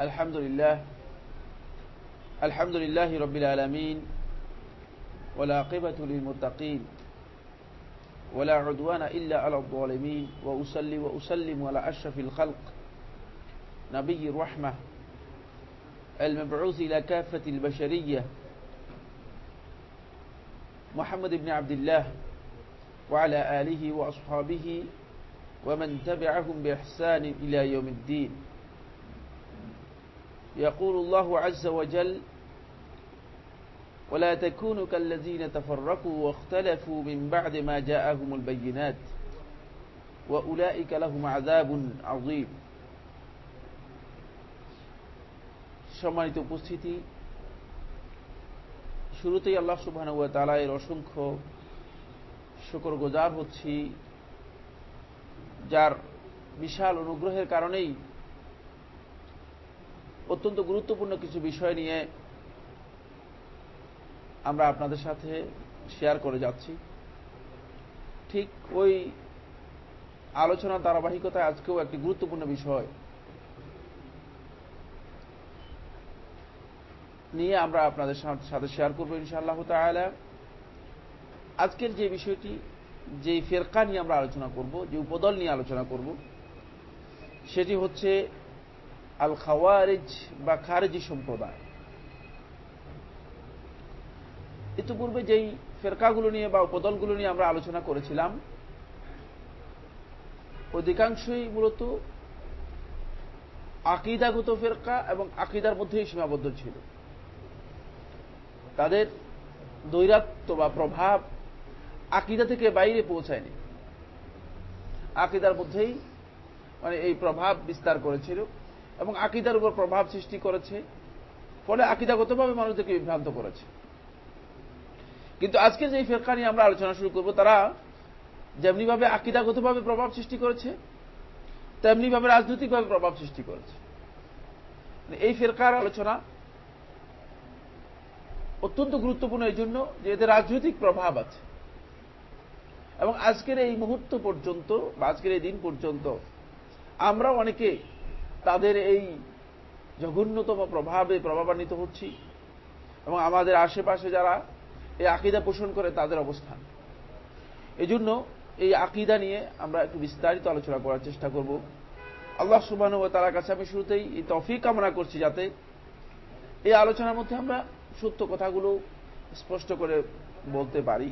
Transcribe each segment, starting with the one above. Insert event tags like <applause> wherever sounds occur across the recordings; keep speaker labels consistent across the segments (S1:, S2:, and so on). S1: الحمد لله الحمد لله رب العالمين والعاقبة للمتقين ولا عدوان إلا على الظالمين وأسلي وأسلم على أشرف الخلق نبي الرحمة المبعوث إلى كافة البشرية محمد بن عبد الله وعلى آله وأصحابه ومن تبعهم بإحسان إلى يوم الدين يقول الله عز وجل ولا تكونوا كالذين تفرقوا واختلفوا من بعد ما جاءهم البينات وأولئك لهم عذاب عظيم সম্মানিত উপস্থিতি শুরুতেই আল্লাহ সুবহান ওয়া তাআলা এর অসংখ্য শুকর গোজার হচ্ছি যার বিশাল অনুগ্রহের কারণেই অত্যন্ত গুরুত্বপূর্ণ কিছু বিষয় নিয়ে আমরা আপনাদের সাথে শেয়ার করে যাচ্ছি ঠিক ওই আলোচনা ধারাবাহিকতায় আজকেও একটি গুরুত্বপূর্ণ বিষয় নিয়ে আমরা আপনাদের সাথে শেয়ার করবো ইনশাআল্লাহ তালা আজকের যে বিষয়টি যে ফেরকা নিয়ে আমরা আলোচনা করব যে উপদল নিয়ে আলোচনা করব সেটি হচ্ছে আল খাওয়ারিজ বা খারেজি সম্প্রদায় ইতিপূর্বে যেই ফেরকাগুলো নিয়ে বা উপদলগুলো নিয়ে আমরা আলোচনা করেছিলাম অধিকাংশই মূলত আকিদাগত ফেরকা এবং আকিদার মধ্যেই সীমাবদ্ধ ছিল তাদের দৈরাত্ম বা প্রভাব আকিদা থেকে বাইরে পৌঁছায়নি আকিদার মধ্যেই মানে এই প্রভাব বিস্তার করেছিল এবং আকিদার উপর প্রভাব সৃষ্টি করেছে ফলে আকিদাগতভাবে মানুষদেরকে বিভ্রান্ত করেছে কিন্তু আজকে যে ফেরকা নিয়ে আমরা আলোচনা শুরু করব তারা যেমনিভাবে আকিদাগতভাবে প্রভাব সৃষ্টি করেছে তেমনিভাবে রাজনৈতিকভাবে প্রভাব সৃষ্টি করেছে মানে এই ফেরকার আলোচনা অত্যন্ত গুরুত্বপূর্ণ এই জন্য যে এদের রাজনৈতিক প্রভাব আছে এবং আজকের এই মুহূর্ত পর্যন্ত বা আজকের এই দিন পর্যন্ত আমরা অনেকে তাদের এই জঘন্যতম প্রভাবে প্রভাবান্বিত হচ্ছি এবং আমাদের আশেপাশে যারা এই আকিদা পোষণ করে তাদের অবস্থান এজন্য এই আকিদা নিয়ে আমরা একটু বিস্তারিত আলোচনা করার চেষ্টা করব আল্লাহ সুবাহ তার কাছে আমি শুরুতেই এই তফি কামনা করছি যাতে এই আলোচনার মধ্যে আমরা সত্য কথাগুলো স্পষ্ট করে বলতে পারি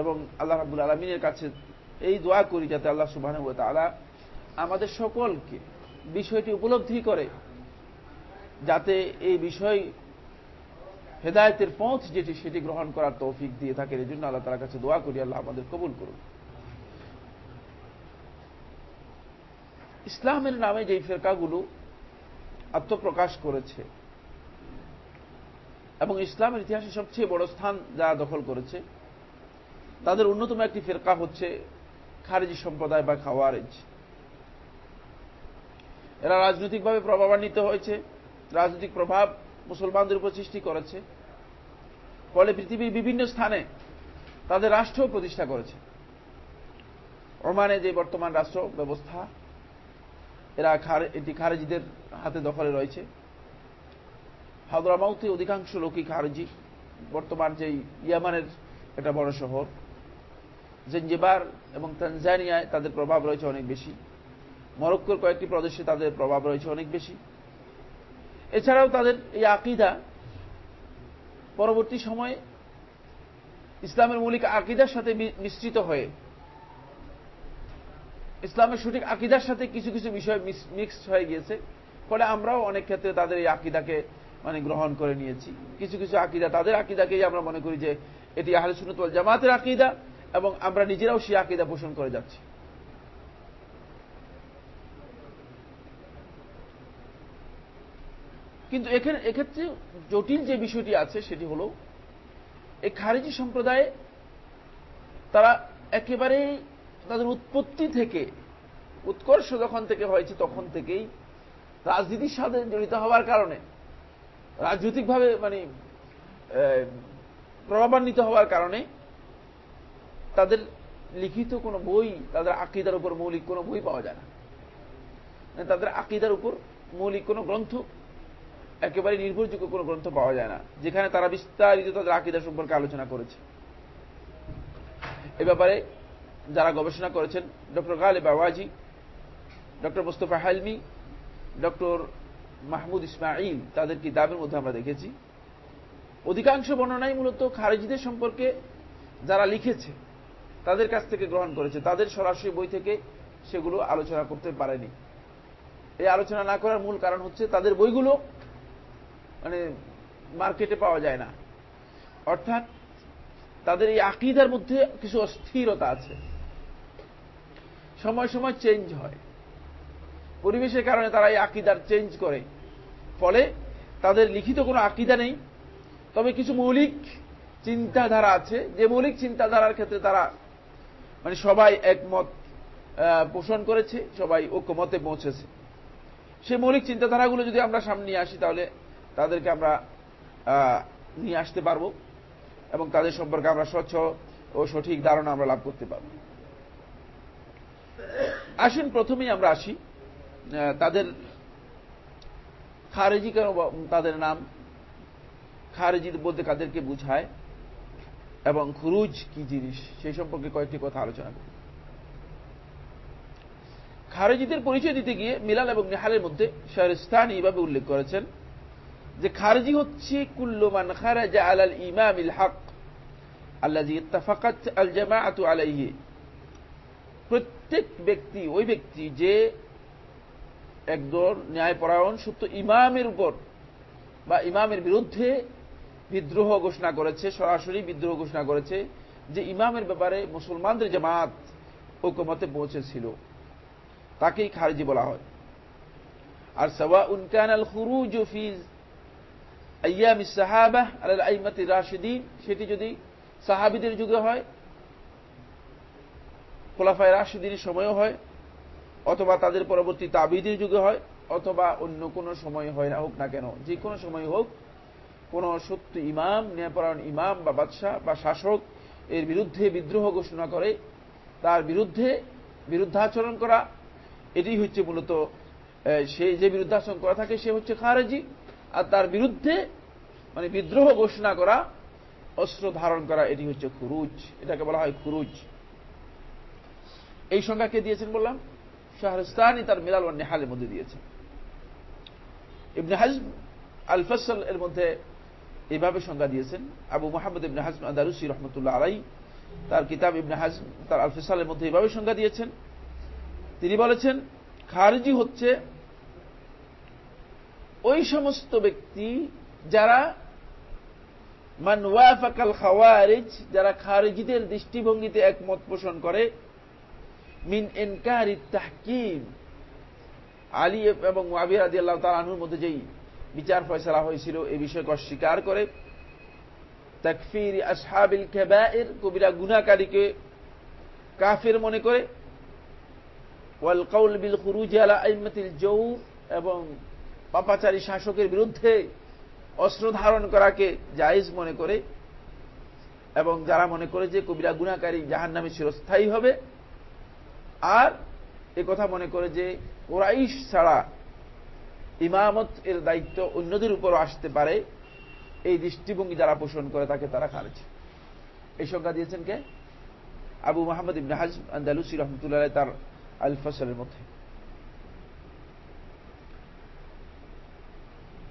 S1: এবং আল্লাহ রাবুল আলমিনের কাছে এই দোয়া করি যাতে আল্লাহ সুবাহ তারা আমাদের সকলকে বিষয়টি উপলব্ধি করে যাতে এই বিষয় হেদায়তের পথ যেটি সেটি গ্রহণ করার তৌফিক দিয়ে থাকে এই জন্য আল্লাহ তালার কাছে দোয়া করি আল্লাহ আমাদের কবুল করুন ইসলামের নামে যেই ফেরকাগুলো আত্মপ্রকাশ করেছে এবং ইসলামের ইতিহাসে সবচেয়ে বড় স্থান যা দখল করেছে তাদের অন্যতম একটি ফেরকা হচ্ছে খারেজি সম্প্রদায় বা খাওয়ারেজ এরা রাজনৈতিকভাবে প্রভাবান্বিত হয়েছে রাজনৈতিক প্রভাব মুসলমানদের উপর সৃষ্টি করেছে ফলে পৃথিবীর বিভিন্ন স্থানে তাদের রাষ্ট্র প্রতিষ্ঠা করেছে ওমানে যে বর্তমান রাষ্ট্র ব্যবস্থা এরা এটি খারেজিদের হাতে দখলে রয়েছে হাদরামাউতে অধিকাংশ লোকই খারেজি বর্তমান যে ইয়ামানের এটা বড় শহর জেনজেবার এবং তানজানিয়ায় তাদের প্রভাব রয়েছে অনেক বেশি মরক্কোর কয়েকটি প্রদেশে তাদের প্রভাব রয়েছে অনেক বেশি এছাড়াও তাদের এই আকিদা পরবর্তী সময়ে ইসলামের মৌলিক আকিদার সাথে মিশ্রিত হয়ে ইসলামের সঠিক আকিদার সাথে কিছু কিছু বিষয় মিক্সড হয়ে গিয়েছে ফলে আমরাও অনেক ক্ষেত্রে তাদের এই আকিদাকে মানে গ্রহণ করে নিয়েছি কিছু কিছু আকিদা তাদের আকিদাকেই আমরা মনে করি যে এটি আহলে সুনতল জামাতের আকিদা এবং আমরা নিজেরাও সেই আকিদা পোষণ করে যাচ্ছি কিন্তু এখানে এক্ষেত্রে জটিল যে বিষয়টি আছে সেটি হল এই খারিজি সম্প্রদায়ে তারা একেবারে তাদের উৎপত্তি থেকে উৎকর্ষ যখন থেকে হয়েছে তখন থেকেই রাজনীতির সাথে জড়িত হওয়ার কারণে রাজনৈতিকভাবে মানে প্রভাবান্বিত হওয়ার কারণে তাদের লিখিত কোনো বই তাদের আকিদার উপর মৌলিক কোনো বই পাওয়া যায় না মানে তাদের আকিদার উপর মৌলিক কোনো গ্রন্থ একেবারে নির্ভরযোগ্য কোন গ্রন্থ পাওয়া যায় না যেখানে তারা বিস্তারিত তাদের আকিদা সম্পর্কে আলোচনা করেছে এ ব্যাপারে যারা গবেষণা করেছেন ডক্টর গালে বাবাজি doctor Mustafa Hilmi doctor Mahmud Ismail তাদের কিতাবের মধ্যে আমরা দেখেছি অধিকাংশ বর্ণনাই মূলত খারেজিদের সম্পর্কে যারা লিখেছে তাদের কাছ থেকে গ্রহণ করেছে তাদের সরাসরি বই থেকে সেগুলো আলোচনা করতে পারেনি এই আলোচনা না করার মূল কারণ হচ্ছে তাদের বইগুলো মানে মার্কেটে পাওয়া যায় না অর্থাৎ তাদের এই আকিদার মধ্যে কিছু অস্থিরতা আছে সময় সময় চেঞ্জ হয় পরিবেশের কারণে তারা এই আকিদার চেঞ্জ করে ফলে তাদের লিখিত কোনো আকিদা নেই তবে কিছু মৌলিক চিন্তাধারা আছে যে মৌলিক চিন্তাধারার ক্ষেত্রে তারা মানে সবাই একমত পোষণ করেছে সবাই ঐক্যমতে পৌঁছেছে সে মৌলিক চিন্তাধারাগুলো যদি আমরা সামনে আসি তাহলে তাদেরকে আমরা নিয়ে আসতে পারব এবং তাদের সম্পর্কে আমরা স্বচ্ছ ও সঠিক ধারণা আমরা লাভ করতে পারব আসুন প্রথমেই আমরা আসি তাদের খারেজি কেন তাদের নাম খারেজি বলতে কাদেরকে বুঝায় এবং খুরুজ কি জিনিস সেই সম্পর্কে কয়েকটি কথা আলোচনা করি খারেজিদের পরিচয় দিতে গিয়ে মিলাল এবং নেহালের মধ্যে শাহরিস্তান এইভাবে উল্লেখ করেছেন যে খারজি হচ্ছে কুল্লুমান খারাজা আলাল ইমামিল হক আল্লাহ ইত্তাফাকাত আল জামাআত আলাইহি প্রত্যেক ব্যক্তি ওই ব্যক্তি যে একজন ন্যায়পরায়ণ সত্য ইমামের উপর বা ইমামের বিরুদ্ধে বিদ্রোহ ঘোষণা করেছে সরাসরি বিদ্রোহ ঘোষণা করেছে যে ইমামের ব্যাপারে মুসলমানদের জামাত ঐকমতে পৌঁছেছিল তাকেই খারজি বলা হয় আর সবা উনকান আল হুরুজ ফিজ আয়ামি সাহাবাহ আল আইমাতি রাশিদিন সেটি যদি সাহাবিদের যুগে হয় খোলাফায় রাশিদিন সময়ও হয় অথবা তাদের পরবর্তী তাবিদের যুগে হয় অথবা অন্য কোনো সময় হয় না হোক না কেন যে কোনো সময় হোক কোন সত্য ইমাম ন্যায়পরায়ণ ইমাম বা বাদশাহ বা শাসক এর বিরুদ্ধে বিদ্রোহ ঘোষণা করে তার বিরুদ্ধে বিরুদ্ধাচরণ করা এটি হচ্ছে মূলত সে যে বিরুদ্ধাচরণ করা থাকে সে হচ্ছে খারেজি আর তার বিরুদ্ধে মানে বিদ্রোহ ঘোষণা করা অস্ত্র ধারণ করা এটি হচ্ছে খুরুজ এটাকে বলা হয় খুরুজ এই সংখ্যা কে দিয়েছেন বললাম শাহরস্তানি তার মিলাল ও নেহালের মধ্যে দিয়েছেন ইবনে হাজ আল ফসল এর মধ্যে এভাবে সংজ্ঞা দিয়েছেন আবু মোহাম্মদ ইবনে হাজম আদারুসি রহমতুল্লাহ আলাই তার কিতাব ইবনে হাজ তার আল ফেসালের মধ্যে এভাবে সংজ্ঞা দিয়েছেন তিনি বলেছেন খারজি হচ্ছে ওই সমস্ত ব্যক্তি যারা মানওয়াফাকাল খাওয়ারিজ যারা খারিজিদের দৃষ্টিভঙ্গিতে একমত পোষণ করে মিন এনকারি তাহকিম আলী এবং ওয়াবির আদি আল্লাহ তার আনুর মধ্যে যেই বিচার ফয়সলা হয়েছিল এ বিষয়কে অস্বীকার করে তাকফির আসহাবিল খেবা এর কবিরা গুনাকারীকে কাফের মনে করে ওয়াল কাউল বিল হুরুজ আলা আইমাতিল জৌ এবং পাপাচারী শাসকের বিরুদ্ধে অস্ত্র ধারণ করাকে জায়েজ মনে করে এবং যারা মনে করে যে কবিরা গুণাকারী জাহান নামে চিরস্থায়ী হবে আর এ কথা মনে করে যে ওরাইশ ছাড়া ইমামত এর দায়িত্ব অন্যদের উপর আসতে পারে এই দৃষ্টিভঙ্গি যারা পোষণ করে তাকে তারা খারেজ এই সংজ্ঞা দিয়েছেন কে আবু মোহাম্মদ ইবনে আন্দালুসি রহমতুল্লাহ তার আল মধ্যে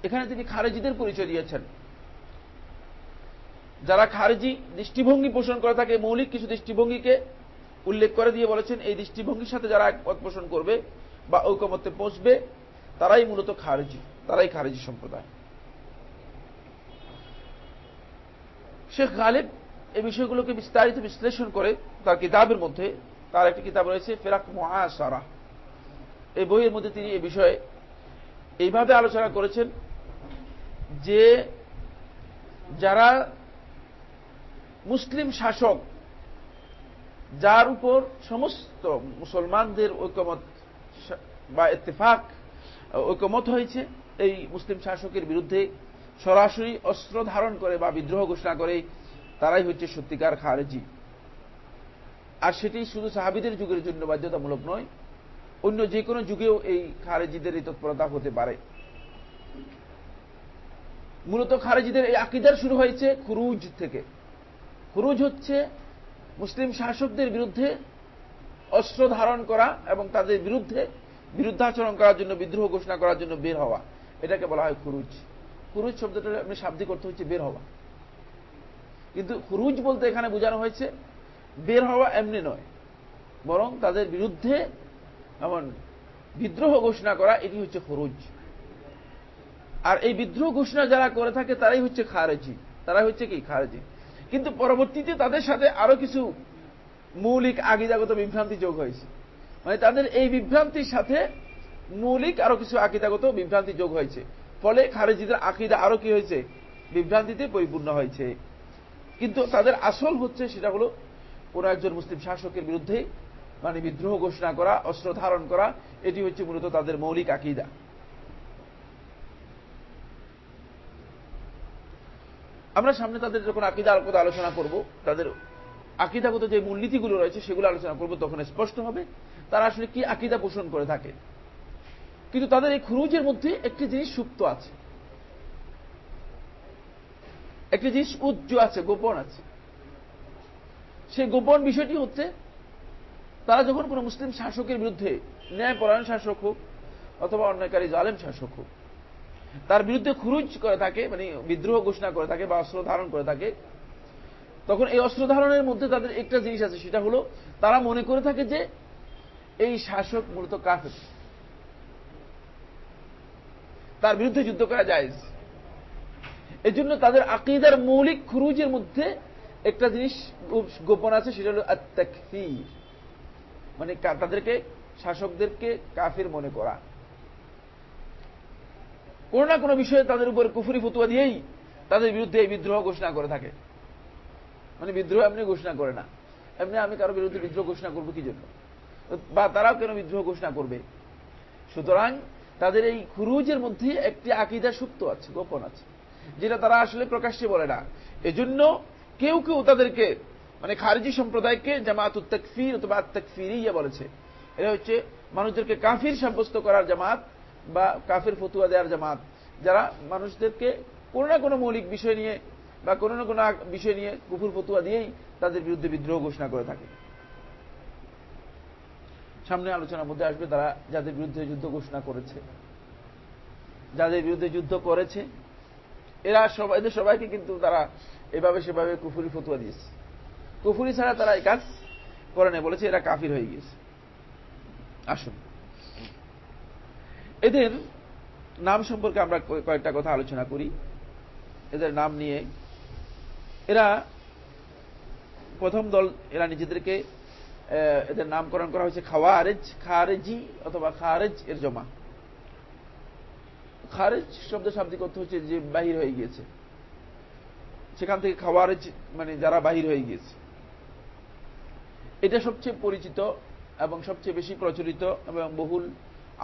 S1: এখানে তিনি খারেজিদের পরিচয় দিয়েছেন যারা খারেজি দৃষ্টিভঙ্গি পোষণ করে থাকে মৌলিক কিছু দৃষ্টিভঙ্গিকে উল্লেখ করে দিয়ে বলেছেন এই দৃষ্টিভঙ্গির সাথে যারা একমত পোষণ করবে বা ঐক্যমত্যে পৌঁছবে তারাই মূলত খারেজি তারাই খারেজি সম্প্রদায় শেখ গালিব এই বিষয়গুলোকে বিস্তারিত বিশ্লেষণ করে তার কিতাবের মধ্যে তার একটি কিতাব রয়েছে ফেরাক মহাসারা এই বইয়ের মধ্যে তিনি এ বিষয়ে এইভাবে আলোচনা করেছেন যে যারা মুসলিম শাসক যার উপর সমস্ত মুসলমানদের ঐকমত বা ইত্তেফাক ঐকমত হয়েছে এই মুসলিম শাসকের বিরুদ্ধে সরাসরি অস্ত্র ধারণ করে বা বিদ্রোহ ঘোষণা করে তারাই হচ্ছে সত্যিকার খারেজি আর সেটি শুধু সাহাবিদের যুগের জন্য বাধ্যতামূলক নয় অন্য যে কোনো যুগেও এই খারেজিদের এই তৎপরতা হতে পারে মূলত খারেজিদের এই আকিদার শুরু হয়েছে খুরুজ থেকে খুরুজ হচ্ছে মুসলিম শাসকদের বিরুদ্ধে অস্ত্র ধারণ করা এবং তাদের বিরুদ্ধে বিরুদ্ধাচরণ করার জন্য বিদ্রোহ ঘোষণা করার জন্য বের হওয়া এটাকে বলা হয় খুরুজ খুরুজ শব্দটা আপনি শাব্দিক করতে হচ্ছে বের হওয়া কিন্তু খুরুজ বলতে এখানে বোঝানো হয়েছে বের হওয়া এমনি নয় বরং তাদের বিরুদ্ধে এমন বিদ্রোহ ঘোষণা করা এটি হচ্ছে খরুজ আর এই বিদ্রোহ ঘোষণা যারা করে থাকে তারাই হচ্ছে খারেজি তারাই হচ্ছে কি খারেজি কিন্তু পরবর্তীতে তাদের সাথে আরো কিছু মৌলিক আগিদাগত বিভ্রান্তি যোগ হয়েছে মানে তাদের এই বিভ্রান্তির সাথে মৌলিক আরো কিছু আকিদাগত বিভ্রান্তি যোগ হয়েছে ফলে খারেজিদের আকিদা আরো কি হয়েছে বিভ্রান্তিতে পরিপূর্ণ হয়েছে কিন্তু তাদের আসল হচ্ছে সেটা হলো কোন একজন মুসলিম শাসকের বিরুদ্ধে মানে বিদ্রোহ ঘোষণা করা অস্ত্র ধারণ করা এটি হচ্ছে মূলত তাদের মৌলিক আকিদা আমরা সামনে তাদের যখন আকিদা আলকদা আলোচনা করব তাদের আকিদাগত যে মূলনীতিগুলো রয়েছে সেগুলো আলোচনা করব তখন স্পষ্ট হবে তারা আসলে কি আকিদা পোষণ করে থাকে কিন্তু তাদের এই খুরুজের মধ্যে একটি জিনিস সুপ্ত আছে একটি জিনিস উজ্জ্ব আছে গোপন আছে সেই গোপন বিষয়টি হচ্ছে তারা যখন কোন মুসলিম শাসকের বিরুদ্ধে ন্যায়পরায়ণ শাসক হোক অথবা অন্যায়কারী জালেম শাসক হোক তার বিরুদ্ধে খুরুজ করে থাকে মানে বিদ্রোহ ঘোষণা করে থাকে বা অস্ত্র ধারণ করে থাকে তখন এই অস্ত্র ধারণের মধ্যে তাদের একটা জিনিস আছে সেটা হলো তারা মনে করে থাকে যে এই শাসক মূলত কাফের তার বিরুদ্ধে যুদ্ধ করা যায় এজন্য তাদের আকিদার মৌলিক খুরুজের মধ্যে একটা জিনিস গোপন আছে সেটা হল আত্মাকির মানে তাদেরকে শাসকদেরকে কাফের মনে করা কোনো না কোনো বিষয়ে তাদের উপর কুফুরি ফতুয়া দিয়েই তাদের বিরুদ্ধে এই বিদ্রোহ ঘোষণা করে থাকে মানে বিদ্রোহ এমনি ঘোষণা করে না এমনি আমি কারো বিরুদ্ধে বিদ্রোহ ঘোষণা করবো কি জন্য বা তারাও কেন বিদ্রোহ ঘোষণা করবে সুতরাং তাদের এই খুরুজের মধ্যে একটি আকিদা সুপ্ত আছে গোপন আছে যেটা তারা আসলে প্রকাশ্যে বলে না এজন্য কেউ কেউ তাদেরকে মানে খারিজি সম্প্রদায়কে জামাত উত্তাকফির অথবা আত্মেক ফিরিয়া বলেছে এটা হচ্ছে মানুষদেরকে কাফির সাব্যস্ত করার জামাত বা কাফের ফতুয়া দেওয়ার জামাত যারা মানুষদেরকে কোনো না কোনো মৌলিক বিষয় নিয়ে বা কোনো না কোনো বিষয় নিয়ে কুফুর ফতুয়া দিয়েই তাদের বিরুদ্ধে বিদ্রোহ ঘোষণা করে থাকে সামনে আলোচনার মধ্যে আসবে তারা যাদের বিরুদ্ধে যুদ্ধ ঘোষণা করেছে যাদের বিরুদ্ধে যুদ্ধ করেছে এরা সবাই সবাইকে কিন্তু তারা এভাবে সেভাবে কুফুরি ফতুয়া দিয়েছে কুফুরি ছাড়া তারা এই কাজ করে না বলেছে এরা কাফির হয়ে গিয়েছে আসুন এদের নাম সম্পর্কে আমরা কয়েকটা কথা আলোচনা করি এদের নাম নিয়ে এরা প্রথম দল এরা নিজেদেরকে এদের নামকরণ করা হয়েছে খাওয়ারেজ খারেজি অথবা খারেজ এর জমা খারেজ শব্দ শাব্দিক অর্থ হচ্ছে যে বাহির হয়ে গিয়েছে সেখান থেকে খাওয়ারেজ মানে যারা বাহির হয়ে গিয়েছে এটা সবচেয়ে পরিচিত এবং সবচেয়ে বেশি প্রচলিত এবং বহুল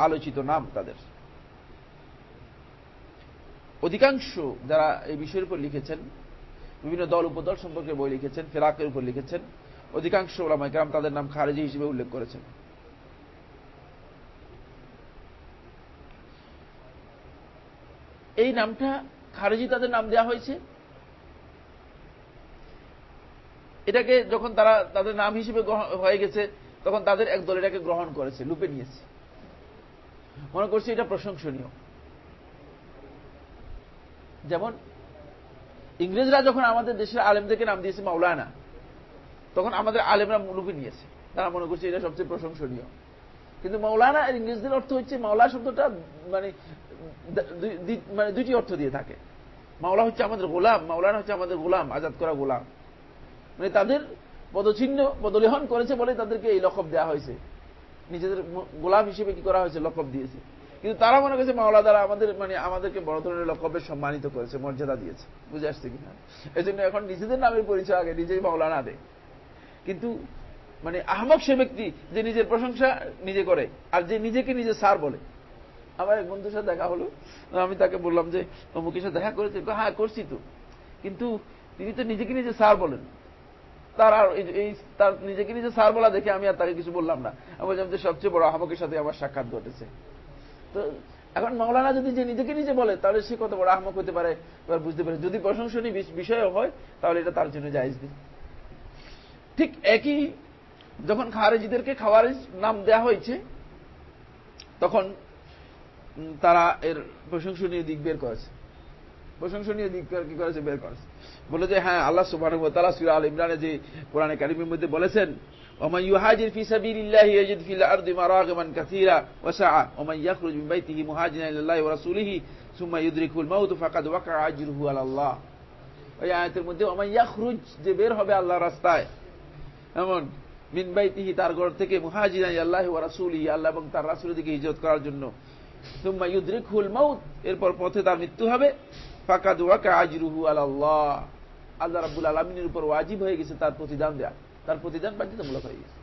S1: আলোচিত নাম তাদের অধিকাংশ যারা এই বিষয়ের উপর লিখেছেন বিভিন্ন দল উপদল সম্পর্কে বই লিখেছেন ফেরাকের উপর লিখেছেন অধিকাংশ ওলামাইকরাম তাদের নাম খারেজি হিসেবে উল্লেখ করেছেন এই নামটা খারেজি তাদের নাম দেওয়া হয়েছে এটাকে যখন তারা তাদের নাম হিসেবে হয়ে গেছে তখন তাদের এক দল এটাকে গ্রহণ করেছে লুপে নিয়েছে মনে করছি এটা প্রশংসনীয় যেমন ইংরেজরা যখন আমাদের দেশের আলেমদেরকে নাম দিয়েছে মাওলানা তখন আমাদের আলেমরা মুলুপি নিয়েছে তারা মনে করছে এটা সবচেয়ে প্রশংসনীয় কিন্তু মাওলানা আর ইংরেজদের অর্থ হচ্ছে মাওলা শব্দটা মানে মানে দুটি অর্থ দিয়ে থাকে মাওলা হচ্ছে আমাদের গোলাম মাওলানা হচ্ছে আমাদের গোলাম আজাদ করা গোলাম মানে তাদের পদচিহ্ন পদলেহন করেছে বলে তাদেরকে এই লকব দেওয়া হয়েছে নিজেদের গোলাম হিসেবে কি করা হয়েছে লকব দিয়েছে কিন্তু তারা মনে করছে মাওলা দ্বারা আমাদের মানে আমাদেরকে বড় ধরনের লকবে সম্মানিত করেছে মর্যাদা দিয়েছে বুঝে আসছে কিনা এই জন্য এখন নিজেদের নামের পরিচয় আগে নিজেই মাওলা না দেয় কিন্তু মানে আহমক সে ব্যক্তি যে নিজের প্রশংসা নিজে করে আর যে নিজেকে নিজে স্যার বলে আমার এক বন্ধুর সাথে দেখা হলো আমি তাকে বললাম যে অমুকের সাথে দেখা করেছে হ্যাঁ করছি তো কিন্তু তিনি তো নিজেকে নিজে স্যার বলেন তার আর এই তার নিজেকে নিজে সার বলা দেখে আমি আর তাকে কিছু বললাম না আমি বললাম যে সবচেয়ে বড় আহমকের সাথে আমার সাক্ষাৎ ঘটেছে তো এখন মাওলানা যদি যে নিজেকে নিজে বলে তাহলে সে কত বড় আহমক হতে পারে এবার বুঝতে পারে যদি প্রশংসনী বিষয় হয় তাহলে এটা তার জন্য জায়জ দিই ঠিক একই যখন খারেজিদেরকে খাওয়ার নাম দেয়া হয়েছে তখন তারা এর প্রশংসনীয় দিক বের করেছে প্রশংসনীয় দিক কি করেছে বের করেছে বলে যে হ্যাঁ আল্লাহ সুবাহানুতালা সুরা আল ইমরানে যে কোরআনে একাডেমির মধ্যে বলেছেন ওমান ইউহাজির ফি সাবিলিল্লাহি ইয়াজিদ ফিল আরদি ইয়াখরুজ মিন বাইতিহি মুহাজিরান ইলাল্লাহি ওয়া সুম্মা ইউদরিকুল মাউত ফাকাদ ওয়াকা আজরুহু আলা আল্লাহ ওই আয়াতের মধ্যে ওমান ইয়াখরুজ যে বের হবে আল্লাহ রাস্তায় এমন মিন বাইতিহি তার ঘর থেকে মুহাজিরান ইলাল্লাহি ওয়া রাসূলিহি আল্লাহ এবং তার রাসূলের দিকে হিজরত করার জন্য সুম্মা ইউদরিকুল মাউত এরপর পথে তার মৃত্যু হবে ফাকাদ ওয়াকা আজরুহু আলা আল্লাহ আল্লাহ রাবুল আলমিনের উপর ওয়াজিব হয়ে গেছে তার প্রতিদান দেওয়া তার প্রতিদান বাধ্যতামূলক হয়ে গেছে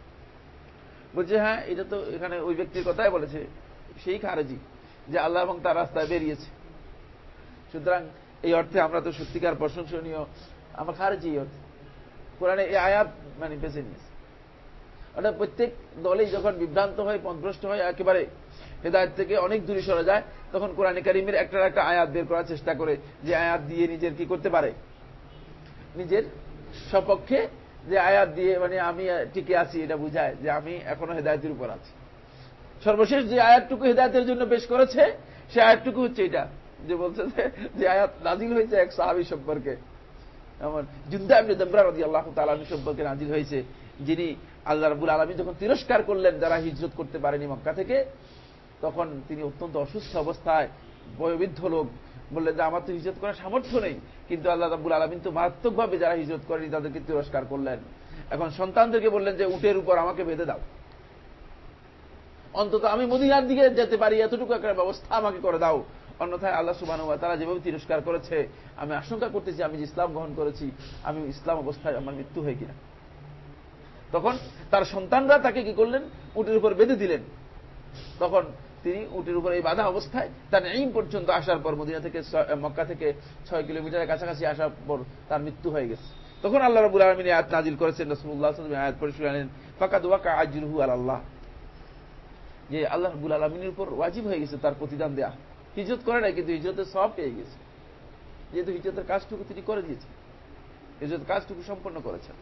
S1: বলছে হ্যাঁ এটা তো এখানে ওই ব্যক্তির কথাই বলেছে সেই খারেজি যে আল্লাহ এবং তার রাস্তায় বেরিয়েছে সুতরাং এই অর্থে আমরা তো সত্যিকার প্রশংসনীয় আমার খারেজি এই অর্থে কোরআনে এই আয়াত মানে বেঁচে নিয়েছে অর্থাৎ প্রত্যেক দলেই যখন বিভ্রান্ত হয় পন্ত্রষ্ট হয় একেবারে হেদায়ত থেকে অনেক দূরে সরে যায় তখন কোরআনে কারিমের একটা একটা আয়াত বের করার চেষ্টা করে যে আয়াত দিয়ে নিজের কি করতে পারে নিজের সপক্ষে যে আয়াত দিয়ে মানে আমি টিকে আছি এটা বুঝায় যে আমি এখনো হেদায়তের উপর আছি সর্বশেষ যে আয়াতটুকু হেদায়তের জন্য পেশ করেছে সে আয়াতটুকু হচ্ছে এটা যে বলছে যে আয়াত নাজিল হয়েছে এক সাহাবি সম্পর্কে আমার জুন্দা আপনি দমরা রাজি আল্লাহ তালামী সম্পর্কে নাজিল হয়েছে যিনি আল্লাহ রাবুল আলমী যখন তিরস্কার করলেন যারা হিজরত করতে পারেনি মক্কা থেকে তখন তিনি অত্যন্ত অসুস্থ অবস্থায় বয়বৃদ্ধ লোক বললেন যে আমার তো হিজরত করার সামর্থ্য নেই কিন্তু আল্লাহ রাবুল আলমিন তো মারাত্মকভাবে যারা হিজরত করেনি তাদেরকে তিরস্কার করলেন এখন সন্তানদেরকে বললেন যে উটের উপর আমাকে বেঁধে দাও অন্তত আমি মদিনার দিকে যেতে পারি এতটুকু একটা ব্যবস্থা আমাকে করে দাও অন্যথায় আল্লাহ সুবাহ তারা যেভাবে তিরস্কার করেছে আমি আশঙ্কা করতেছি আমি যে ইসলাম গ্রহণ করেছি আমি ইসলাম অবস্থায় আমার মৃত্যু হয় কিনা তখন তার সন্তানরা তাকে কি করলেন উটের উপর বেঁধে দিলেন তখন তিনি উটের উপর এই বাধা অবস্থায় তার এই পর্যন্ত আসার পর মদিনা থেকে মক্কা থেকে ছয় কিলোমিটারের কাছাকাছি আসার পর তার মৃত্যু হয়ে গেছে তখন আল্লাহ রবুল আলমিন আয়াত নাজিল করেছেন রসমুল্লাহ আয়াত পরিশুল আনেন ফাঁকা দোয়াকা আজিরহু আল্লাহ যে আল্লাহ রবুল আলমিনের উপর ওয়াজিব হয়ে গেছে তার প্রতিদান দেয়া হিজত করে নাই কিন্তু হিজতের সব পেয়ে গেছে যেহেতু হিজতের কাজটুকু তিনি করে দিয়েছেন হিজত কাজটুকু সম্পন্ন করেছেন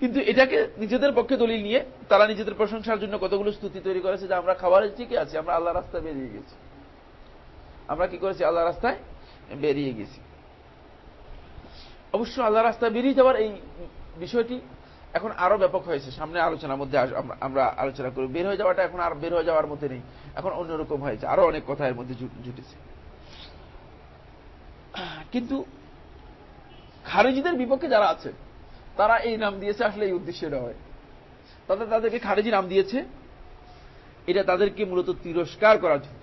S1: কিন্তু এটাকে নিজেদের পক্ষে দলিল নিয়ে তারা নিজেদের প্রশংসার জন্য কতগুলো স্তুতি তৈরি করেছে যে আমরা খাবারের ঠিকই আছি আমরা আল্লাহ রাস্তায় বেরিয়ে গেছি আমরা কি করেছি আল্লাহ রাস্তায় বেরিয়ে গেছি অবশ্য আল্লাহ রাস্তায় বেরিয়ে যাওয়ার এই বিষয়টি এখন আরো ব্যাপক হয়েছে সামনে আলোচনার মধ্যে আমরা আলোচনা করি বের হয়ে যাওয়াটা এখন আর বের হয়ে যাওয়ার মধ্যে নেই এখন অন্যরকম হয়েছে আরো অনেক কথা এর মধ্যে জুটেছে কিন্তু খারিজিদের বিপক্ষে যারা আছে তারা এই নাম দিয়েছে আসলে এই উদ্দেশ্যে হয় তাদের তাদেরকে খারেজি নাম দিয়েছে এটা তাদেরকে মূলত তিরস্কার করার জন্য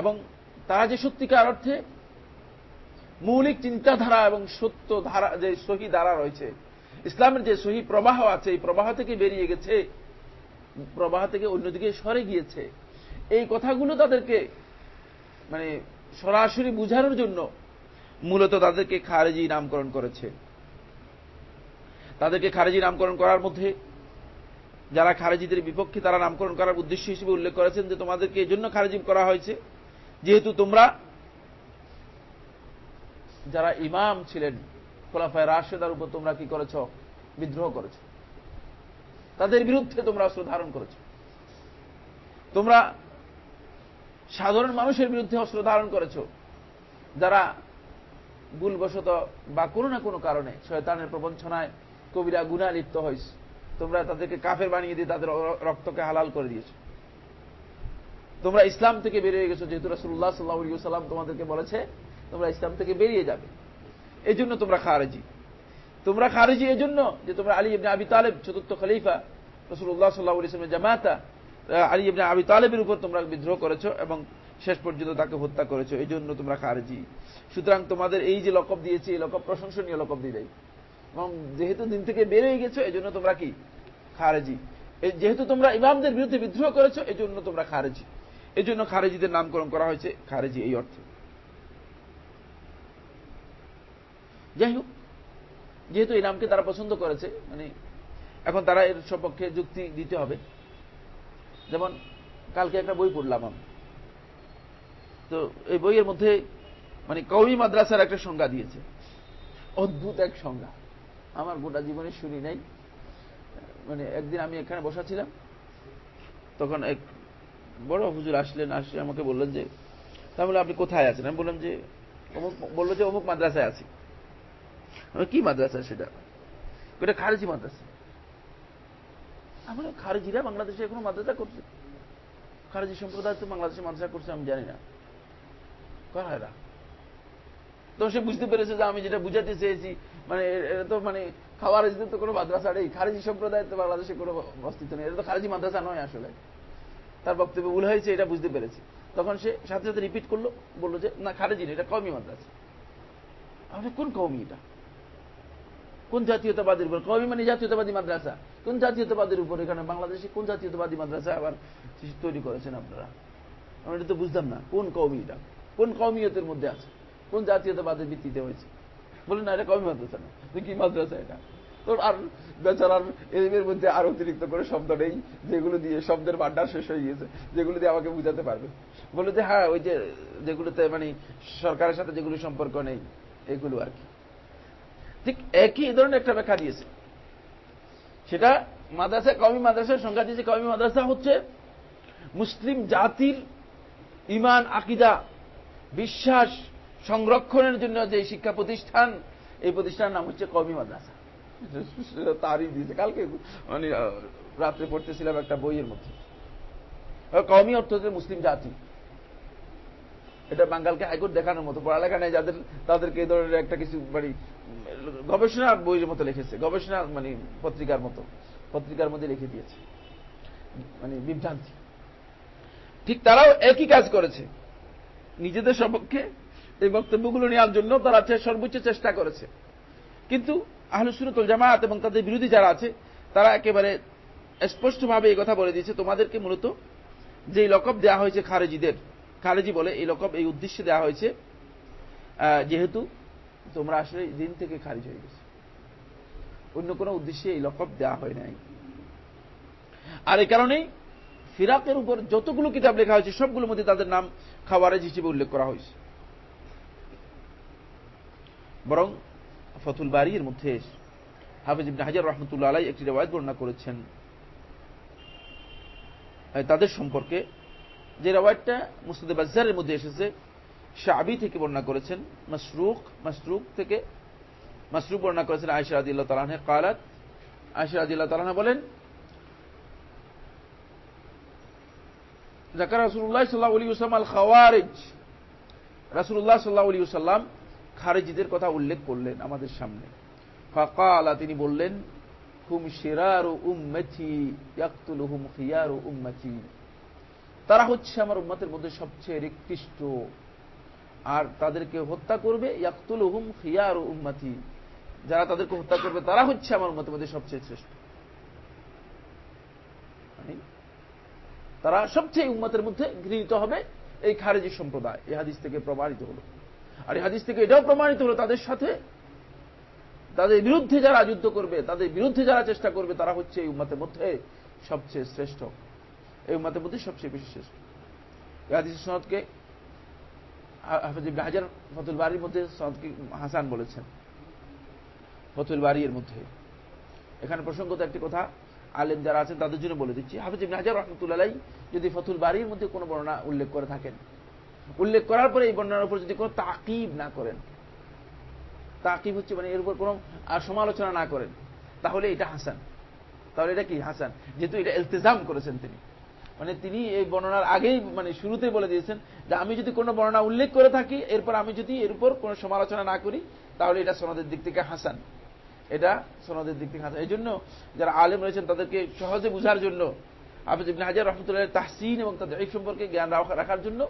S1: এবং তারা যে সত্যিকার অর্থে মৌলিক চিন্তাধারা এবং সত্য ধারা যে সহি ধারা রয়েছে ইসলামের যে সহি প্রবাহ আছে এই প্রবাহ থেকে বেরিয়ে গেছে প্রবাহ থেকে অন্যদিকে সরে গিয়েছে এই কথাগুলো তাদেরকে মানে সরাসরি বুঝানোর জন্য মূলত তাদেরকে খারেজি নামকরণ করেছে তাদেরকে খারেজি নামকরণ করার মধ্যে যারা খারেজিদের বিপক্ষে তারা নামকরণ করার উদ্দেশ্য হিসেবে উল্লেখ করেছেন যে তোমাদেরকে এজন্য খারেজি করা হয়েছে যেহেতু তোমরা যারা ইমাম ছিলেন খোলাফায় রাশেদার উপর তোমরা কি করেছ বিদ্রোহ করেছ তাদের বিরুদ্ধে তোমরা অস্ত্র ধারণ করেছ তোমরা সাধারণ মানুষের বিরুদ্ধে অস্ত্র ধারণ করেছ যারা ভুলবশত বা কোনো না কোনো কারণে শয়তানের প্রবঞ্চনায় কবিরা গুণা লিপ্ত হয়েছে তোমরা তাদেরকে কাফের বানিয়ে দিয়ে তাদের রক্তকে হালাল করে দিয়েছ তোমরা ইসলাম থেকে বেরিয়ে গেছো যেহেতু রাসুল্লাহ সাল্লাহ সাল্লাম তোমাদেরকে বলেছে তোমরা ইসলাম থেকে বেরিয়ে যাবে এই জন্য তোমরা খারেজি তোমরা খারেজি এই জন্য যে তোমরা আলী ইবনে আবি তালেব চতুর্থ খলিফা রসুল্লাহ সাল্লাহ ইসলামের জামাতা আলী ইবনে আবি তালেবের উপর তোমরা বিদ্রোহ করেছো এবং শেষ পর্যন্ত তাকে হত্যা করেছ এই জন্য তোমরা খারজি সুতরাং তোমাদের এই যে লকব দিয়েছি এই লকব প্রশংসনীয় লকব দিয়ে দেয় এবং যেহেতু দিন থেকে বের হয়ে গেছো এই জন্য তোমরা কি খারেজি যেহেতু তোমরা ইমামদের বিরুদ্ধে বিদ্রোহ করেছো এই জন্য তোমরা খারেজি এই জন্য খারেজিদের নামকরণ করা হয়েছে খারেজি এই অর্থে যাই হোক যেহেতু এই নামকে তারা পছন্দ করেছে মানে এখন তারা এর সপক্ষে যুক্তি দিতে হবে যেমন কালকে একটা বই পড়লাম আমি তো এই বইয়ের মধ্যে মানে কৌমি মাদ্রাসার একটা সংজ্ঞা দিয়েছে অদ্ভুত এক সংজ্ঞা আমার গোটা জীবনে শুনি নাই মানে একদিন আমি এখানে বসাছিলাম তখন এক বড় হুজুর আসলেন আসলে আমাকে বললেন যে তাহলে আপনি কোথায় আছেন আমি বললাম যে অমুক বললো যে অমুক মাদ্রাসায় আছি আমি কি মাদ্রাসা সেটা ওটা খারেজি মাদ্রাসা আমরা খারেজিরা বাংলাদেশে এখনো মাদ্রাসা করছে খারেজি সম্প্রদায় তো বাংলাদেশে মাদ্রাসা করছে আমি জানি না করা হয় না তো সে বুঝতে পেরেছে যে আমি যেটা বুঝাতে চেয়েছি মানে এটা তো মানে খাওয়ারেজদের তো কোনো মাদ্রাসা নেই খারেজি সম্প্রদায় তো বাংলাদেশে কোনো অস্তিত্ব নেই এটা তো খারেজি মাদ্রাসা নয় আসলে তার বক্তব্য ভুল হয়েছে এটা বুঝতে পেরেছি তখন সে সাথে সাথে রিপিট করলো বললো যে না খারেজি না এটা কমই মাদ্রাসা আমাদের কোন কমই এটা কোন জাতীয়তাবাদের উপর কমই মানে জাতীয়তাবাদী মাদ্রাসা কোন জাতীয়তাবাদের উপর এখানে বাংলাদেশে কোন জাতীয়তাবাদী মাদ্রাসা আবার তৈরি করেছেন আপনারা আমরা এটা তো বুঝতাম না কোন কমই এটা কোন কমিয়তের মধ্যে আছে কোন জাতীয়তাবাদের ভিত্তিতে হয়েছে বলে না এটা কমি মাদ্রাসা না কি মাদ্রাসা এটা তোর আর বেচারার এদের মধ্যে আর অতিরিক্ত করে শব্দ নেই যেগুলো দিয়ে শব্দের বাড্ডা শেষ হয়ে গিয়েছে যেগুলো দিয়ে আমাকে বুঝাতে পারবে বলে যে হ্যাঁ ওই যে যেগুলোতে মানে সরকারের সাথে যেগুলো সম্পর্ক নেই এগুলো আর কি ঠিক একই ধরনের একটা ব্যাখ্যা দিয়েছে সেটা মাদ্রাসা কমি মাদ্রাসার সংখ্যা দিয়েছে কমি মাদ্রাসা হচ্ছে মুসলিম জাতির ইমান আকিদা বিশ্বাস সংরক্ষণের জন্য যে শিক্ষা প্রতিষ্ঠান এই প্রতিষ্ঠানের নাম হচ্ছে কমি মাদ্রাসা <laughs> তারই দিয়েছে কালকে মানে রাত্রে পড়তেছিলাম একটা বইয়ের মধ্যে কমই অর্থ হচ্ছে মুসলিম জাতি এটা বাঙ্গালকে হাইকোর্ট দেখানোর মতো পড়ালেখা নেই যাদের তাদেরকে এই ধরনের একটা কিছু মানে গবেষণার বইয়ের মতো লিখেছে গবেষণা মানে পত্রিকার মতো পত্রিকার মধ্যে লিখে দিয়েছে মানে বিভ্রান্তি ঠিক তারাও একই কাজ করেছে নিজেদের সপক্ষে এই বক্তব্যগুলো নেওয়ার জন্য তারা সর্বোচ্চ চেষ্টা করেছে কিন্তু আহলুসুরতুল জামায়াত এবং তাদের বিরোধী যারা আছে তারা একেবারে স্পষ্টভাবে এই কথা বলে দিয়েছে তোমাদেরকে মূলত যে লকব দেওয়া হয়েছে খারেজিদের খারেজি বলে এই লকব এই উদ্দেশ্যে দেওয়া হয়েছে যেহেতু তোমরা আসলে দিন থেকে খারিজ হয়ে গেছে অন্য কোন উদ্দেশ্যে এই লকব দেওয়া হয় নাই আর এই কারণেই ফিরাকের উপর যতগুলো কিতাব লেখা হয়েছে সবগুলোর মধ্যে তাদের নাম খাওয়ারেজ হিসেবে উল্লেখ করা হয়েছে বরং ফতুল বাড়ির মধ্যে হাফিজ ইবনে হাজার রহমতুল্লাহ আলাই একটি রেওয়ায়ত বর্ণনা করেছেন তাদের সম্পর্কে যে রেওয়ায়তটা মুস্তাদ বাজারের মধ্যে এসেছে শাবি থেকে বর্ণনা করেছেন মশরুখ মাসরুক থেকে মাসরুক বর্ণনা করেছেন আয়সা আদিল্লাহ তালাহে কালাত আয়সা আদিল্লাহ তালাহা বলেন জাকার রাসুল্লাহ সাল্লাহ আলী উসলাম আল খাওয়ারেজ রাসুল্লাহ সাল্লাহ আলী উসাল্লাম খারেজিদের কথা উল্লেখ করলেন আমাদের সামনে ফাঁকা আলা তিনি বললেন হুম উম উম্মেছি ইয়াকুল হুম ও উম্মাথি তারা হচ্ছে আমার উম্মাতের মধ্যে সবচেয়ে রিকৃষ্ট আর তাদেরকে হত্যা করবে ইয়াকুল হুম ও উম্মাথি যারা তাদেরকে হত্যা করবে তারা হচ্ছে আমার উম্মাতের মধ্যে সবচেয়ে শ্রেষ্ঠ তারা সবচেয়ে উন্মতের মধ্যে গৃহীত হবে এই খারেজি সম্প্রদায় এই হাদিস থেকে প্রমাণিত হল আর এই হাদিস থেকে এটাও প্রমাণিত হল তাদের সাথে তাদের বিরুদ্ধে যারা যুদ্ধ করবে তাদের বিরুদ্ধে যারা চেষ্টা করবে তারা হচ্ছে এই উম্মাতের মধ্যে সবচেয়ে শ্রেষ্ঠ এই উম্মাতের মধ্যে সবচেয়ে বেশি শ্রেষ্ঠ এই হাদিস সনদকে হাজার ফতুল বাড়ির মধ্যে সনদকে হাসান বলেছেন ফতুল বাড়ির মধ্যে এখানে প্রসঙ্গত একটি কথা আলেম যারা আছেন তাদের জন্য বলে দিচ্ছি হাফিজ ইবনে হাজার রহমতুল্লাহ যদি ফতুল বাড়ির মধ্যে কোনো বর্ণনা উল্লেখ করে থাকেন উল্লেখ করার পরে এই বর্ণনার উপর যদি কোনো তাকিব না করেন তাকিব হচ্ছে মানে এর উপর কোনো সমালোচনা না করেন তাহলে এটা হাসান তাহলে এটা কি হাসান যেহেতু এটা ইলতেজাম করেছেন তিনি মানে তিনি এই বর্ণনার আগেই মানে শুরুতে বলে দিয়েছেন যে আমি যদি কোনো বর্ণনা উল্লেখ করে থাকি এরপর আমি যদি এর উপর কোনো সমালোচনা না করি তাহলে এটা সনদের দিক থেকে হাসান এটা সনদের দিক থেকে হাসান এই জন্য যারা আলেম রয়েছেন তাদেরকে সহজে বোঝার জন্য হাফিজ ইবনে হাজার রহমতুল্লাহ তাহসিন এবং তাদের এই সম্পর্কে জ্ঞান রাখার জন্য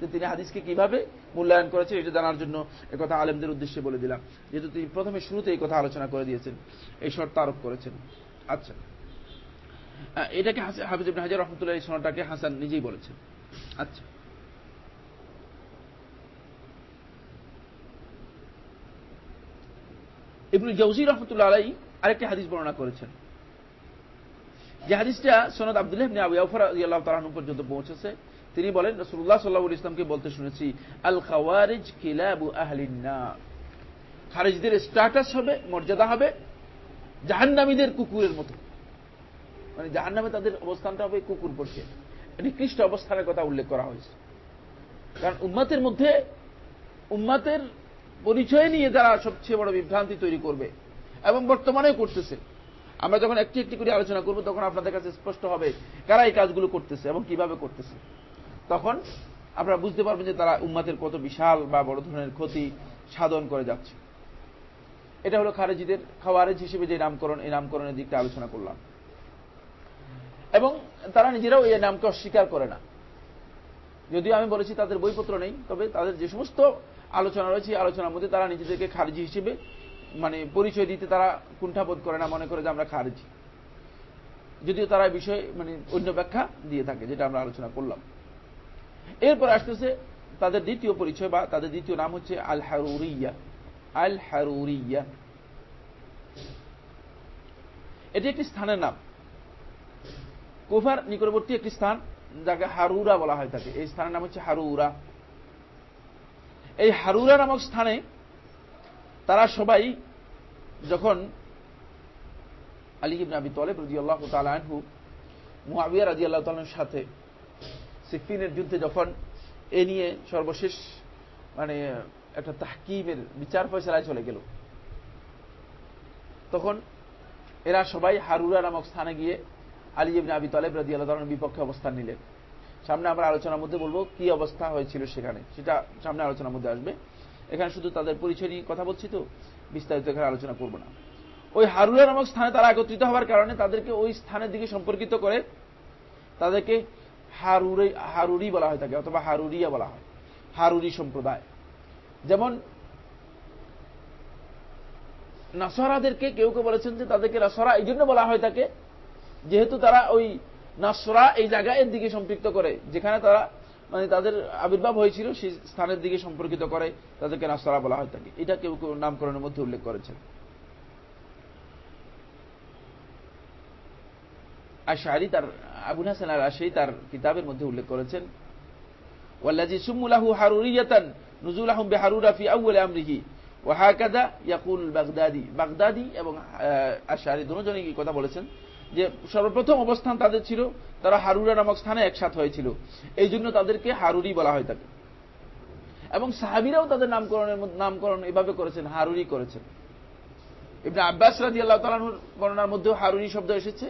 S1: যে তিনি হাদিসকে কিভাবে মূল্যায়ন করেছেন এটা জানার জন্য এ কথা আলেমদের উদ্দেশ্যে বলে দিলাম যেহেতু তিনি প্রথমে শুরুতে এই কথা আলোচনা করে দিয়েছেন এই শর্ত আরোপ করেছেন আচ্ছা এটাকে হাফিজ ইবনে হাজার রহমতুল্লাহ এই সনটাকে হাসান নিজেই বলেছেন আচ্ছা ইবনুল জৌজি রহমতুল্লাহ আলাই আরেকটি হাদিস বর্ণনা করেছেন যে হাদিসটা সনদ আবদুল্লাহ পর্যন্ত পৌঁছেছে তিনি বলেন রসুল্লাহ সাল্লাহ ইসলামকে বলতে শুনেছি আল খাওয়ারিজ কিলাবু আহলিনা নার খারিজদের স্ট্যাটাস হবে মর্যাদা হবে জাহান্নামীদের কুকুরের মতো মানে জাহান্নামে তাদের অবস্থানটা হবে কুকুর পড়ছে নিকৃষ্ট অবস্থানের কথা উল্লেখ করা হয়েছে কারণ উম্মাতের মধ্যে উম্মাতের পরিচয় নিয়ে তারা সবচেয়ে বড় বিভ্রান্তি তৈরি করবে এবং বর্তমানেও করতেছে আমরা যখন একটি একটি করে আলোচনা করব তখন আপনাদের কাছে স্পষ্ট হবে কারা এই কাজগুলো করতেছে এবং কিভাবে করতেছে তখন আপনারা বুঝতে পারবেন যে তারা উম্মাতের কত বিশাল বা বড় ধরনের ক্ষতি সাধন করে যাচ্ছে এটা হলো খারেজিদের খাওয়ারেজ হিসেবে যে নামকরণ এই নামকরণের দিকটা আলোচনা করলাম এবং তারা নিজেরাও এই নামকে অস্বীকার করে না যদিও আমি বলেছি তাদের বইপত্র নেই তবে তাদের যে সমস্ত আলোচনা রয়েছে আলোচনার মধ্যে তারা নিজেদেরকে খারিজি হিসেবে মানে পরিচয় দিতে তারা কুণ্ঠাবোধ করে না মনে করে যে আমরা খারিজি যদিও তারা বিষয়ে মানে অন্য ব্যাখ্যা দিয়ে থাকে যেটা আমরা আলোচনা করলাম এরপর আসতেছে তাদের দ্বিতীয় পরিচয় বা তাদের দ্বিতীয় নাম হচ্ছে আল হারুরিয়া আল হারুরিয়া এটি একটি স্থানের নাম কুফার নিকটবর্তী একটি স্থান যাকে হারুরা বলা হয় থাকে এই স্থানের নাম হচ্ছে হারুরা এই হারুরা নামক স্থানে তারা সবাই যখন আলী নাবি আবি তলেব রাজি আল্লাহ রাজি আল্লাহ তালের সাথে সিফিনের যুদ্ধে যখন এ নিয়ে সর্বশেষ মানে একটা তাহকিমের বিচার ফয়সলায় চলে গেল তখন এরা সবাই হারুরা নামক স্থানে গিয়ে আলী নাবি তলেব রাজি আল্লাহ বিপক্ষে অবস্থান নিলেন সামনে আমরা আলোচনার মধ্যে বলবো কি অবস্থা হয়েছিল সেখানে সেটা সামনে আলোচনার মধ্যে আসবে এখানে শুধু তাদের পরিচয় নিয়ে কথা বলছি তো বিস্তারিত এখানে আলোচনা করব না ওই হারুলা নামক স্থানে তারা একত্রিত হওয়ার কারণে তাদেরকে ওই স্থানের দিকে সম্পর্কিত করে তাদেরকে হারুরে হারুরি বলা হয় থাকে অথবা হারুরিয়া বলা হয় হারুরি সম্প্রদায় যেমন নাসরাদেরকে কেউ কেউ বলেছেন যে তাদেরকে নাসরা এই জন্য বলা হয় থাকে যেহেতু তারা ওই নাসরা এই জায়গায়ের দিকে সম্পৃক্ত করে যেখানে তারা মানে তাদের আবির্ভাব হয়েছিল সেই স্থানের দিকে সম্পর্কিত করে তাদেরকে নাসরা বলা হয় থাকে এটা কেউ কেউ নামকরণের মধ্যে উল্লেখ করেছেন আর শাহরি তার আবুল হাসান আর আশাই তার কিতাবের মধ্যে উল্লেখ করেছেন ওয়াল্লাজি সুমুলাহু হারুরিয়াতান নুজুল আহম বে হারুরা ফি আউ্ল আমরিহি ওয়াহাকাদা ইয়াকুল বাগদাদি বাগদাদি এবং আশারি দুজনেই কথা বলেছেন যে সর্বপ্রথম অবস্থান তাদের ছিল তারা হারুরা নামক স্থানে একসাথ হয়েছিল এই জন্য তাদেরকে হারুরি বলা হয় থাকে এবং সাহাবিরাও তাদের নামকরণের নামকরণ এভাবে করেছেন হারুরি করেছেন এমনি আব্বাস রাজি আল্লাহ তালানহুর বর্ণার মধ্যেও হারুরি শব্দ এসেছে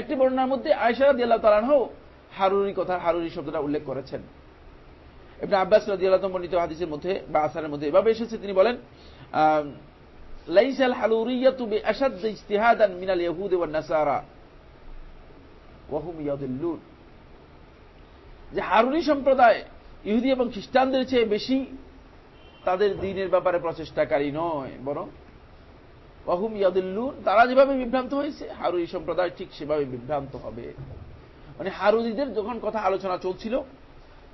S1: একটি বর্ণার মধ্যে আয়সা রাজি আল্লাহ তালানহ হারুরি কথা হারুরি শব্দটা উল্লেখ করেছেন এমনি আব্বাস রাজি আল্লাহ মন্ডিত হাদিসের মধ্যে বা আসারের মধ্যে এভাবে এসেছে তিনি বলেন লাইসাল হালুরিয়াতু বিআশাদ্দ ইজতিহাদান মিনাল ইয়াহুদ ওয়ান নাসারা ওয়া হুম ইয়াদুল্লুন যে হারুনি সম্প্রদায় ইহুদি এবং খ্রিস্টানদের চেয়ে বেশি তাদের দিনের ব্যাপারে প্রচেষ্টাকারী নয় বরং ওয়াহুম ইয়াদুল্লুন তারা যেভাবে বিভ্রান্ত হয়েছে হারুনি সম্প্রদায় ঠিক সেভাবে বিভ্রান্ত হবে মানে হারুরিদের যখন কথা আলোচনা চলছিল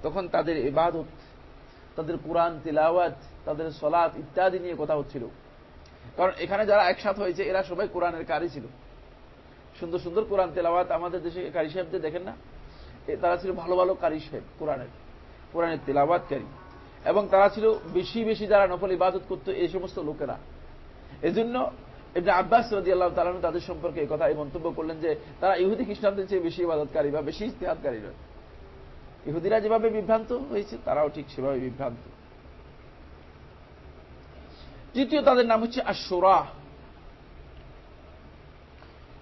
S1: তখন তাদের এবাদত তাদের কোরআন তেলাওয়াত তাদের সলাৎ ইত্যাদি নিয়ে কথা হচ্ছিল কারণ এখানে যারা একসাথ হয়েছে এরা সবাই কোরআনের কারি ছিল সুন্দর সুন্দর কোরআন তেলাওয়াত আমাদের দেশে কারি সাহেবদের দেখেন না তারা ছিল ভালো ভালো কারি সাহেব কোরআনের কোরআনের তেলাওয়াতকারী এবং তারা ছিল বেশি বেশি যারা নফল ইবাদত করত এই সমস্ত লোকেরা এজন্য এমনি আব্বাস রদি আল্লাহ তালাম তাদের সম্পর্কে কথা এই মন্তব্য করলেন যে তারা ইহুদি খ্রিস্টানদের চেয়ে বেশি ইবাদতকারী বা বেশি ইস্তেহাতকারী রয়েছে ইহুদিরা যেভাবে বিভ্রান্ত হয়েছে তারাও ঠিক সেভাবে বিভ্রান্ত তৃতীয় তাদের নাম হচ্ছে আশোরা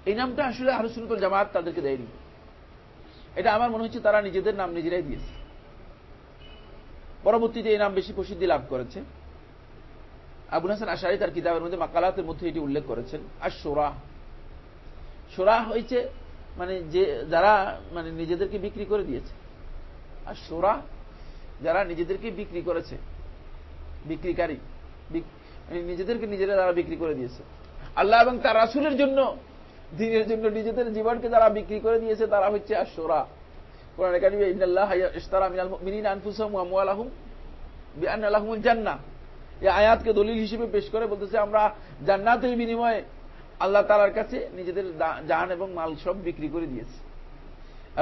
S1: এই নামটা আসলে আহরুসুল জামাত তাদেরকে দেয়নি এটা আমার মনে হচ্ছে তারা নিজেদের নাম নিজেরাই দিয়েছে পরবর্তীতে এই নাম বেশি প্রসিদ্ধি লাভ করেছে আবুল হাসান আশারি তার কিতাবের মধ্যে মাকালাতের মধ্যে এটি উল্লেখ করেছেন আর সোরা সোরা হয়েছে মানে যে যারা মানে নিজেদেরকে বিক্রি করে দিয়েছে আর সোরা যারা নিজেদেরকে বিক্রি করেছে বিক্রিকারী নিজেদেরকে নিজেরা তারা বিক্রি করে দিয়েছে আল্লাহ এবং তার রাসুলের জন্য দিনের জন্য নিজেদের জীবনকে যারা বিক্রি করে দিয়েছে তারা হচ্ছে আর সোরা কোরআন একাডেমি এই আয়াতকে দলিল হিসেবে পেশ করে বলতেছে আমরা জান্নাতের বিনিময়ে আল্লাহ তালার কাছে নিজেদের জান এবং মাল সব বিক্রি করে দিয়েছে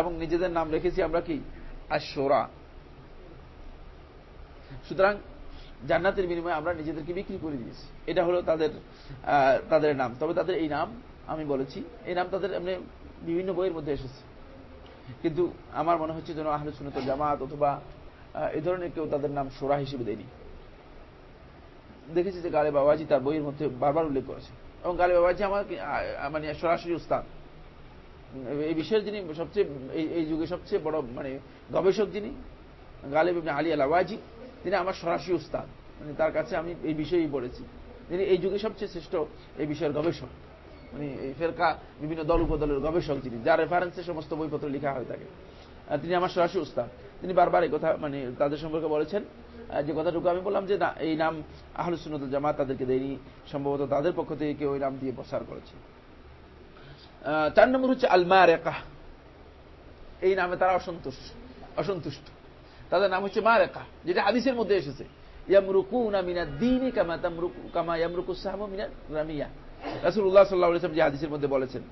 S1: এবং নিজেদের নাম রেখেছি আমরা কি আশোরা সুতরাং জান্নাতের বিনিময়ে আমরা নিজেদেরকে বিক্রি করে দিয়েছি এটা হলো তাদের তাদের নাম তবে তাদের এই নাম আমি বলেছি এই নাম তাদের এমনি বিভিন্ন বইয়ের মধ্যে এসেছে কিন্তু আমার মনে হচ্ছে যেন আহলে তো জামাত অথবা এ ধরনের কেউ তাদের নাম সোরা হিসেবে দেয়নি দেখেছি যে গালে বাবাজি তার বইয়ের মধ্যে বারবার উল্লেখ করেছে এবং গালে বাবাজি আমার মানে সরাসরি উস্তাদ এই বিষয়ের যিনি সবচেয়ে এই যুগে সবচেয়ে বড় মানে গবেষক যিনি গালেব আলী আলাওয়াজি তিনি আমার সরাসরি উস্তাদ মানে তার কাছে আমি এই বিষয়েই পড়েছি তিনি এই যুগে সবচেয়ে শ্রেষ্ঠ এই বিষয়ের গবেষক মানে এই ফেরকা বিভিন্ন দল উপদলের গবেষক যিনি যার রেফারেন্সে সমস্ত বইপত্র লেখা হয়ে থাকে তিনি আমার সরাসরি উস্তাদ তিনি বারবার এই কথা মানে তাদের সম্পর্কে বলেছেন যে কথাটুকু আমি বললাম যে না এই নাম আহলুসুনুল জামাত তাদেরকে দেয়নি সম্ভবত তাদের পক্ষ থেকে কেউ ওই নাম দিয়ে প্রসার করেছে চার নম্বর হচ্ছে আলমা রেকা এই নামে তারা অসন্তুষ্ট অসন্তুষ্ট তাদের নাম হচ্ছে মারেকা যেটা হাদিসের মধ্যে এসেছে মধ্যে বলেছেন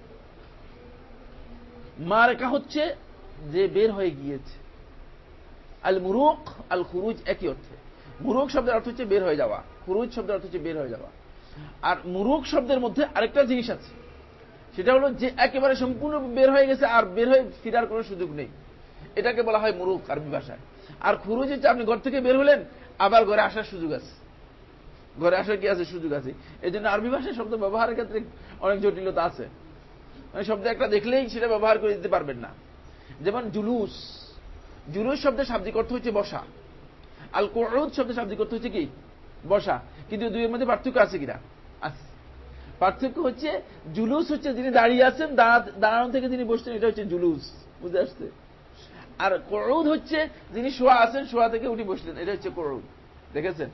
S1: হচ্ছে যে বের হয়ে গিয়েছে আল মুরুক আল খুরুজ একই অর্থে মুরুক শব্দের অর্থ হচ্ছে বের হয়ে যাওয়া খুরুজ শব্দের অর্থ হচ্ছে বের হয়ে যাওয়া আর মুরুক শব্দের মধ্যে আরেকটা জিনিস আছে সেটা হলো যে একেবারে সম্পূর্ণ বের হয়ে গেছে আর বের হয়ে ফিরার কোনো সুযোগ নেই এটাকে বলা হয় মুরুক আরবি ভাষায় আর খুরুজ হচ্ছে আপনি ঘর থেকে বের হলেন আবার ঘরে আসার সুযোগ আছে ঘরে আসার কি আছে সুযোগ আছে এই জন্য আরবি ভাষায় শব্দ ব্যবহারের ক্ষেত্রে অনেক জটিলতা আছে মানে শব্দ একটা দেখলেই সেটা ব্যবহার করে দিতে পারবেন না যেমন জুলুস জুলুস শব্দের শাব্দিক অর্থ হচ্ছে বসা আল কোরুদ শব্দের শাব্দিক অর্থ হচ্ছে কি বসা কিন্তু দুইয়ের মধ্যে পার্থক্য আছে কিনা আছে পার্থক্য হচ্ছে জুলুস হচ্ছে যিনি দাঁড়িয়ে আছেন দাঁড়ানো থেকে তিনি বসছেন এটা হচ্ছে জুলুস বুঝে আসছে আর করৌদ হচ্ছে যিনি শোয়া আছেন শোয়া থেকে উঠি বসলেন এটা হচ্ছে করৌদ দেখেছেন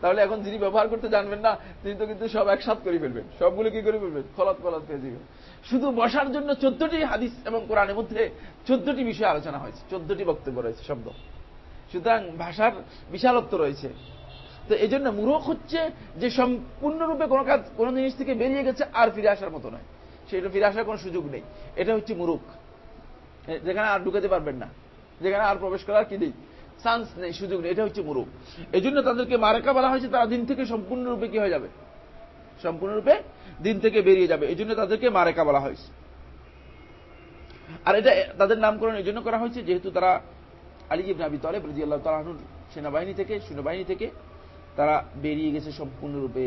S1: তাহলে এখন যিনি ব্যবহার করতে জানবেন না তিনি তো কিন্তু সব একসাথ করে ফেলবেন সবগুলো কি করে ফেলবেন খলত খলত করে দিবেন শুধু বসার জন্য চোদ্দটি হাদিস এবং কোরআনের মধ্যে চোদ্দটি বিষয়ে আলোচনা হয়েছে চোদ্দটি বক্তব্য রয়েছে শব্দ সুতরাং ভাষার বিশালত্ব রয়েছে তো এই জন্য মুরখ হচ্ছে যে সম্পূর্ণরূপে কোনো কাজ কোনো জিনিস থেকে বেরিয়ে গেছে আর ফিরে আসার মতো নয় সেটা ফিরে আসার কোনো সুযোগ নেই এটা হচ্ছে মুরুখ হ্যাঁ, যেখানে আর ঢুকাতে পারবেন না যেখানে আর প্রবেশ করার কি নেই চান্স নেই সুযোগ নেই এটা হচ্ছে মুরুব এই জন্য তাদেরকে মারেকা বলা হয়েছে তারা দিন থেকে সম্পূর্ণরূপে কি হয়ে যাবে সম্পূর্ণরূপে দিন থেকে বেরিয়ে যাবে এই জন্য তাদেরকে মারেকা বলা হয়েছে আর এটা তাদের নামকরণ এই জন্য করা হয়েছে যেহেতু তারা আলিজিব নাবি তলে রাজি আল্লাহ তালাহনুর সেনাবাহিনী থেকে সেনাবাহিনী থেকে তারা বেরিয়ে গেছে সম্পূর্ণরূপে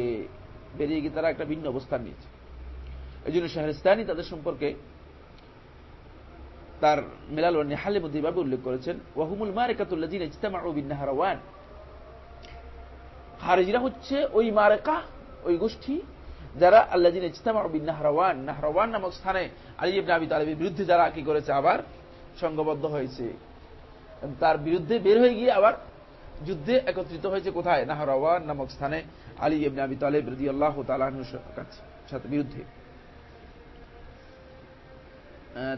S1: বেরিয়ে গিয়ে তারা একটা ভিন্ন অবস্থান নিয়েছে এই জন্য শাহরিস্তানি তাদের সম্পর্কে তার মেলাল ও নেহালের মধ্যে এভাবে উল্লেখ করেছেন ওয়াহুমুল মারেকাতুল্লাজিন ইজতামা ও বিন্নাহারাওয়ান খারেজিরা হচ্ছে ওই মারেকা ওই গোষ্ঠী যারা আল্লাহিন ইজতামা ও বিন্নাহারাওয়ান নাহরাওয়ান নামক স্থানে আলিব নাবি তালিবের বিরুদ্ধে যারা কি করেছে আবার সংঘবদ্ধ হয়েছে তার বিরুদ্ধে বের হয়ে গিয়ে আবার যুদ্ধে একত্রিত হয়েছে কোথায় নাহরওয়ান নামক স্থানে আলী ইবনে আবি তালেব রদি আল্লাহ তালাহ সাথে বিরুদ্ধে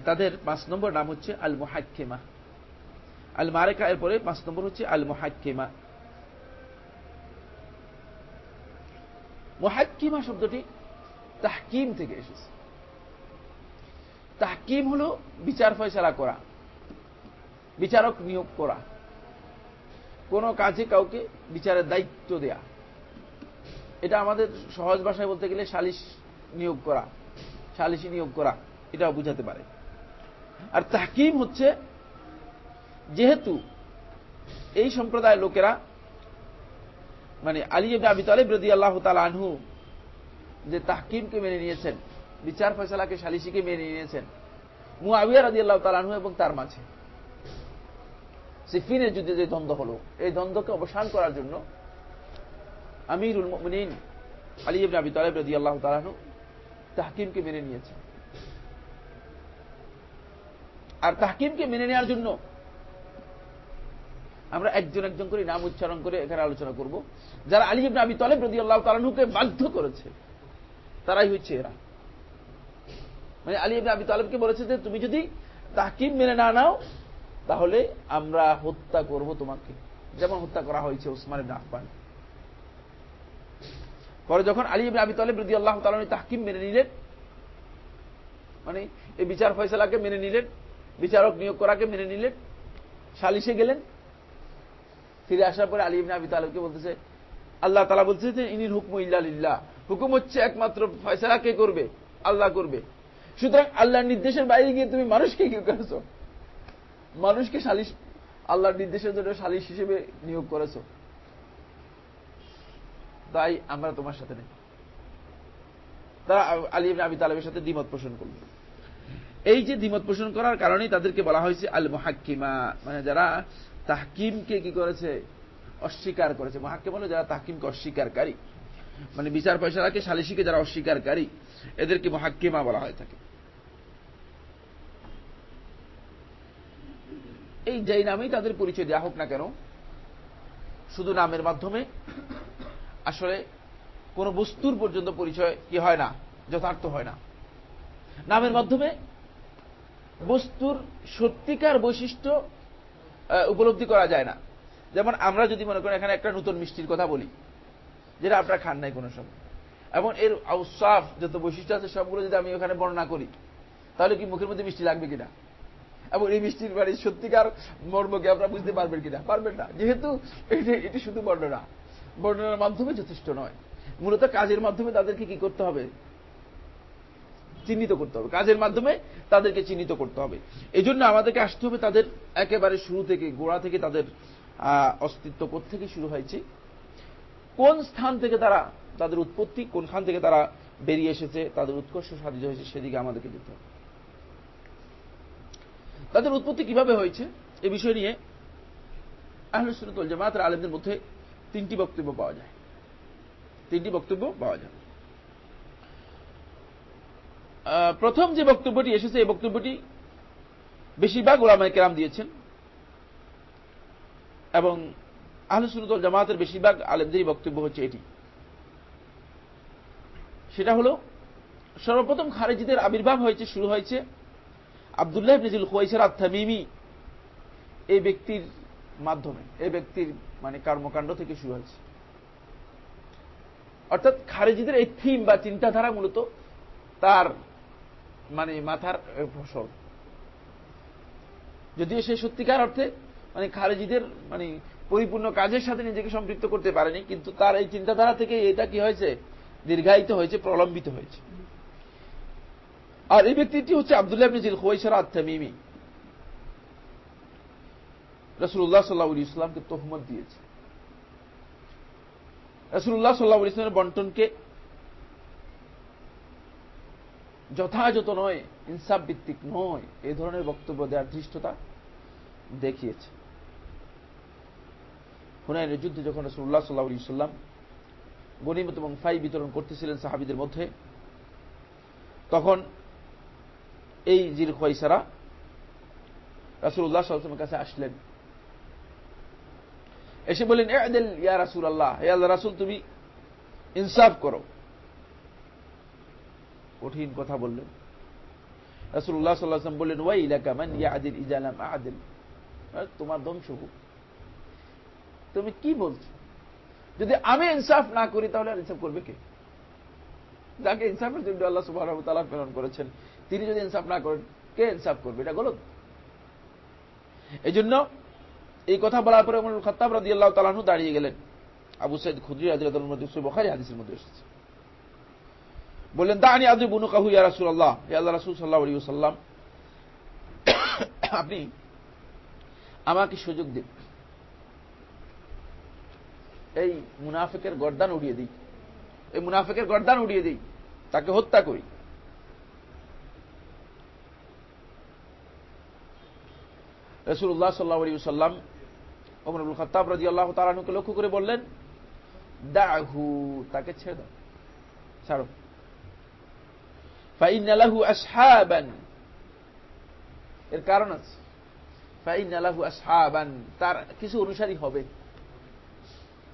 S1: তাদের পাঁচ নম্বর নাম হচ্ছে আল মোহাক্কেমা আল মারেকা এরপরে পাঁচ নম্বর হচ্ছে আল মোহাক্কেমা মোহাক্কিমা শব্দটি তাহকিম থেকে এসেছে তাহকিম হল বিচার ফয়সালা করা বিচারক নিয়োগ করা কোন কাজে কাউকে বিচারের দায়িত্ব দেয়া এটা আমাদের সহজ ভাষায় বলতে গেলে সালিশ নিয়োগ করা সালিশি নিয়োগ করা এটাও বুঝাতে পারে আর তাহকিম হচ্ছে যেহেতু এই সম্প্রদায়ের লোকেরা মানে আলী আবি তালেব রদি আল্লাহ তাল আনহু যে তাহকিমকে মেনে নিয়েছেন বিচার ফয়সলাকে সালিসিকে মেনে নিয়েছেন মু আবিয়া রদি আল্লাহ তাল আনহু এবং তার মাঝে সিফিনের যুদ্ধে যে দ্বন্দ্ব হল এই দ্বন্দ্বকে অবসান করার জন্য আমিরুল মিন আলী আবি তালেব রদি আল্লাহ তালাহু তাহকিমকে মেনে নিয়েছেন আর তাহকিমকে মেনে নেওয়ার জন্য আমরা একজন একজন করে নাম উচ্চারণ করে এখানে আলোচনা করব যারা আলী ইবনা আবি তলেব রদি আল্লাহ তালানুকে বাধ্য করেছে তারাই হচ্ছে এরা মানে আলী ইবনা আবি তলেবকে বলেছে যে তুমি যদি তাহকিম মেনে না নাও তাহলে আমরা হত্যা করব তোমাকে যেমন হত্যা করা হয়েছে ওসমানের ডাকপান পরে যখন আলী ইবনা আবি তলেব রদি আল্লাহ তালান তাহকিম মেনে নিলেন মানে এই বিচার ফয়সলাকে মেনে নিলেন বিচারক নিয়োগ করাকে মেনে নিলেন সালিশে গেলেন ফিরে আসার পরে আলী আবি তালেবকে বলতেছে আল্লাহ তালা বলছে যে ইনির হুকম ইল্লাহ হুকুম হচ্ছে একমাত্র ফয়সলা কে করবে আল্লাহ করবে সুতরাং আল্লাহর নির্দেশের বাইরে গিয়ে তুমি মানুষকে কি করেছ মানুষকে সালিশ আল্লাহর নির্দেশের জন্য সালিশ হিসেবে নিয়োগ করেছ তাই আমরা তোমার সাথে নেই তারা আলিম আবি তালেবের সাথে দ্বিমত পোষণ করবে এই যে দ্বিমত পোষণ করার কারণে তাদেরকে বলা হয়েছে আল মহাকিমা মানে যারা তাহকিমকে কি করেছে অস্বীকার করেছে মহাকিম হলো যারা তাহকিমকে অস্বীকারী মানে বিচার ফয়সালাকে সালিসিকে যারা অস্বীকারী এদেরকে মহাকিমা বলা হয়ে থাকে এই যেই নামেই তাদের পরিচয় দেওয়া হোক না কেন শুধু নামের মাধ্যমে আসলে কোন বস্তুর পর্যন্ত পরিচয় কি হয় না যথার্থ হয় না নামের মাধ্যমে বস্তুর সত্যিকার বৈশিষ্ট্য উপলব্ধি করা যায় না যেমন আমরা যদি মনে করেন এখানে একটা নতুন মিষ্টির কথা বলি যেটা আপনারা খান নাই কোনো সময় এবং এর সাফ যত বৈশিষ্ট্য আছে সবগুলো যদি আমি ওখানে বর্ণনা করি তাহলে কি মুখের মধ্যে মিষ্টি লাগবে কিনা এবং এই মিষ্টির বাড়ি সত্যিকার মর্মকে আপনারা বুঝতে পারবেন কিনা পারবেন না যেহেতু এটি শুধু বর্ণনা বর্ণনার মাধ্যমে যথেষ্ট নয় মূলত কাজের মাধ্যমে তাদেরকে কি করতে হবে চিহ্নিত করতে হবে কাজের মাধ্যমে তাদেরকে চিহ্নিত করতে হবে এই জন্য আমাদেরকে আসতে হবে তাদের একেবারে শুরু থেকে গোড়া থেকে তাদের অস্তিত্ব থেকে শুরু হয়েছে কোন স্থান থেকে তারা তাদের উৎপত্তি কোনখান থেকে তারা বেরিয়ে এসেছে তাদের উৎকর্ষ সাধিত হয়েছে সেদিকে আমাদেরকে যেতে হবে তাদের উৎপত্তি কিভাবে হয়েছে এ বিষয় নিয়ে সুরতুল জামাতের আলেমদের মধ্যে তিনটি বক্তব্য পাওয়া যায় তিনটি বক্তব্য পাওয়া যায় প্রথম যে বক্তব্যটি এসেছে এই বক্তব্যটি বেশিরভাগ ওলামায় কেরাম দিয়েছেন এবং আহলসুনুদল জামাতের বেশিরভাগ আলেমদেরই বক্তব্য হচ্ছে এটি সেটা হল সর্বপ্রথম খারেজিদের আবির্ভাব হয়েছে শুরু হয়েছে আবদুল্লাহ ইবনিজুল খুয়াইসার আত্মামিমি এই ব্যক্তির মাধ্যমে এই ব্যক্তির মানে কর্মকাণ্ড থেকে শুরু হয়েছে অর্থাৎ খারেজিদের এই থিম বা চিন্তাধারা মূলত তার মানে মাথার ফসল যদিও সে সত্যিকার অর্থে মানে খারেজিদের মানে পরিপূর্ণ কাজের সাথে নিজেকে সম্পৃক্ত করতে পারেনি কিন্তু তার এই চিন্তাধারা থেকে এটা কি হয়েছে দীর্ঘায়িত হয়েছে প্রলম্বিত হয়েছে আর এই ব্যক্তিটি হচ্ছে আবদুল্লাহ ইবনিজিল খোয়াইসারা আত্মামিমি রসুল্লাহ সাল্লাহ ইসলামকে তহমত দিয়েছে রসুল্লাহ সাল্লাহ ইসলামের বন্টনকে যথাযথ নয় ইনসাফ ভিত্তিক নয় এ ধরনের বক্তব্য দেওয়ার ধৃষ্টতা দেখিয়েছে হুনায়নের যুদ্ধে যখন রসুল্লাহ সাল্লাহ সাল্লাম গণিমত এবং ফাই বিতরণ করতেছিলেন সাহাবিদের মধ্যে তখন এই জির খোয়াইসারা রাসুল উল্লাহ সাল্লামের কাছে আসলেন এসে বললেন এদেল ইয়া রাসুল আল্লাহ এ আল্লাহ রাসুল তুমি ইনসাফ করো কঠিন কথা বললেন রাসুল্লাহ সাল্লাহাম বললেন ওয়াই ইলাকা মান ইয়া আদিল ইজালাম আদিল তোমার ধ্বংস হোক তুমি কি বলছো যদি আমি ইনসাফ না করি তাহলে আর ইনসাফ করবে কে যাকে ইনসাফের জন্য আল্লাহ সুবাহ তালা প্রেরণ করেছেন তিনি যদি ইনসাফ না করেন কে ইনসাফ করবে এটা গলত এই জন্য এই কথা বলার পরে খত্তাব রাজি আল্লাহ তালাহ দাঁড়িয়ে গেলেন আবু সাইদ খুদ্রি রাজি বখারি হাদিসের মধ্যে এসেছে বললেন দা আনি আদু বুনু কাহু ইয়া রাসুল আল্লাহ আল্লাহ রাসুল সাল্লাহ আলী সাল্লাম <coughs> আপনি আমাকে সুযোগ দিন এই মুনাফেকের গর্দান উড়িয়ে দিই এই মুনাফেকের গর্দান উড়িয়ে দিই তাকে হত্যা করি রসুল্লাহ সাল্লাহ আলী সাল্লাম অমরুল খতাব রাজি আল্লাহ তালানুকে লক্ষ্য করে বললেন দাহু তাকে ছেড়ে দাও ছাড়ো ফাইনালাহু আসহাবান এর কারণ আছে ফাইনালাহু আসহাবান তার কিছু অনুসারী হবে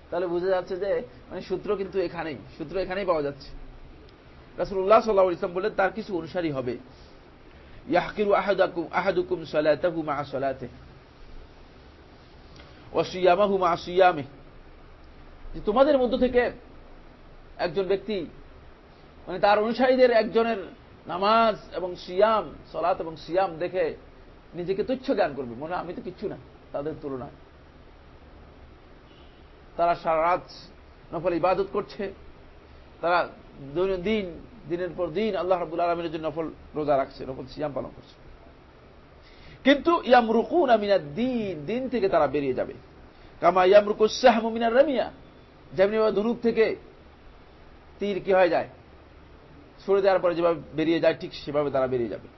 S1: তাহলে যাচ্ছে যে মানে সূত্র কিন্তু এখানেই সূত্র এখানেই পাওয়া যাচ্ছে সাল্লাহ ইসলাম বললেন তার কিছু অনুসারী হবে ইয়াহকিরু আহাদুকুম মা অসিয়ামাহু মা তোমাদের মধ্য থেকে একজন ব্যক্তি মানে তার অনুসারীদের একজনের নামাজ এবং সিয়াম সলাত এবং সিয়াম দেখে নিজেকে তুচ্ছ জ্ঞান করবে মনে আমি তো কিচ্ছু না তাদের তুলনায় তারা সারা রাত নফল ইবাদত করছে তারা দিন দিনের পর দিন আল্লাহ রাবুল আলমের জন্য নফল রোজা রাখছে নফল সিয়াম পালন করছে কিন্তু ইয়াম রুকুন আমিনা দিন দিন থেকে তারা বেরিয়ে যাবে কামা ইয়াম রুকুস শাহ রামিয়া যেমনি ধনুক থেকে তীর কি হয়ে যায় সরে দেওয়ার পরে যেভাবে বেরিয়ে যায় ঠিক সেভাবে তারা বেরিয়ে যাবে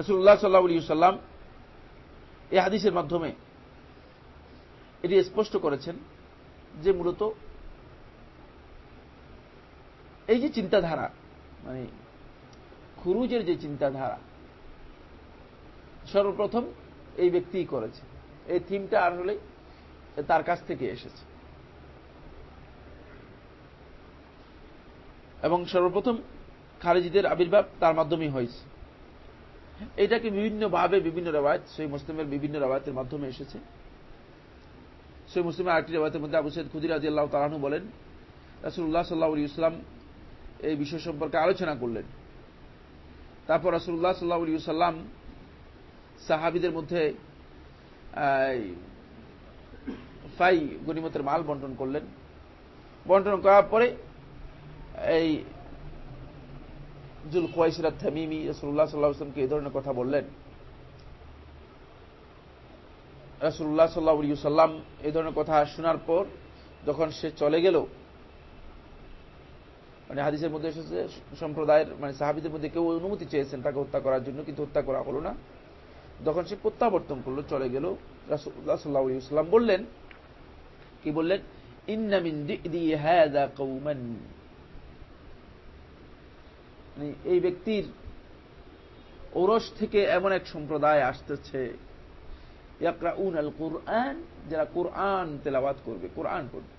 S1: রসুল্লাহ সাল্লাহ সাল্লাম এই হাদিসের মাধ্যমে এটি স্পষ্ট করেছেন যে মূলত এই যে চিন্তাধারা মানে খুরুজের যে চিন্তাধারা সর্বপ্রথম এই ব্যক্তি করেছে এই থিমটা আর হলে তার কাছ থেকে এসেছে এবং সর্বপ্রথম খারেজিদের আবির্ভাব তার মাধ্যমেই হয়েছে এটাকে বিভিন্নভাবে বিভিন্ন রেবায়ত সেই মুসলিমের বিভিন্ন রেবায়তের মাধ্যমে এসেছে সেই মুসলিমের আরেকটি রেবায়তের মধ্যে আবু সৈয়দ খুদির আজিয়াল্লাহ আল্লাহ তালাহু বলেন রাসুল্লাহ সাল্লাহ ইসলাম এই বিষয় সম্পর্কে আলোচনা করলেন তারপর রসুল্লাহ সাল্লাহ সাল্লাম সাহাবিদের মধ্যে ফাই গণিমতের মাল বন্টন করলেন বন্টন করার পরে এই জুল খোয়াইসরা থামিমি রসুল্লাহ সাল্লাহ আসলামকে এই ধরনের কথা বললেন রসুল্লাহ সাল্লাহ সাল্লাম এই ধরনের কথা শোনার পর যখন সে চলে গেল মানে হাদিসের মধ্যে এসেছে সম্প্রদায়ের মানে সাহাবিদের মধ্যে কেউ অনুমতি চেয়েছেন তাকে হত্যা করার জন্য কিন্তু হত্যা করা হলো না যখন সে প্রত্যাবর্তন করলো চলে গেল রাসুল্লাহাম বললেন কি বললেন মানে এই ব্যক্তির ওরস থেকে এমন এক সম্প্রদায় আসতেছে যারা কোরআন তেলাবাদ করবে কোরআন পড়বে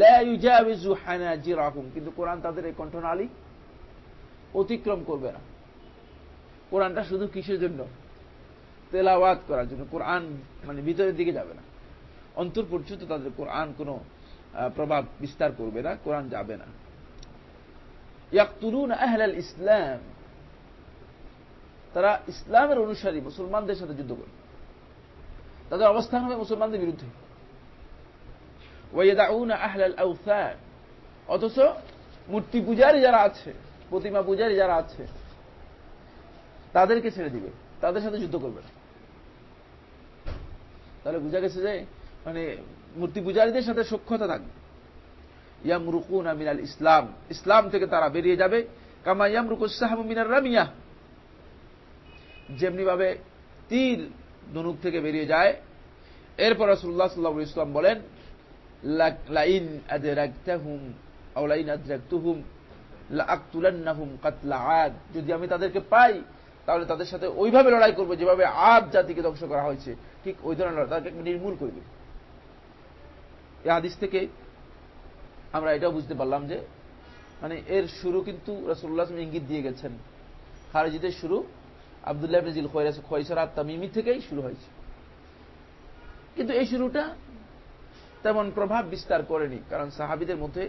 S1: লাইজাবিজু হানাজিরাকুম কিন্তু কোরআন তাদের এই কণ্ঠনালী অতিক্রম করবে না কোরআনটা শুধু কিসের জন্য তেলাওয়াত করার জন্য কোরআন মানে ভিতরের দিকে যাবে না অন্তর পর্যন্ত তাদের কোরআন কোন প্রভাব বিস্তার করবে না কোরআন যাবে না আহলাল ইসলাম তারা ইসলামের অনুসারী মুসলমানদের সাথে যুদ্ধ করবে তাদের অবস্থান হবে মুসলমানদের বিরুদ্ধে আহলাল আউসার অথচ মূর্তি পূজারী যারা আছে প্রতিমা পূজারী যারা আছে তাদেরকে ছেড়ে দিবে তাদের সাথে যুদ্ধ করবে না তাহলে বোঝা গেছে যে মানে মূর্তি পূজারীদের সাথে সক্ষতা থাকবে আমিনাল ইসলাম ইসলাম থেকে তারা বেরিয়ে যাবে কামা রুকু মিনার রামিয়া যেমনিভাবে তীর ধনুক থেকে বেরিয়ে যায় এরপর রসুল্লাহ সাল্লাহ ইসলাম বলেন লাইন আদরাকতাহুম আও লাইন আদরাকতুহুম লাআকতুলান্নাহুম কাতলা আদ যদি আমি তাদেরকে পাই তাহলে তাদের সাথে ওইভাবে লড়াই করবো যেভাবে আদ জাতিকে ধ্বংস করা হয়েছে ঠিক ওই ধরনের লড়াই তাদেরকে নির্মূল করবে এই হাদিস থেকে আমরা এটাও বুঝতে পারলাম যে মানে এর শুরু কিন্তু রসুল্লাহ ইঙ্গিত দিয়ে গেছেন খারেজিদের শুরু আবদুল্লাহ খৈরাস খৈসার আত্মামিমি থেকেই শুরু হয়েছে কিন্তু এই শুরুটা তেমন প্রভাব বিস্তার করেনি কারণ সাহাবিদের মধ্যে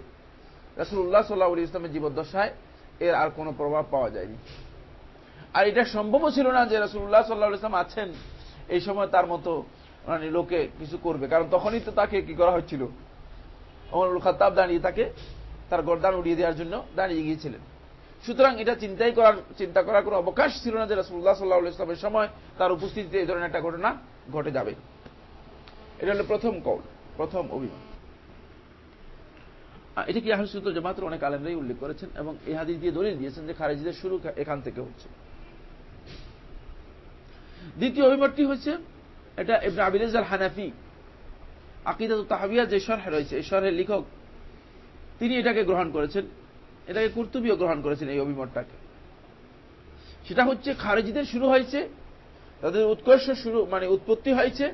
S1: রাসুল্লাহ সাল্লাহ উল ইসলামের জীবদ্দশায় এর আর কোনো প্রভাব পাওয়া যায়নি আর এটা সম্ভবও ছিল না যে রাসুল্লাহ সাল্লাহ ইসলাম আছেন এই সময় তার মতো মানে লোকে কিছু করবে কারণ তখনই তো তাকে কি করা হচ্ছিল অমরুল খাতাব দাঁড়িয়ে তাকে তার গরদান উড়িয়ে দেওয়ার জন্য দাঁড়িয়ে গিয়েছিলেন সুতরাং এটা চিন্তাই করার চিন্তা করার কোনো অবকাশ ছিল না যে রাসুল্লাহ সাল্লাহ ইসলামের সময় তার উপস্থিতিতে এই ধরনের একটা ঘটনা ঘটে যাবে এটা হল প্রথম কৌল প্রথম অভিমত এটা কি আহল সুন্দর জামাতের অনেক আলেমরাই উল্লেখ করেছেন এবং এই হাদিস দিয়ে দলিল দিয়েছেন যে খারেজিদের শুরু এখান থেকে হচ্ছে দ্বিতীয় অভিমতটি হচ্ছে এটা ইবনে আবিলেজ আল হানাফি আকিদাত তাহাবিয়া যে শরহে রয়েছে এই শরহের লেখক তিনি এটাকে গ্রহণ করেছেন এটাকে কুর্তুবিও গ্রহণ করেছেন এই অভিমতটাকে সেটা হচ্ছে খারেজিদের শুরু হয়েছে তাদের উৎকর্ষ শুরু মানে উৎপত্তি হয়েছে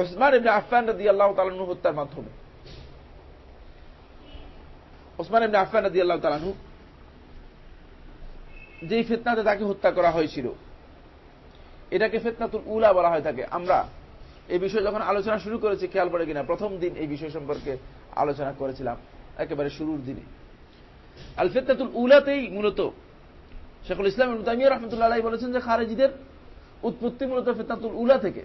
S1: ওসমান ইবনে আফান রাদি আল্লাহ তালানু হত্যার মাধ্যমে ওসমান ইবনে আফান রাদি আল্লাহ তালানু যেই ফেতনাতে তাকে হত্যা করা হয়েছিল এটাকে ফেতনাতুল উলা বলা হয় থাকে আমরা এই বিষয়ে যখন আলোচনা শুরু করেছি খেয়াল পড়ে কিনা প্রথম দিন এই বিষয় সম্পর্কে আলোচনা করেছিলাম একেবারে শুরুর দিনে আল ফেতনাতুল উলাতেই মূলত শেখুল ইসলাম রহমতুল্লাহ বলেছেন যে খারেজিদের উৎপত্তি মূলত ফেতনাতুল উলা থেকে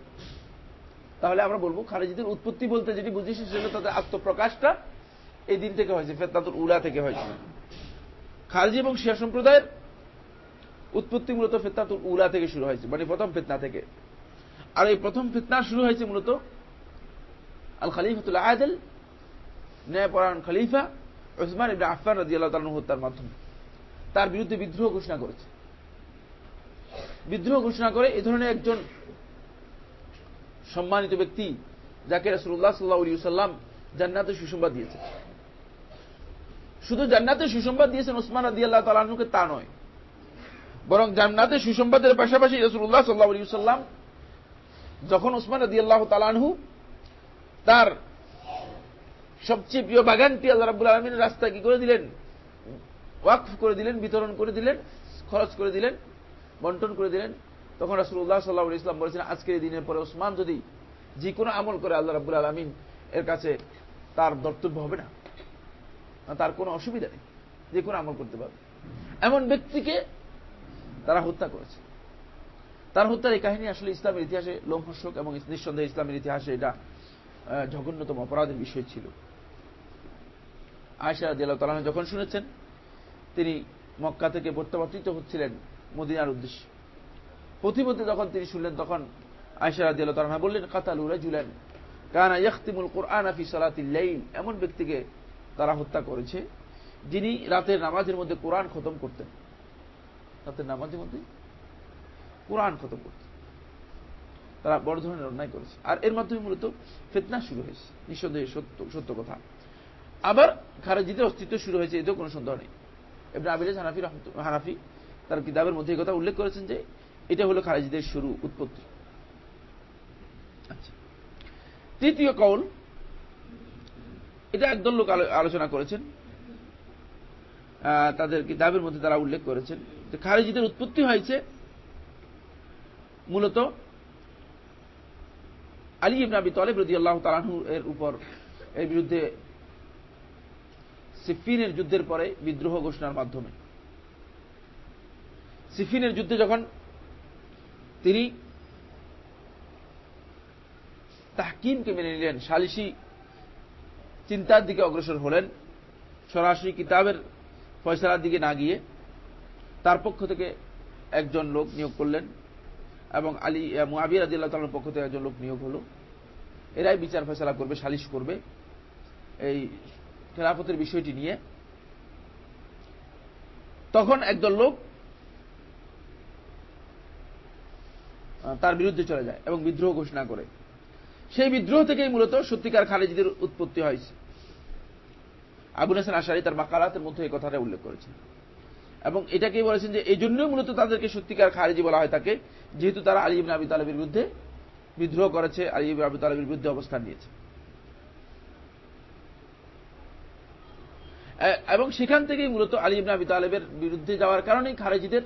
S1: তাহলে আমরা বলবো খারেজিদের উৎপত্তি বলতে যেটি বুঝি সেজন্য তাদের আত্মপ্রকাশটা এই দিন থেকে হয়েছে ফেতনাতুল উলা থেকে হয়েছে খারেজি এবং শিয়া সম্প্রদায়ের উৎপত্তি মূলত ফেতনাতুল উলা থেকে শুরু হয়েছে মানে প্রথম ফেতনা থেকে আর এই প্রথম ফেতনা শুরু হয়েছে মূলত আল খালিফাতুল আয়দেল ন্যায়পরায়ণ খালিফা ওসমান ইবনে আফফান রাদিয়াল্লাহু তাআলা হত্যার মাধ্যমে তার বিরুদ্ধে বিদ্রোহ ঘোষণা করেছে বিদ্রোহ ঘোষণা করে এ ধরনের একজন সম্মানিত ব্যক্তি যাকে রসুল্লাহ সাল্লাহ সাল্লাম জান্নাতে সুসংবাদ দিয়েছেন শুধু জান্নাতে সুসংবাদ দিয়েছেন ওসমান আদি আল্লাহ তালুকে তা নয় বরং জান্নাতে সুসংবাদের পাশাপাশি রসুল্লাহ সাল্লাহ সাল্লাম যখন ওসমান আদি আল্লাহ তালানহু তার সবচেয়ে প্রিয় বাগানটি আল্লাহ রাবুল আলমিনের রাস্তা কি করে দিলেন ওয়াকফ করে দিলেন বিতরণ করে দিলেন খরচ করে দিলেন বন্টন করে দিলেন তখন রাসুল্লাহ সাল্লাহ ইসলাম বলেছেন আজকের দিনের পরে ওসমান যদি যে কোনো আমল করে আল্লাহ রাবুল আলমিন এর কাছে তার দর্তব্য হবে না তার কোনো অসুবিধা নেই যে কোনো আমল করতে পারবে এমন ব্যক্তিকে তারা হত্যা করেছে তার হত্যার এই কাহিনী আসলে ইসলামের ইতিহাসে লোমহর্ষক এবং নিঃসন্দেহে ইসলামের ইতিহাসে এটা জঘন্যতম অপরাধের বিষয় ছিল আয়সা দিয়াল তালানা যখন শুনেছেন তিনি মক্কা থেকে প্রত্যাবর্তিত হচ্ছিলেন মদিনার উদ্দেশ্যে প্রতিমধ্যে যখন তিনি শুনলেন তখন আয়সারা দিল তারা বললেন কাতালুরা জুলেন কানা ইখতিমুল কোরআন আফি সালাতিল্লাইল এমন ব্যক্তিকে তারা হত্যা করেছে যিনি রাতের নামাজের মধ্যে কোরআন খতম করতেন রাতের নামাজের মধ্যে কোরআন খতম করতেন তারা বড় ধরনের অন্যায় করেছে আর এর মাধ্যমে মূলত ফেতনা শুরু হয়েছে নিঃসন্দেহে সত্য কথা আবার খারেজিদের অস্তিত্ব শুরু হয়েছে এতেও কোনো সন্দেহ নেই এবার আবিরাজ হানাফি হানাফি তার কিতাবের মধ্যে কথা উল্লেখ করেছেন যে এটা হল খারেজিদের শুরু উৎপত্তি আচ্ছা। তৃতীয় কৌল এটা একদল লোক আলোচনা করেছেন তাদের কিতাবের মধ্যে তারা উল্লেখ করেছেন যে খারেজিদের উৎপত্তি হয়েছে মূলত আলী ইবনাবি তলেব রদি আল্লাহ তালাহু এর উপর এর বিরুদ্ধে সিফিনের যুদ্ধের পরে বিদ্রোহ ঘোষণার মাধ্যমে সিফিনের যুদ্ধে যখন তিনি তাহকিমকে মেনে নিলেন সালিসি চিন্তার দিকে অগ্রসর হলেন সরাসরি কিতাবের ফয়সলার দিকে না গিয়ে তার পক্ষ থেকে একজন লোক নিয়োগ করলেন এবং আলী মুআবির আদিল্লাহ তালার পক্ষ থেকে একজন লোক নিয়োগ হল এরাই বিচার ফয়সলা করবে সালিশ করবে এই খেলাফতের বিষয়টি নিয়ে তখন একদল লোক তার বিরুদ্ধে চলে যায় এবং বিদ্রোহ ঘোষণা করে সেই বিদ্রোহ থেকেই মূলত সত্যিকার খালেজিদের উৎপত্তি হয়েছে আবুল হাসান আশারি তার মাকালাতের মধ্যে এই কথাটা উল্লেখ করেছেন এবং এটাকেই বলেছেন যে এই জন্যই মূলত তাদেরকে সত্যিকার খারেজি বলা হয় তাকে যেহেতু তারা আলী ইবিন আবি তালেবের বিরুদ্ধে বিদ্রোহ করেছে আলী ইবিন আবি তালেবের বিরুদ্ধে অবস্থান নিয়েছে এবং সেখান থেকেই মূলত আলী ইবিন আবি তালেবের বিরুদ্ধে যাওয়ার কারণেই খারেজিদের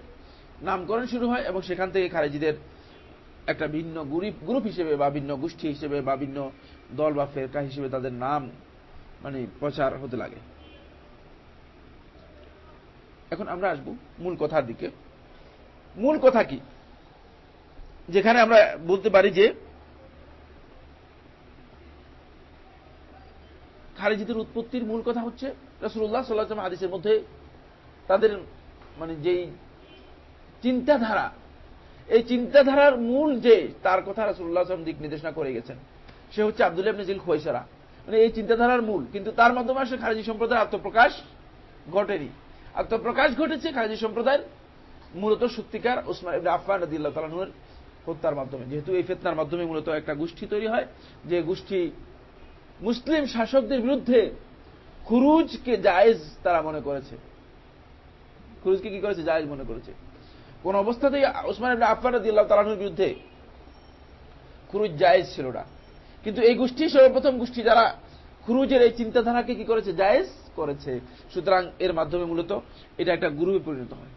S1: নামকরণ শুরু হয় এবং সেখান থেকে খারেজিদের একটা ভিন্ন গ্রুপ গ্রুপ হিসেবে বা ভিন্ন গোষ্ঠী হিসেবে বা ভিন্ন দল বা ফেরকা হিসেবে তাদের নাম মানে প্রচার হতে লাগে এখন আমরা আসব মূল কথার দিকে মূল কথা কি যেখানে আমরা বলতে পারি যে খারিজিদের উৎপত্তির মূল কথা হচ্ছে রসুল্লাহ সাল্লাহ আদিসের মধ্যে তাদের মানে যেই চিন্তাধারা এই চিন্তাধারার মূল যে তার কথা রাসুল্লাহ আসলাম দিক নির্দেশনা করে গেছেন সে হচ্ছে আব্দুল নিজিল খোয়েসারা মানে এই চিন্তাধারার মূল কিন্তু তার মাধ্যমে আসলে খারিজি সম্প্রদায়ের আত্মপ্রকাশ ঘটেনি আত্মপ্রকাশ ঘটেছে খারিজি সম্প্রদায়ের মূলত সত্যিকার ওসমান আফান রদিল্লাহ তালানুর হত্যার মাধ্যমে যেহেতু এই ফেতনার মাধ্যমে মূলত একটা গোষ্ঠী তৈরি হয় যে গোষ্ঠী মুসলিম শাসকদের বিরুদ্ধে খুরুজকে জায়েজ তারা মনে করেছে খুরুজকে কি করেছে জায়েজ মনে করেছে কোন অবস্থাতেই ওসমান ইবনে আফান রাদিয়াল্লাহু তাআলার বিরুদ্ধে খুরুজ জায়েজ ছিল না কিন্তু এই গোষ্ঠী সর্বপ্রথম গোষ্ঠী যারা খুরুজের এই চিন্তাধারাকে কি করেছে জায়েজ করেছে সুতরাং এর মাধ্যমে মূলত এটা একটা গ্রুপে পরিণত হয়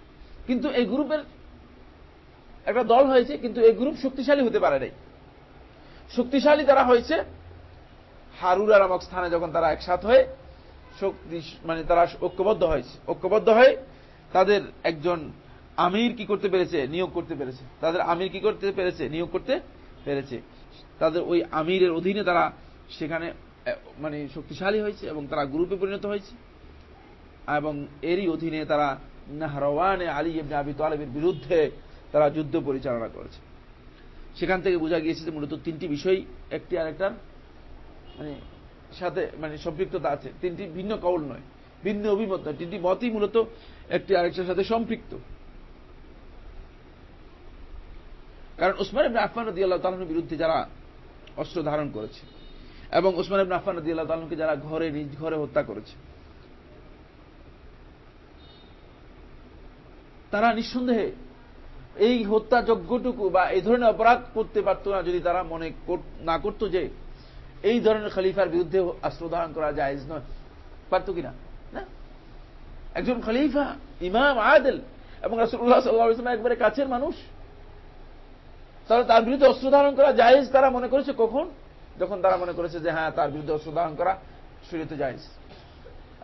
S1: কিন্তু এই গ্রুপের একটা দল হয়েছে কিন্তু এই গ্রুপ শক্তিশালী হতে পারে নাই শক্তিশালী তারা হয়েছে হারুরা নামক স্থানে যখন তারা একসাথ হয়ে শক্তি মানে তারা ঐক্যবদ্ধ হয়েছে ঐক্যবদ্ধ হয়ে তাদের একজন আমির কি করতে পেরেছে নিয়োগ করতে পেরেছে তাদের আমির কি করতে পেরেছে নিয়োগ করতে পেরেছে তাদের ওই আমিরের অধীনে তারা সেখানে মানে শক্তিশালী হয়েছে এবং তারা গ্রুপে পরিণত হয়েছে এবং এরই অধীনে তারা নাহরওয়ানে আলী ইবনে আবি তালেবের বিরুদ্ধে তারা যুদ্ধ পরিচালনা করেছে সেখান থেকে বোঝা গিয়েছে যে মূলত তিনটি বিষয় একটি আরেকটার মানে সাথে মানে সম্পৃক্ততা আছে তিনটি ভিন্ন কৌল নয় ভিন্ন অভিমত নয় তিনটি মতই মূলত একটি আরেকটার সাথে সম্পৃক্ত কারণ উসমান ইবনে আফমান রদি আল্লাহ তালনের বিরুদ্ধে যারা অস্ত্র ধারণ করেছে এবং উসমান ইবনে আফমান রদি আল্লাহ তালনকে যারা ঘরে নিজ ঘরে হত্যা করেছে তারা নিঃসন্দেহে এই হত্যা যজ্ঞটুকু বা এই ধরনের অপরাধ করতে পারত না যদি তারা মনে না করত যে এই ধরনের খলিফার বিরুদ্ধে অস্ত্র ধারণ করা যায় নয় পারত কিনা না একজন খলিফা ইমাম আদেল এবং রাসুল্লাহ সাল্লাহ ইসলাম একবারে কাছের মানুষ তাহলে তার বিরুদ্ধে অস্ত্র ধারণ করা জাহেজ তারা মনে করেছে কখন যখন তারা মনে করেছে যে হ্যাঁ তার বিরুদ্ধে অস্ত্র ধারণ করা শরীয়তে জাহেজ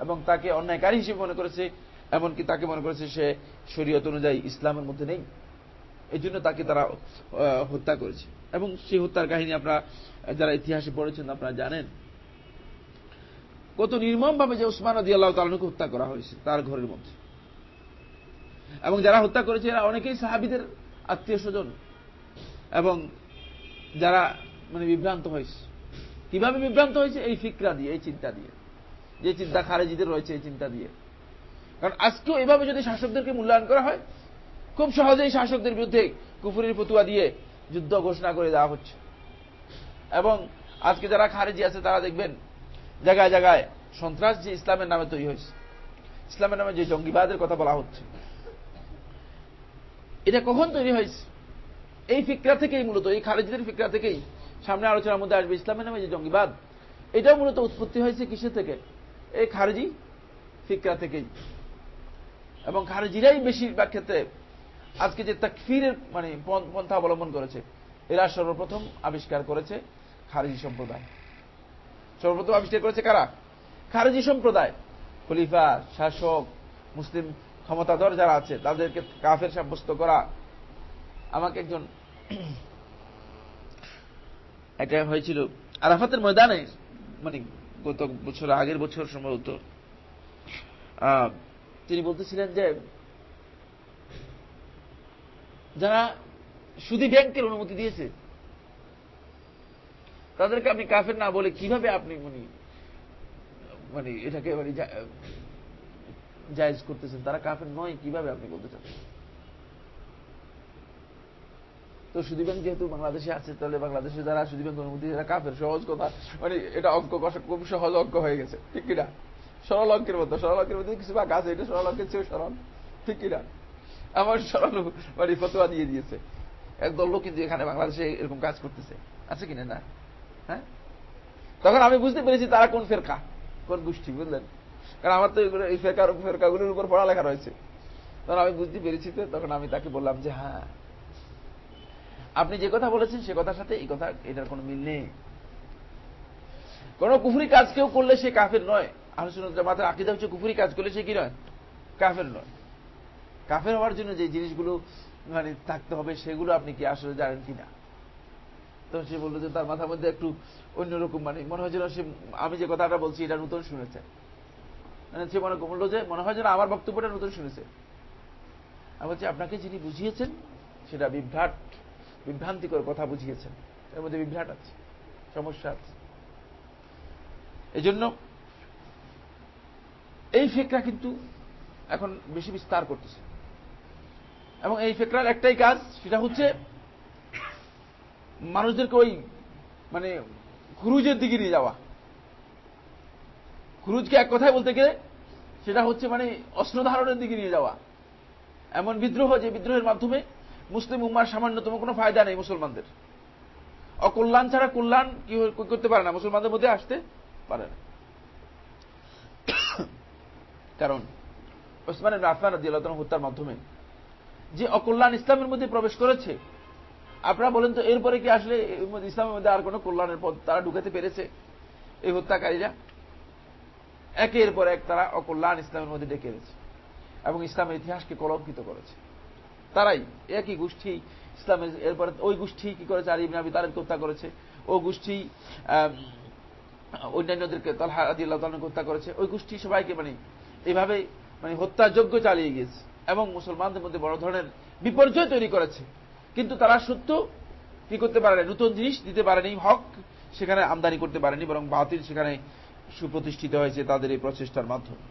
S1: এবং তাকে অন্যায়কারী হিসেবে মনে করেছে এমনকি তাকে মনে করেছে সে শরীয়ত অনুযায়ী ইসলামের মধ্যে নেই এই জন্য তাকে তারা হত্যা করেছে এবং সেই হত্যার কাহিনী আপনারা যারা ইতিহাসে পড়েছেন আপনারা জানেন কত নির্মমভাবে যে উসমান আদি আল্লাহ তালুকে হত্যা করা হয়েছে তার ঘরের মধ্যে এবং যারা হত্যা করেছে এরা অনেকেই সাহাবিদের আত্মীয় স্বজন এবং যারা মানে বিভ্রান্ত হয়েছে কিভাবে বিভ্রান্ত হয়েছে এই ফিকরা দিয়ে এই চিন্তা দিয়ে যে চিন্তা খারেজিদের রয়েছে এই চিন্তা দিয়ে কারণ আজকেও এভাবে যদি শাসকদেরকে মূল্যায়ন করা হয় খুব সহজেই শাসকদের বিরুদ্ধে কুফুরির ফতুয়া দিয়ে যুদ্ধ ঘোষণা করে দেওয়া হচ্ছে এবং আজকে যারা খারেজি আছে তারা দেখবেন জায়গায় জায়গায় সন্ত্রাস যে ইসলামের নামে তৈরি হয়েছে ইসলামের নামে যে জঙ্গিবাদের কথা বলা হচ্ছে এটা কখন তৈরি হয়েছে এই ফিকরা থেকেই মূলত এই খারেজদের ফিকরা থেকেই সামনে আলোচনার মধ্যে আসবে ইসলামের নামে যে জঙ্গিবাদ এটাও মূলত উৎপত্তি হয়েছে কিসের থেকে এই খারেজি ফিকরা থেকেই এবং খারেজিরাই বেশিরভাগ ক্ষেত্রে আজকে যে তাকফিরের মানে পন্থা অবলম্বন করেছে এরা সর্বপ্রথম আবিষ্কার করেছে খারেজি সম্প্রদায় সর্বপ্রথম আবিষ্কার করেছে কারা খারেজি সম্প্রদায় খলিফা শাসক মুসলিম ক্ষমতাধর যারা আছে তাদেরকে কাফের সাব্যস্ত করা আমাকে একজন <clears throat> এটা হয়েছিল আরাফাতের ময়দানে মানে গত বছর আগের বছর সম্ভবত তিনি বলতেছিলেন যে যারা সুদী ব্যাংকের অনুমতি দিয়েছে তাদেরকে আপনি কাফের না বলে কিভাবে আপনি মানে মানে এটাকে মানে জায়জ করতেছেন তারা কাফের নয় কিভাবে আপনি বলতে চাচ্ছেন তো সুদী ব্যাংক যেহেতু বাংলাদেশে আছে তাহলে বাংলাদেশে যারা সুদী ব্যাংক অনুমতি যারা কাপের সহজ কথা মানে এটা অঙ্ক খুব সহজ অঙ্ক হয়ে গেছে ঠিক কিনা সরল অঙ্কের মতো সরল অঙ্কের মধ্যে কিছু বা আছে এটা সরল অঙ্কের চেয়েও সরল ঠিক কিনা আমার সরল মানে ফতোয়া দিয়ে দিয়েছে একদল লোক কিন্তু এখানে বাংলাদেশে এরকম কাজ করতেছে আছে কিনা না হ্যাঁ তখন আমি বুঝতে পেরেছি তারা কোন ফেরকা কোন গোষ্ঠী বুঝলেন কারণ আমার তো এই ফেরকা ফেরকাগুলির উপর পড়ালেখা রয়েছে তখন আমি বুঝতে পেরেছি তো তখন আমি তাকে বললাম যে হ্যাঁ আপনি যে কথা বলেছেন সে কথার সাথে এই কথা এটার কোনো মিল নেই কোন কুফুরি কাজ কেউ করলে সে কাফের নয় আলোচনা মাথায় আকিদা হচ্ছে কুফুরি কাজ করলে সে কি নয় কাফের নয় কাফের হওয়ার জন্য যে জিনিসগুলো মানে থাকতে হবে সেগুলো আপনি কি আসলে জানেন কিনা তো সে বললো যে তার মাথার মধ্যে একটু অন্যরকম মানে মনে হয় যেন সে আমি যে কথাটা বলছি এটা নতুন শুনেছে মানে সে মনে করলো যে মনে হয় যেন আমার বক্তব্যটা নতুন শুনেছে আমি বলছি আপনাকে যিনি বুঝিয়েছেন সেটা বিভ্রাট বিভ্রান্তিকর কথা বুঝিয়েছেন এর মধ্যে বিভ্রাট আছে সমস্যা আছে এজন্য এই ফেকরা কিন্তু এখন বেশি বিস্তার করতেছে এবং এই ফেকরার একটাই কাজ সেটা হচ্ছে মানুষদেরকে ওই মানে খুরুজের দিকে নিয়ে যাওয়া খুরুজকে এক কথায় বলতে গেলে সেটা হচ্ছে মানে অস্ত্র ধারণের দিকে নিয়ে যাওয়া এমন বিদ্রোহ যে বিদ্রোহের মাধ্যমে মুসলিম উম্মার সামান্যতম কোনো ফায়দা নেই মুসলমানদের অকল্যাণ ছাড়া কল্যাণ কি করতে পারে না মুসলমানদের মধ্যে আসতে পারে না কারণ ওসমান আফমান রাজিয়াল হত্যার মাধ্যমে যে অকল্যাণ ইসলামের মধ্যে প্রবেশ করেছে আপনারা বলেন তো এরপরে কি আসলে ইসলামের মধ্যে আর কোনো কল্যাণের পথ তারা ঢুকাতে পেরেছে এই হত্যাকারীরা একের পর এক তারা অকল্যাণ ইসলামের মধ্যে ডেকে এনেছে এবং ইসলামের ইতিহাসকে কলঙ্কিত করেছে তারাই একই গোষ্ঠী ইসলামের এরপরে ওই গোষ্ঠী কি করেছে আর ইবনে আবি হত্যা করেছে ও গোষ্ঠী অন্যান্যদেরকে তালহা আদি আল্লাহ তালকে হত্যা করেছে ওই গোষ্ঠী সবাইকে মানে এভাবে মানে হত্যাযোগ্য চালিয়ে গিয়েছে এবং মুসলমানদের মধ্যে বড় ধরনের বিপর্যয় তৈরি করেছে কিন্তু তারা সত্য কি করতে পারেনি নতুন জিনিস দিতে পারেনি হক সেখানে আমদানি করতে পারেনি বরং বাতিল সেখানে সুপ্রতিষ্ঠিত হয়েছে তাদের এই প্রচেষ্টার মাধ্যমে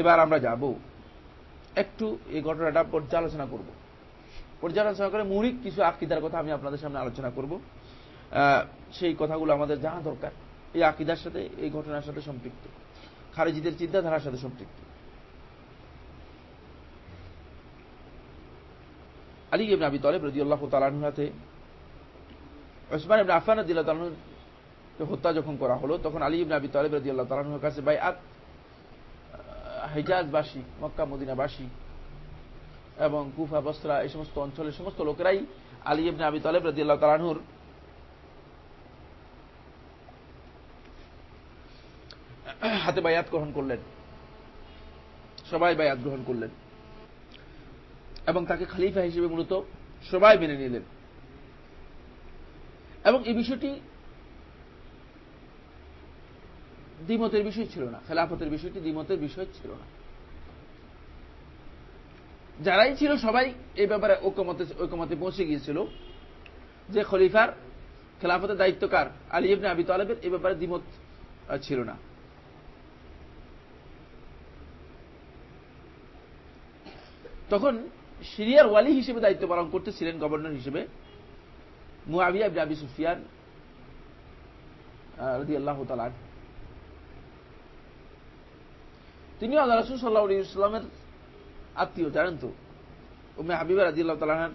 S1: এবার আমরা যাব একটু এই ঘটনাটা পর্যালোচনা করব পর্যালোচনা করে মৌলিক কিছু আকিদার কথা আমি আপনাদের সামনে আলোচনা করব সেই কথাগুলো আমাদের জানা দরকার এই আকিদার সাথে এই ঘটনার সাথে সম্পৃক্ত খারেজিদের চিন্তাধারার সাথে সম্পৃক্ত আলী ইবনে আবি তলেব রদিউল্লাহ তালানুহাতে ওসমান ইবনে আফান রদিল্লাহ তালানুকে হত্যা যখন করা হলো তখন আলী ইবনে আবি তলেব রদিউল্লাহ তালানুর কাছে বাই আত হেজাজবাসী মক্কা মদিনাবাসী এবং কুফা বস্ত্রা এই সমস্ত অঞ্চলের সমস্ত লোকেরাই আলী ইবনে আবি তালেব রাজিয়াল্লাহ তালানহুর হাতে বায়াত গ্রহণ করলেন সবাই বায়াত গ্রহণ করলেন এবং তাকে খালিফা হিসেবে মূলত সবাই মেনে নিলেন এবং এই বিষয়টি দ্বিমতের বিষয় ছিল না খেলাফতের বিষয়টি দ্বিমতের বিষয় ছিল না যারাই ছিল সবাই এই ব্যাপারে ঐকমতে ঐকমতে পৌঁছে গিয়েছিল যে খলিফার খেলাফতের দায়িত্বকার আলী না আবি তালেবের এ ব্যাপারে দ্বিমত ছিল না তখন সিরিয়ার ওয়ালি হিসেবে দায়িত্ব পালন করতেছিলেন গভর্নর হিসেবে মুআবিয়া আবি সুফিয়ান আল্লাহ তালা তিনি আল্লাহ রাসুল সাল্লাহ আলী ইসলামের আত্মীয় জানেন তো উমে হাবিবা রাজি আল্লাহ তালাহার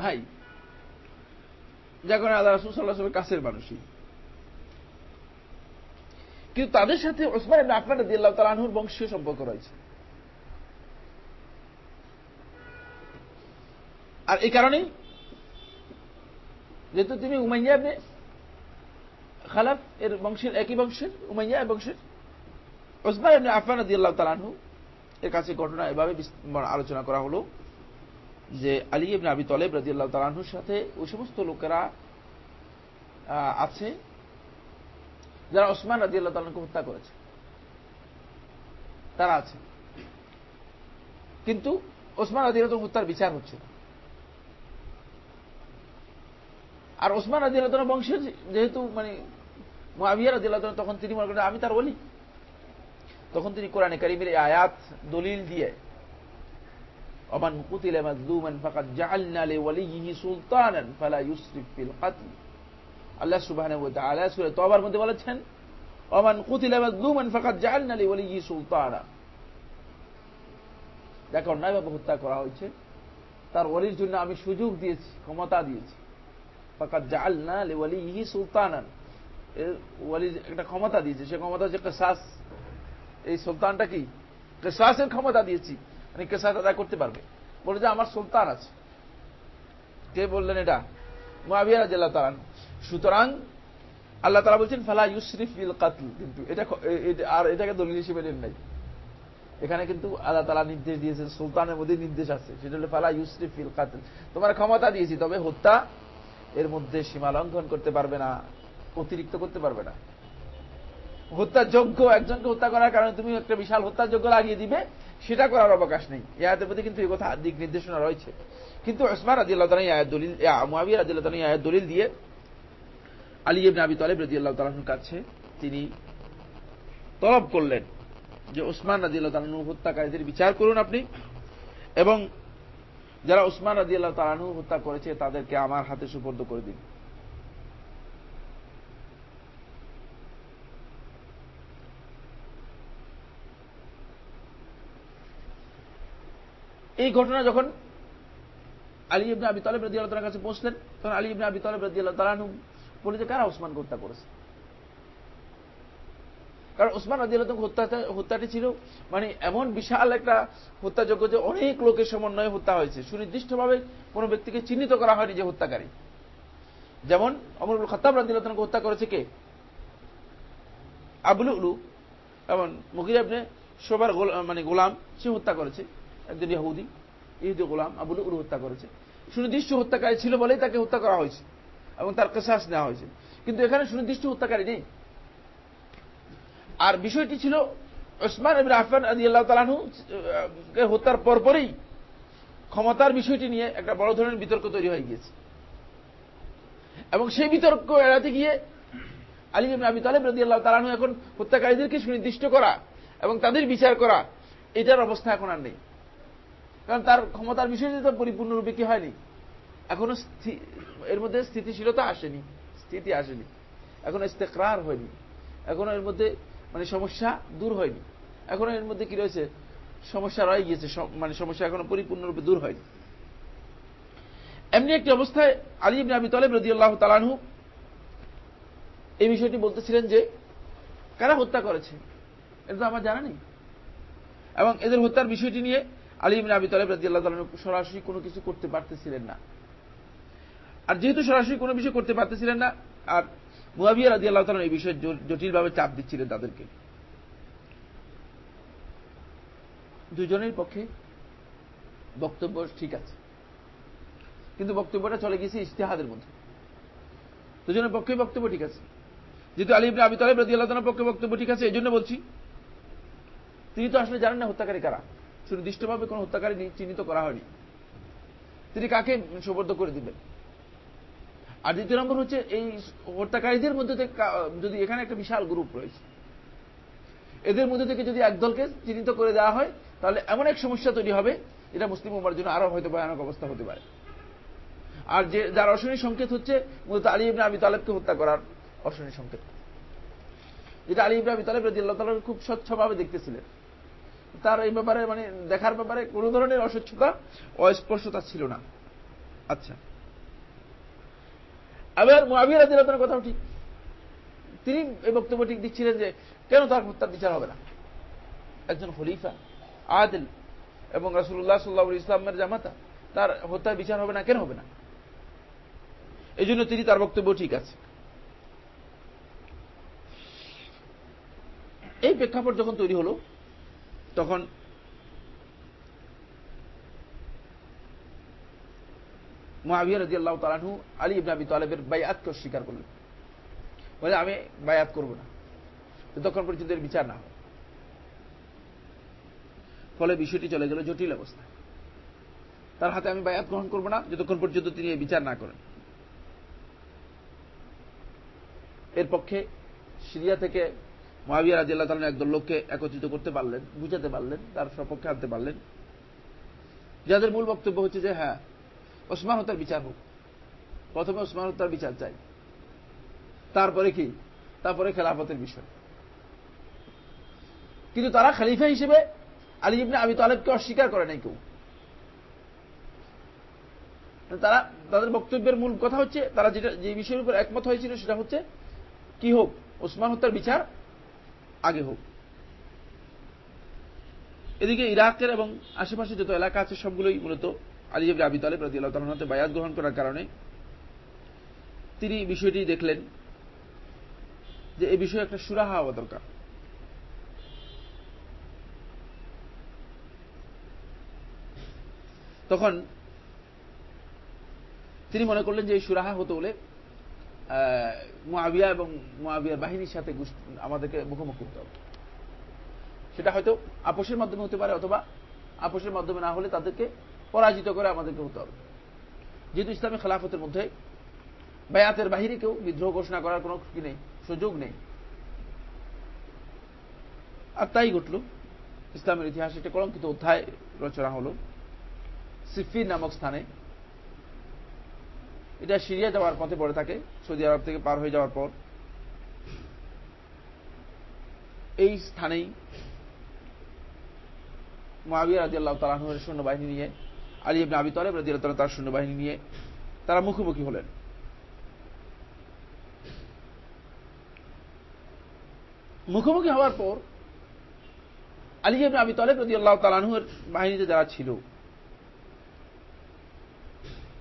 S1: ভাই যা করে আল্লাহ রাসুল সাল্লাহ আসলামের কাছের মানুষই কিন্তু তাদের সাথে ওসমান ইবনে আপনার দিল্লাহ তাআলা আনহুর বংশীয় সম্পর্ক রয়েছে আর এই কারণে যেহেতু তিনি উমাইয়া খালাফ এর বংশের একই বংশের উমাইয়া বংশের ওসমান ইবনে আফান রাদিয়াল্লাহু তাআলা আনহু এর কাছে ঘটনা এভাবে মানে আলোচনা করা হলো যে আলী ইবনে আবি তলেব রাদিয়াল্লাহু তাআলা আনহুর সাথে ওই সমস্ত লোকেরা আছে যারা ওসমান রাদিয়াল্লাহু তাআলাকে হত্যা করেছে তারা আছে কিন্তু ওসমান রাদিয়াল্লাহু হত্যার বিচার হচ্ছে আর ওসমান রাদিয়াল্লাহু বংশের যেহেতু মানে মুআবিয়া রাদিয়াল্লাহু তখন তিনি মনে করেন আমি তার বলি তখন তিনি কোরআনে কারিমের আয়াত দলিল দিয়ে অমান কুতিলে আল্লাহ সুবহানাহু ওয়া মধ্যে বলেছেন অমান কুতিলে মাজলুমান ফাকাদ অন্যায়ভাবে হত্যা করা হয়েছে তার ওলির জন্য আমি সুযোগ দিয়েছি ক্ষমতা দিয়েছি ফাকাদ জাআলনা লিওয়ালিহি সুলতানান ওয়ালি একটা ক্ষমতা দিয়েছে সে ক্ষমতা হচ্ছে একটা এই সুলতানটা কি কেসাসের ক্ষমতা দিয়েছি আমি কেসাস আদায় করতে পারবে বলে যে আমার সুলতান আছে কে বললেন এটা মহাবিয়া জেলা তালান সুতরাং আল্লাহ তারা বলছেন ফালা ইউশরিফ ইল কাতল কিন্তু এটা আর এটাকে দলিল হিসেবে নেন নাই এখানে কিন্তু আল্লাহ তালা নির্দেশ দিয়েছেন সুলতানের মধ্যে নির্দেশ আছে সেটা হল ফালা ইউশরিফ বিল কাতল তোমার ক্ষমতা দিয়েছি তবে হত্যা এর মধ্যে সীমা লঙ্ঘন করতে পারবে না অতিরিক্ত করতে পারবে না হত্যাযোগ্য একজনকে হত্যা করার কারণে তুমি একটা বিশাল হত্যাযোগ্য লাগিয়ে দিবে সেটা করার অবকাশ নেই ইয়াদের প্রতি কিন্তু এই কথা দিক নির্দেশনা রয়েছে কিন্তু ওসমান রাজিল্লাহ তালী আয়াত দলিল মহাবিয়া রাজিল্লাহ তালী আয়াত দলিল দিয়ে আলী নাবি তলেব তালেব রাজিয়াল্লাহ তালাহুর কাছে তিনি তলব করলেন যে ওসমান রাজিয়াল্লাহ তালানু হত্যাকারীদের বিচার করুন আপনি এবং যারা ওসমান রাজিয়াল্লাহ তালানু হত্যা করেছে তাদেরকে আমার হাতে সুপর্দ করে দিন এই ঘটনা যখন আলী ইবনে আবি তালেব রাজি আল্লাহ কাছে পৌঁছলেন তখন আলী ইবনে আবি তালেব রাজি আল্লাহ তালাহু বলে যে কারা ওসমান হত্যা করেছে কারণ ওসমান রাজি আল্লাহ হত্যাটি ছিল মানে এমন বিশাল একটা হত্যাযোগ্য যে অনেক লোকের সমন্বয়ে হত্যা হয়েছে সুনির্দিষ্টভাবে কোনো ব্যক্তিকে চিহ্নিত করা হয়নি যে হত্যাকারী যেমন অমরুল খতাব রাজি আল্লাহ হত্যা করেছে কে আবুল উলু এবং মুকির সবার মানে গোলাম সে হত্যা করেছে একজন ইহুদি ইহুদি গোলাম আবুল উর হত্যা করেছে সুনির্দিষ্ট হত্যাকারী ছিল বলেই তাকে হত্যা করা হয়েছে এবং তার কেশাস নেওয়া হয়েছে কিন্তু এখানে সুনির্দিষ্ট হত্যাকারী নেই আর বিষয়টি ছিল ওসমান ইবিন আফান আদি আল্লাহ তালাহু হত্যার পরপরই ক্ষমতার বিষয়টি নিয়ে একটা বড় ধরনের বিতর্ক তৈরি হয়ে গিয়েছে এবং সেই বিতর্ক এড়াতে গিয়ে আলী ইবিন আবি তালেব রদি আল্লাহ তালাহু এখন হত্যাকারীদেরকে সুনির্দিষ্ট করা এবং তাদের বিচার করা এটার অবস্থা এখন আর নেই কারণ তার ক্ষমতার তো পরিপূর্ণরূপে কি হয়নি এখনো এর মধ্যে স্থিতিশীলতা আসেনি স্থিতি আসেনি এখনো ইস্তেকরার হয়নি এখনো এর মধ্যে মানে সমস্যা দূর হয়নি এখনো এর মধ্যে কি রয়েছে সমস্যা রয়ে গিয়েছে মানে সমস্যা এখনো পরিপূর্ণরূপে দূর হয়নি এমনি একটি অবস্থায় আলী ইবনে আবি তলেব রদিউল্লাহ তালানহু এই বিষয়টি বলতেছিলেন যে কারা হত্যা করেছে এটা তো আমার জানা নেই এবং এদের হত্যার বিষয়টি নিয়ে আলিম আবি তালেব রাজি আল্লাহ সরাসরি কোনো কিছু করতে পারতেছিলেন না আর যেহেতু সরাসরি কোনো বিষয় করতে পারতেছিলেন না আর মুহাবিয়া রাজি আল্লাহ তালন এই বিষয়ে জটিলভাবে চাপ দিচ্ছিলেন তাদেরকে দুজনের পক্ষে বক্তব্য ঠিক আছে কিন্তু বক্তব্যটা চলে গেছে ইশতেহাদের মধ্যে দুজনের পক্ষে বক্তব্য ঠিক আছে যেহেতু আলী আবি তালেব রাজি আল্লাহ পক্ষে বক্তব্য ঠিক আছে এই জন্য বলছি তিনি তো আসলে জানেন না হত্যাকারী কারা সুনির্দিষ্টভাবে কোন হত্যাকারী চিহ্নিত করা হয়নি তিনি কাকে সুবদ্ধ করে দিবেন আর দ্বিতীয় নম্বর হচ্ছে এই হত্যাকারীদের মধ্যে থেকে যদি এখানে একটা বিশাল গ্রুপ রয়েছে এদের মধ্যে থেকে যদি একদলকে চিহ্নিত করে দেওয়া হয় তাহলে এমন এক সমস্যা তৈরি হবে এটা মুসলিম উম্মার জন্য আরো হয়তো ভয়ানক অবস্থা হতে পারে আর যে যার অশনী সংকেত হচ্ছে মূলত আলী ইবনা আবি তালেবকে হত্যা করার অশনী সংকেত যেটা আলী ইবনা আবি তালেব রাজি আল্লাহ তালেব খুব স্বচ্ছভাবে দেখতেছিলেন তার এই ব্যাপারে মানে দেখার ব্যাপারে কোন ধরনের অস্বচ্ছতা অস্পর্শতা ছিল না আচ্ছা আবার মহাবীর আদিলতার কথাও ঠিক তিনি এই বক্তব্য ঠিক দিচ্ছিলেন যে কেন তার হত্যার বিচার হবে না একজন খলিফা আদিল এবং রাসুল্লাহ সাল্লাহ ইসলামের জামাতা তার হত্যার বিচার হবে না কেন হবে না এই জন্য তিনি তার বক্তব্য ঠিক আছে এই প্রেক্ষাপট যখন তৈরি হলো তখন মহাবিয়া রাজি আল্লাহ তালাহু আলী ইবনাবি তালেবের বায়াতকে অস্বীকার করলেন বলে আমি বায়াত করব না যতক্ষণ পর্যন্ত এর বিচার না হয় ফলে বিষয়টি চলে গেল জটিল অবস্থা তার হাতে আমি বায়াত গ্রহণ করব না যতক্ষণ পর্যন্ত তিনি এই বিচার না করেন এর পক্ষে সিরিয়া থেকে মহাবিয়া রাজি আল্লাহ তালন একদল লোককে একত্রিত করতে পারলেন বুঝাতে পারলেন তার সপক্ষে আনতে পারলেন যাদের মূল বক্তব্য হচ্ছে যে হ্যাঁ ওসমান হত্যার বিচার হোক প্রথমে ওসমান হত্যার বিচার চাই তারপরে কি তারপরে খেলাফতের বিষয় কিন্তু তারা খালিফা হিসেবে আলী ইবনে আবি তালেবকে অস্বীকার করে নাই কেউ মানে তারা তাদের বক্তব্যের মূল কথা হচ্ছে তারা যেটা যে বিষয়ের উপর একমত হয়েছিল সেটা হচ্ছে কি হোক ওসমান হত্যার বিচার আগে হোক এদিকে ইরাকের এবং আশেপাশে যত এলাকা আছে সবগুলোই মূলত আলিজাবি আবি তালেব রাজি আল্লাহ বায়াত গ্রহণ করার কারণে তিনি বিষয়টি দেখলেন যে এই বিষয়ে একটা সুরাহা হওয়া দরকার তখন তিনি মনে করলেন যে এই সুরাহা হতে হলে মুয়াবিয়া এবং মুয়াবিয়ার বাহিনীর সাথে আমাদেরকে মুখোমুখি হতে হবে সেটা হয়তো আপোষের মাধ্যমে হতে পারে অথবা আপোষের মাধ্যমে না হলে তাদেরকে পরাজিত করে আমাদেরকে হতে হবে যেহেতু ইসলামী খেলাফতের মধ্যে বায়াতের বাহিরে কেউ বিদ্রোহ ঘোষণা করার কোনো কি নেই সুযোগ নেই আর তাই ঘটল ইসলামের ইতিহাসে একটা কলঙ্কিত অধ্যায় রচনা হল সিফি নামক স্থানে এটা সিরিয়া যাওয়ার পথে পড়ে থাকে সৌদি আরব থেকে পার হয়ে যাওয়ার পর এই স্থানেই মহাবিয়া রাজিয়াল্লাহ তালাহের সৈন্যবাহিনী নিয়ে আলী আবিন আবি তলেব রাজিয়াল তার সৈন্যবাহিনী নিয়ে তারা মুখোমুখি হলেন মুখোমুখি হওয়ার পর আলী আবিন আবি তলেব রাজিয়াল্লাহ তালাহুর বাহিনীতে যারা ছিল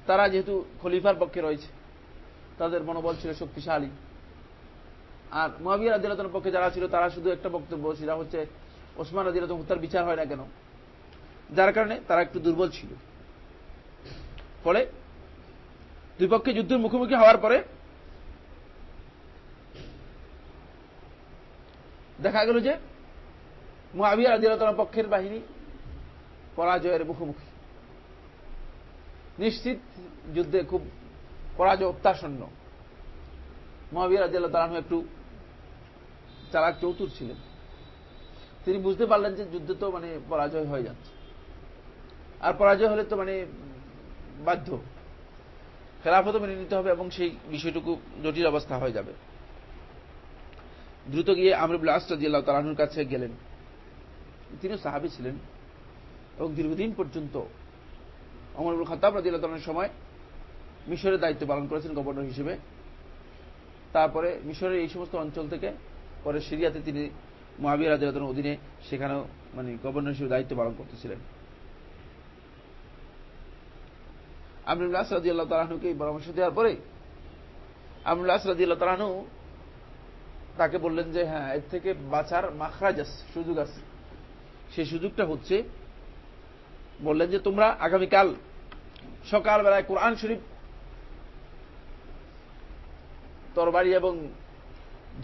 S1: তারা যেহেতু খলিফার পক্ষে রয়েছে তাদের মনোবল ছিল শক্তিশালী আর মহাবিয়া রাজিরাতনের পক্ষে যারা ছিল তারা শুধু একটা বক্তব্য সেটা হচ্ছে ওসমান রাজিরাতন হত্যার বিচার হয় না কেন যার কারণে তারা একটু দুর্বল ছিল ফলে দুই পক্ষে যুদ্ধের মুখোমুখি হওয়ার পরে দেখা গেল যে মহাবীর আদিলতন পক্ষের বাহিনী পরাজয়ের মুখোমুখি নিশ্চিত যুদ্ধে খুব পরাজয় অত্যাশন্য মহাবীরা জেলা তারা একটু চালাক চৌতুর ছিলেন তিনি বুঝতে পারলেন যে যুদ্ধ তো মানে পরাজয় হয়ে যাচ্ছে আর পরাজয় হলে তো মানে বাধ্য খেলাফত মেনে নিতে হবে এবং সেই বিষয়টুকু জটিল অবস্থা হয়ে যাবে দ্রুত গিয়ে লাস্ট আসরাজিয়াল তালাহুর কাছে গেলেন তিনিও সাহাবি ছিলেন এবং দীর্ঘদিন পর্যন্ত অমরুল খতাব রাজিল্লাহনের সময় মিশরের দায়িত্ব পালন করেছেন গভর্নর হিসেবে তারপরে মিশরের এই সমস্ত অঞ্চল থেকে পরে সিরিয়াতে তিনি মহাবীর রাজিল্লাহনের অধীনে সেখানেও মানে গভর্নর হিসেবে দায়িত্ব পালন করতেছিলেন আমরুল্লাহ রাজি আল্লাহ তালাহনুকে এই পরামর্শ দেওয়ার পরে আমরুল্লাহ রাজি আল্লাহ তালাহনু তাকে বললেন যে হ্যাঁ এর থেকে বাঁচার মাখরাজ আছে সুযোগ আছে সেই সুযোগটা হচ্ছে বললেন যে তোমরা আগামীকাল সকালবেলায় কোরআন শরীফ তরবারি এবং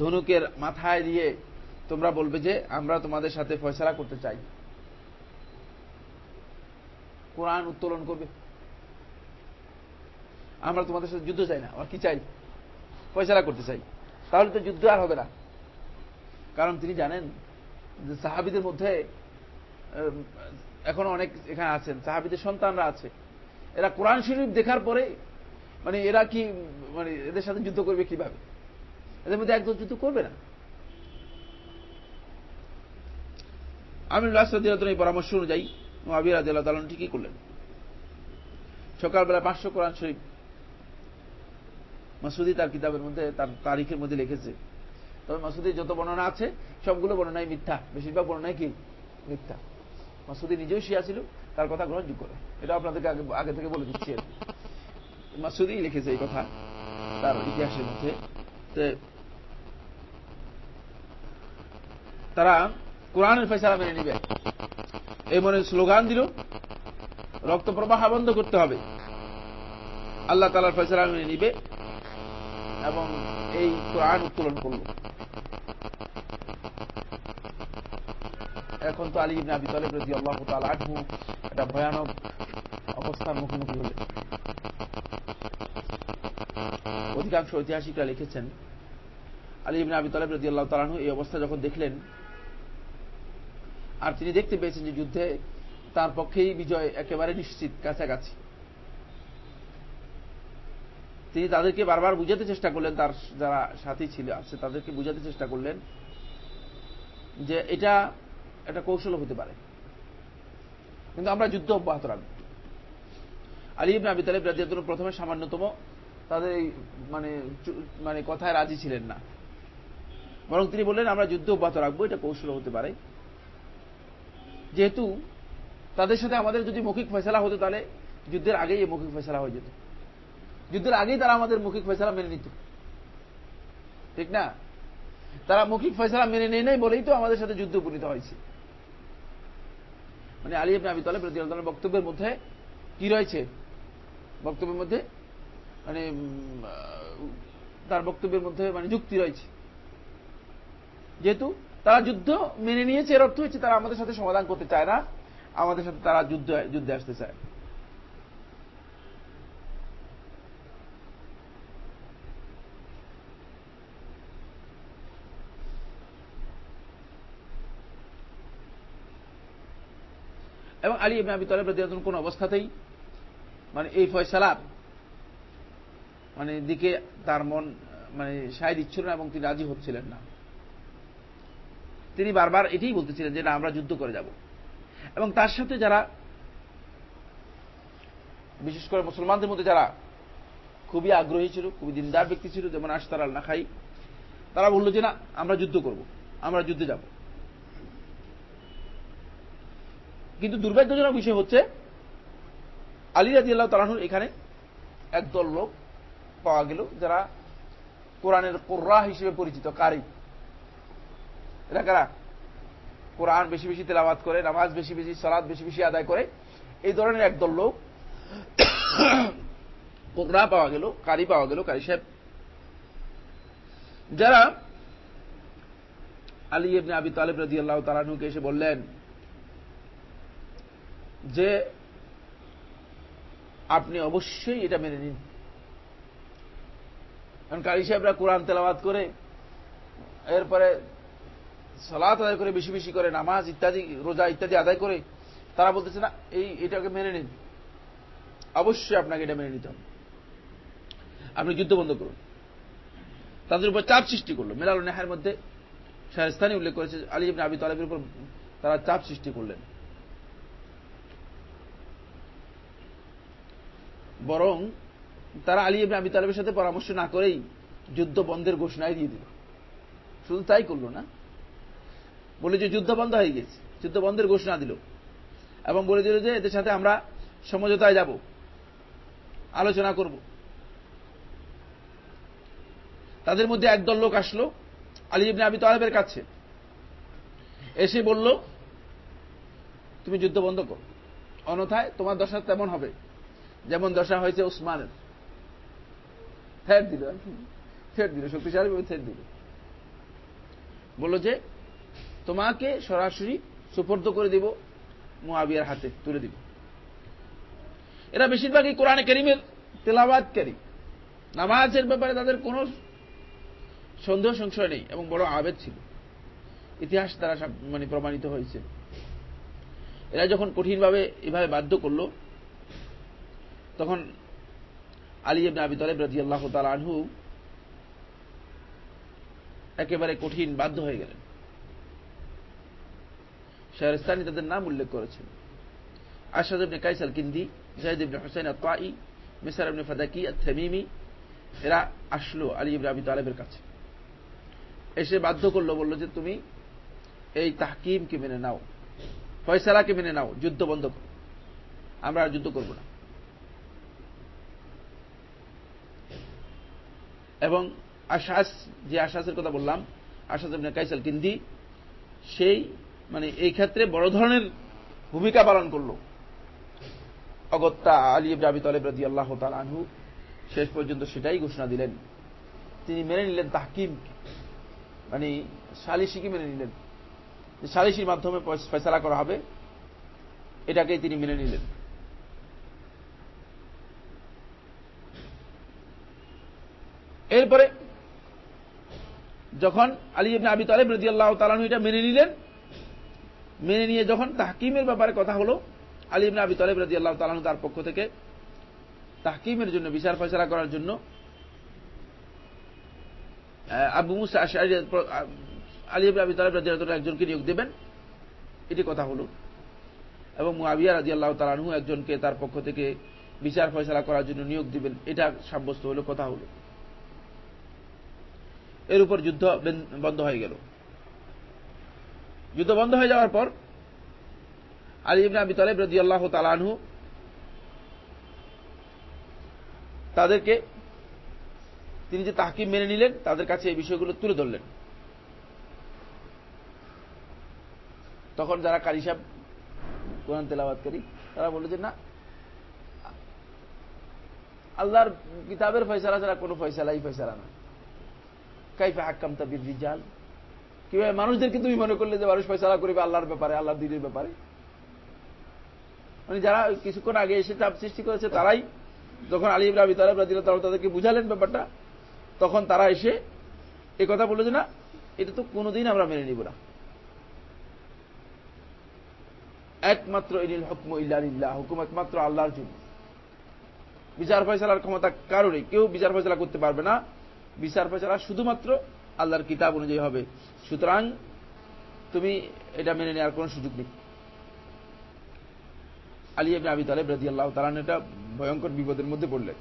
S1: ধনুকের মাথায় দিয়ে তোমরা বলবে যে আমরা তোমাদের সাথে ফয়সলা করতে চাই কোরআন উত্তোলন করবে আমরা তোমাদের সাথে যুদ্ধ চাই না আর কি চাই ফয়সলা করতে চাই তাহলে তো যুদ্ধ আর হবে না কারণ তিনি জানেন যে সাহাবিদের মধ্যে এখন অনেক এখানে আছেন সাহাবিদের সন্তানরা আছে এরা কোরআন শরীফ দেখার পরে মানে এরা কি মানে এদের সাথে যুদ্ধ করবে কিভাবে এদের মধ্যে একদম যুদ্ধ করবে না আমি রাস্তা এই পরামর্শ অনুযায়ী আবির আদালত আলন ঠিকই করলেন সকালবেলা পাঁচশো কোরআন শরীফ মাসুদি তার কিতাবের মধ্যে তার তারিখের মধ্যে লিখেছে তবে মাসুদি যত বর্ণনা আছে সবগুলো বর্ণনায় মিথ্যা বেশিরভাগ বর্ণনায় কি মিথ্যা মাসুদি নিজেও শিয়া ছিল তার কথা গ্রহণযোগ্য নয় এটা আপনাদেরকে আগে থেকে বলে দিচ্ছি আর মাসুদি লিখেছে এই কথা তার ইতিহাসের মধ্যে তারা কোরআনের ফেসারা মেনে নিবে এই মনে স্লোগান দিল রক্ত প্রবাহ বন্ধ করতে হবে আল্লাহ তালার ফেসারা মেনে নিবে এবং এই কোরআন উত্তোলন করল এখন তো আলী ইবনে আবি তালেব রাজি আল্লাহ তাল আহু একটা ভয়ানক অবস্থার মুখোমুখি হলেন অধিকাংশ ঐতিহাসিকরা লিখেছেন আলী ইবনে আবি তালেব রাজি আল্লাহ তালাহু এই অবস্থা যখন দেখলেন আর তিনি দেখতে পেয়েছেন যে যুদ্ধে তার পক্ষেই বিজয় একেবারে নিশ্চিত কাছাকাছি তিনি তাদেরকে বারবার বুঝাতে চেষ্টা করলেন তার যারা সাথী ছিল আছে তাদেরকে বুঝাতে চেষ্টা করলেন যে এটা একটা কৌশল হতে পারে কিন্তু আমরা যুদ্ধ অব্যাহত রাখব আলী ইবনে আবি তালিব রাজিয়া রাজিয়াতুল প্রথমে সামান্যতম তাদের এই মানে মানে কথায় রাজি ছিলেন না বরং তিনি বললেন আমরা যুদ্ধ অব্যাহত রাখবো এটা কৌশল হতে পারে যেহেতু তাদের সাথে আমাদের যদি মৌখিক ফেসলা হতো তাহলে যুদ্ধের আগেই এই মৌখিক ফেসলা হয়ে যেত যুদ্ধের আগেই তারা আমাদের মৌখিক ফেসলা মেনে নিত ঠিক না তারা মৌখিক ফেসলা মেনে নেয় নাই বলেই তো আমাদের সাথে যুদ্ধ উপনীত হয়েছে মানে আলী আপনি আবি তালেব রাজিউল্লাহ বক্তব্যের মধ্যে কি রয়েছে বক্তব্যের মধ্যে মানে তার বক্তব্যের মধ্যে মানে যুক্তি রয়েছে যেহেতু তারা যুদ্ধ মেনে নিয়েছে এর অর্থ হচ্ছে তারা আমাদের সাথে সমাধান করতে চায় না আমাদের সাথে তারা যুদ্ধ যুদ্ধে আসতে চায় এবং আলী ইবনে আবি তলেব রাজি কোন অবস্থাতেই মানে এই ফয়সালা মানে দিকে তার মন মানে সায় দিচ্ছিল না এবং তিনি রাজি হচ্ছিলেন না তিনি বারবার এটাই বলতেছিলেন যে না আমরা যুদ্ধ করে যাব এবং তার সাথে যারা বিশেষ করে মুসলমানদের মধ্যে যারা খুবই আগ্রহী ছিল খুবই দিনদার ব্যক্তি ছিল যেমন আশতার আল নাখাই তারা বলল যে না আমরা যুদ্ধ করব আমরা যুদ্ধে যাবো কিন্তু দুর্ভাগ্যজনক বিষয় হচ্ছে আলী রাজি আল্লাহ তালাহুর এখানে একদল লোক পাওয়া গেল যারা কোরআনের কোর্রাহ হিসেবে পরিচিত কারি এরা কারা কোরআন বেশি বেশি তেলাবাদ করে নামাজ বেশি বেশি সলাদ বেশি বেশি আদায় করে এই ধরনের একদল লোক <coughs> কোর্রাহ পাওয়া গেল কারি পাওয়া গেল কারি সাহেব যারা আলী ইবনে আবি তালেব রাজি আল্লাহ তালাহুকে এসে বললেন যে আপনি অবশ্যই এটা মেনে নিন কারণ কালী সাহেবরা কোরআন তেলাবাদ করে এরপরে সালাত আদায় করে বেশি বেশি করে নামাজ ইত্যাদি রোজা ইত্যাদি আদায় করে তারা বলতেছে না এই এটাকে মেনে নিন অবশ্যই আপনাকে এটা মেনে নিতে হবে আপনি যুদ্ধ বন্ধ করুন তাদের উপর চাপ সৃষ্টি করলো মেলাল নেহার মধ্যে স্থানীয় উল্লেখ করেছে আলী আবি তালেবের উপর তারা চাপ সৃষ্টি করলেন বরং তারা আলী ইবনে আবি তালেবের সাথে পরামর্শ না করেই যুদ্ধ বন্ধের ঘোষণায় দিয়ে দিল শুধু তাই করলো না বলে যে যুদ্ধ বন্ধ হয়ে গেছে যুদ্ধ বন্ধের ঘোষণা দিল এবং বলে দিল যে এদের সাথে আমরা সমঝোতায় যাব আলোচনা করব তাদের মধ্যে একদল লোক আসলো আলী ইবনে আবি তালেবের কাছে এসে বলল তুমি যুদ্ধ বন্ধ করো অন্যথায় তোমার দশা তেমন হবে যেমন দশা হয়েছে উসমানের থেট দিল দিল শক্তিশালী দিল বলল যে তোমাকে সরাসরি সুপর্দ করে দিব হাতে তুলে দিব এরা বেশিরভাগই কোরআনে তেলাবাদকারী নামাজের ব্যাপারে তাদের কোন সন্দেহ সংশয় নেই এবং বড় আবেদ ছিল ইতিহাস তারা মানে প্রমাণিত হয়েছে এরা যখন কঠিনভাবে এভাবে বাধ্য করলো তখন আলী ইবনে আবি তালেব রাজি আল্লাহ আনহু একেবারে কঠিন বাধ্য হয়ে গেলেন শাহরস্তানি তাদের নাম উল্লেখ করেছেন আশাদ ইবনে কাইসাল কিন্দি জাহেদ ইবনে হোসেন আতাই মিসার ইবনে ফাদাকি আত্মিমি এরা আসলো আলী ইবনে আবি তালেবের কাছে এসে বাধ্য করলো বলল যে তুমি এই তাহকিমকে মেনে নাও ফয়সালাকে মেনে নাও যুদ্ধ বন্ধ করো আমরা আর যুদ্ধ করব না এবং আশাস যে আশাসের কথা বললাম আশাস কাইসাল কিন্দি সেই মানে এই ক্ষেত্রে বড় ধরনের ভূমিকা পালন করলো অগত্যা আলিব জাবি তলেব রাজি আল্লাহ তাল আনহু শেষ পর্যন্ত সেটাই ঘোষণা দিলেন তিনি মেনে নিলেন তাহকিম মানে সালিসিকে মেনে নিলেন সালিসির মাধ্যমে ফেসলা করা হবে এটাকেই তিনি মেনে নিলেন এরপরে যখন আলী ইবনে আবি তালেব রাজি আল্লাহ তালানু এটা মেনে নিলেন মেনে নিয়ে যখন তাহকিমের ব্যাপারে কথা হল আলী ইবনে আবি তালেব রাজি আল্লাহ তালানু তার পক্ষ থেকে তাহকিমের জন্য বিচার ফয়সলা করার জন্য আবু মুসা আলী ইবনে আবি তালেব রাজিয়াল আল্লাহ একজনকে নিয়োগ দেবেন এটি কথা হল এবং মুআবিয়া রাজি আল্লাহ তালানহু একজনকে তার পক্ষ থেকে বিচার ফয়সলা করার জন্য নিয়োগ দিবেন এটা সাব্যস্ত হলো কথা হলো এর উপর যুদ্ধ বন্ধ হয়ে গেল যুদ্ধ বন্ধ হয়ে যাওয়ার পর আলী ইবনে আবি তালেব রদি আল্লাহ তালানহু তাদেরকে তিনি যে তাহকিম মেনে নিলেন তাদের কাছে এই বিষয়গুলো তুলে ধরলেন তখন যারা কারি সাহেব কোরআন তেলাবাদ করি তারা বলল যে না আল্লাহর কিতাবের ফয়সালা ছাড়া কোনো ফয়সালাই ফয়সালা না কাইফা হাক্কাম তাবির জাল কিভাবে মানুষদেরকে তুমি মনে করলে যে মানুষ ফয়সলা করবে আল্লাহর ব্যাপারে আল্লাহ দিনের ব্যাপারে মানে যারা কিছুক্ষণ আগে এসে চাপ সৃষ্টি করেছে তারাই যখন আলী ইবরা আবি তালেব রাজিল্লা তাদেরকে বুঝালেন ব্যাপারটা তখন তারা এসে এ কথা বলল যে না এটা তো কোনোদিন আমরা মেনে নিব না একমাত্র ইনিল হকম ইল্লাহ হুকুম একমাত্র আল্লাহর জন্য বিচার ফয়সালার ক্ষমতা কারোরই কেউ বিচার ফয়সলা করতে পারবে না বিচার ফেচরা শুধুমাত্র আল্লাহর কিতাব অনুযায়ী হবে সুতরাং তুমি এটা মেনে নেওয়ার কোন সুযোগ নেই আলী আপনি আবি তালেব রাজি আল্লাহ তালান এটা ভয়ঙ্কর বিপদের মধ্যে পড়লেন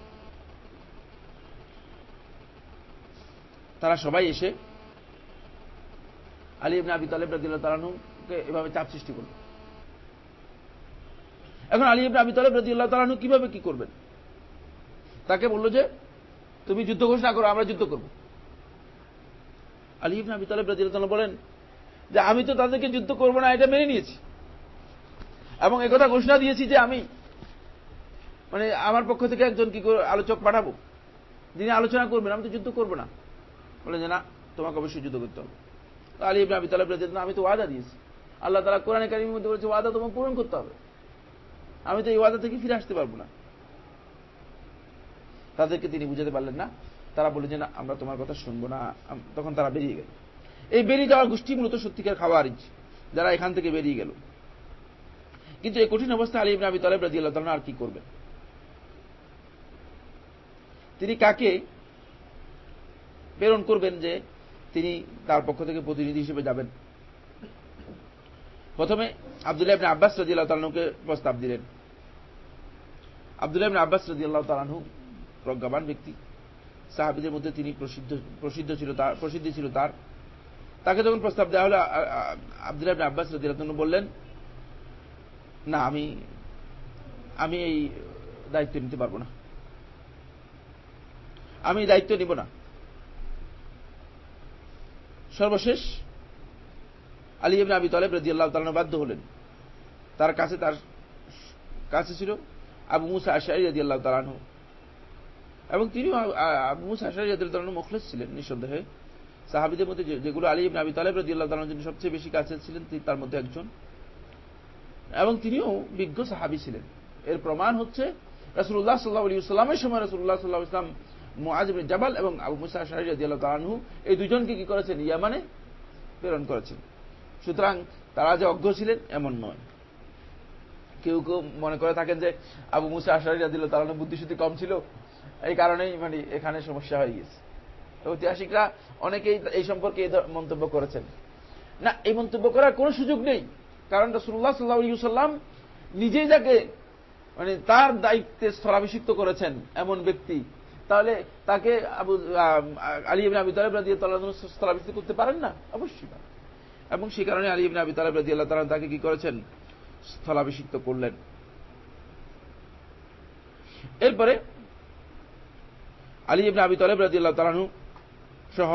S1: তারা সবাই এসে আলী ইবনে আবি তালেব আল্লাহ তালানুকে এভাবে চাপ সৃষ্টি করল এখন আলী ইবনে আবি তালেব আল্লাহ তালানু কিভাবে কি করবেন তাকে বলল যে তুমি যুদ্ধ ঘোষণা করো আমরা যুদ্ধ করব আলী ইবনা আবি তালেব বলেন যে আমি তো তাদেরকে যুদ্ধ করব না এটা মেনে নিয়েছি এবং একথা ঘোষণা দিয়েছি যে আমি মানে আমার পক্ষ থেকে একজন কি করে আলোচক পাঠাবো যিনি আলোচনা করবেন আমি তো যুদ্ধ করবো না বলেন যে না তোমাকে অবশ্যই যুদ্ধ করতে হবে আলী ইবনা আবি তালেব রাজিউল্লাহ আমি তো ওয়াদা দিয়েছি আল্লাহ তারা কোরআন কারিমের মধ্যে বলেছে ওয়াদা তোমাকে পূরণ করতে হবে আমি তো এই ওয়াদা থেকে ফিরে আসতে পারবো না তাদেরকে তিনি বুঝাতে পারলেন না তারা বলে যে না আমরা তোমার কথা শুনবো না তখন তারা বেরিয়ে গেল এই বেরিয়ে যাওয়া গোষ্ঠী মূলত সত্যিকার খাওয়ারিজ যারা এখান থেকে বেরিয়ে গেল কিন্তু এই কঠিন অবস্থা আলী ইবনে আবি তালেব রাজি আল্লাহ আর কি করবেন তিনি কাকে প্রেরণ করবেন যে তিনি তার পক্ষ থেকে প্রতিনিধি হিসেবে যাবেন প্রথমে আব্দুল্লাহ ইবনে আব্বাস রাজি আল্লাহ তালানুকে প্রস্তাব দিলেন আব্দুল্লাহ আব্বাস রাজি আল্লাহ তালানহু প্রজ্ঞাবান ব্যক্তি সাহাবিদের মধ্যে তিনি প্রসিদ্ধ প্রসিদ্ধ ছিল তার প্রসিদ্ধি ছিল তার তাকে যখন প্রস্তাব দেওয়া হলো আব্দুল আবিন আব্বাস রদিরাতন বললেন না আমি আমি এই দায়িত্ব নিতে পারবো না আমি দায়িত্ব নিব না সর্বশেষ আলী ইবনে আবি তলেব রাজি আল্লাহ তালানো বাধ্য হলেন তার কাছে তার কাছে ছিল আবু মুসা আশাই রাজি আল্লাহ তালানহ এবং তিনিও আবু মুসাশারিয়াদুল্লাহ মুখলেস ছিলেন নিঃসন্দেহে সাহাবিদের মধ্যে যেগুলো আলী ইবনে আবি তালেব রাদিয়াল্লাহু তাআলার জন্য সবচেয়ে বেশি কাছে ছিলেন তিনি তার মধ্যে একজন এবং তিনিও বিজ্ঞ সাহাবি ছিলেন এর প্রমাণ হচ্ছে রাসূলুল্লাহ সাল্লাল্লাহু আলাইহি ওয়াসাল্লামের সময় রাসূলুল্লাহ সাল্লাল্লাহু আলাইহি ওয়াসাল্লাম মুআজ ইবনে জাবাল এবং আবু মুসা আশআরী রাদিয়াল্লাহু তাআলা এই দুজনকে কি করেছেন ইয়ামানে প্রেরণ করেছেন সুতরাং তারা যে অজ্ঞ ছিলেন এমন নয় কেউ কেউ মনে করে থাকেন যে আবু মুসা আশআরী রাদিয়াল্লাহু তাআলা বুদ্ধিশুদ্ধি কম ছিল এই কারণেই মানে এখানে সমস্যা হয়ে গেছে ঐতিহাসিকরা অনেকেই এই সম্পর্কে মন্তব্য করেছেন না এই মন্তব্য করার কোনো সুযোগ নেই কারণ রসুল্লাহ সাল্লাহ সাল্লাম নিজেই যাকে মানে তার দায়িত্বে স্থলাভিষিক্ত করেছেন এমন ব্যক্তি তাহলে তাকে আবু আলী ইবিন আবি তালেব রাজি স্থলাভিষিক্ত করতে পারেন না অবশ্যই এবং সে কারণে আলী ইবিন আবি তালেব রাজি আল্লাহ তালা তাকে কি করেছেন স্থলাভিষিক্ত করলেন এরপরে আলী ইবনে আবি তলেব রাজি আল্লাহ তালানু সহ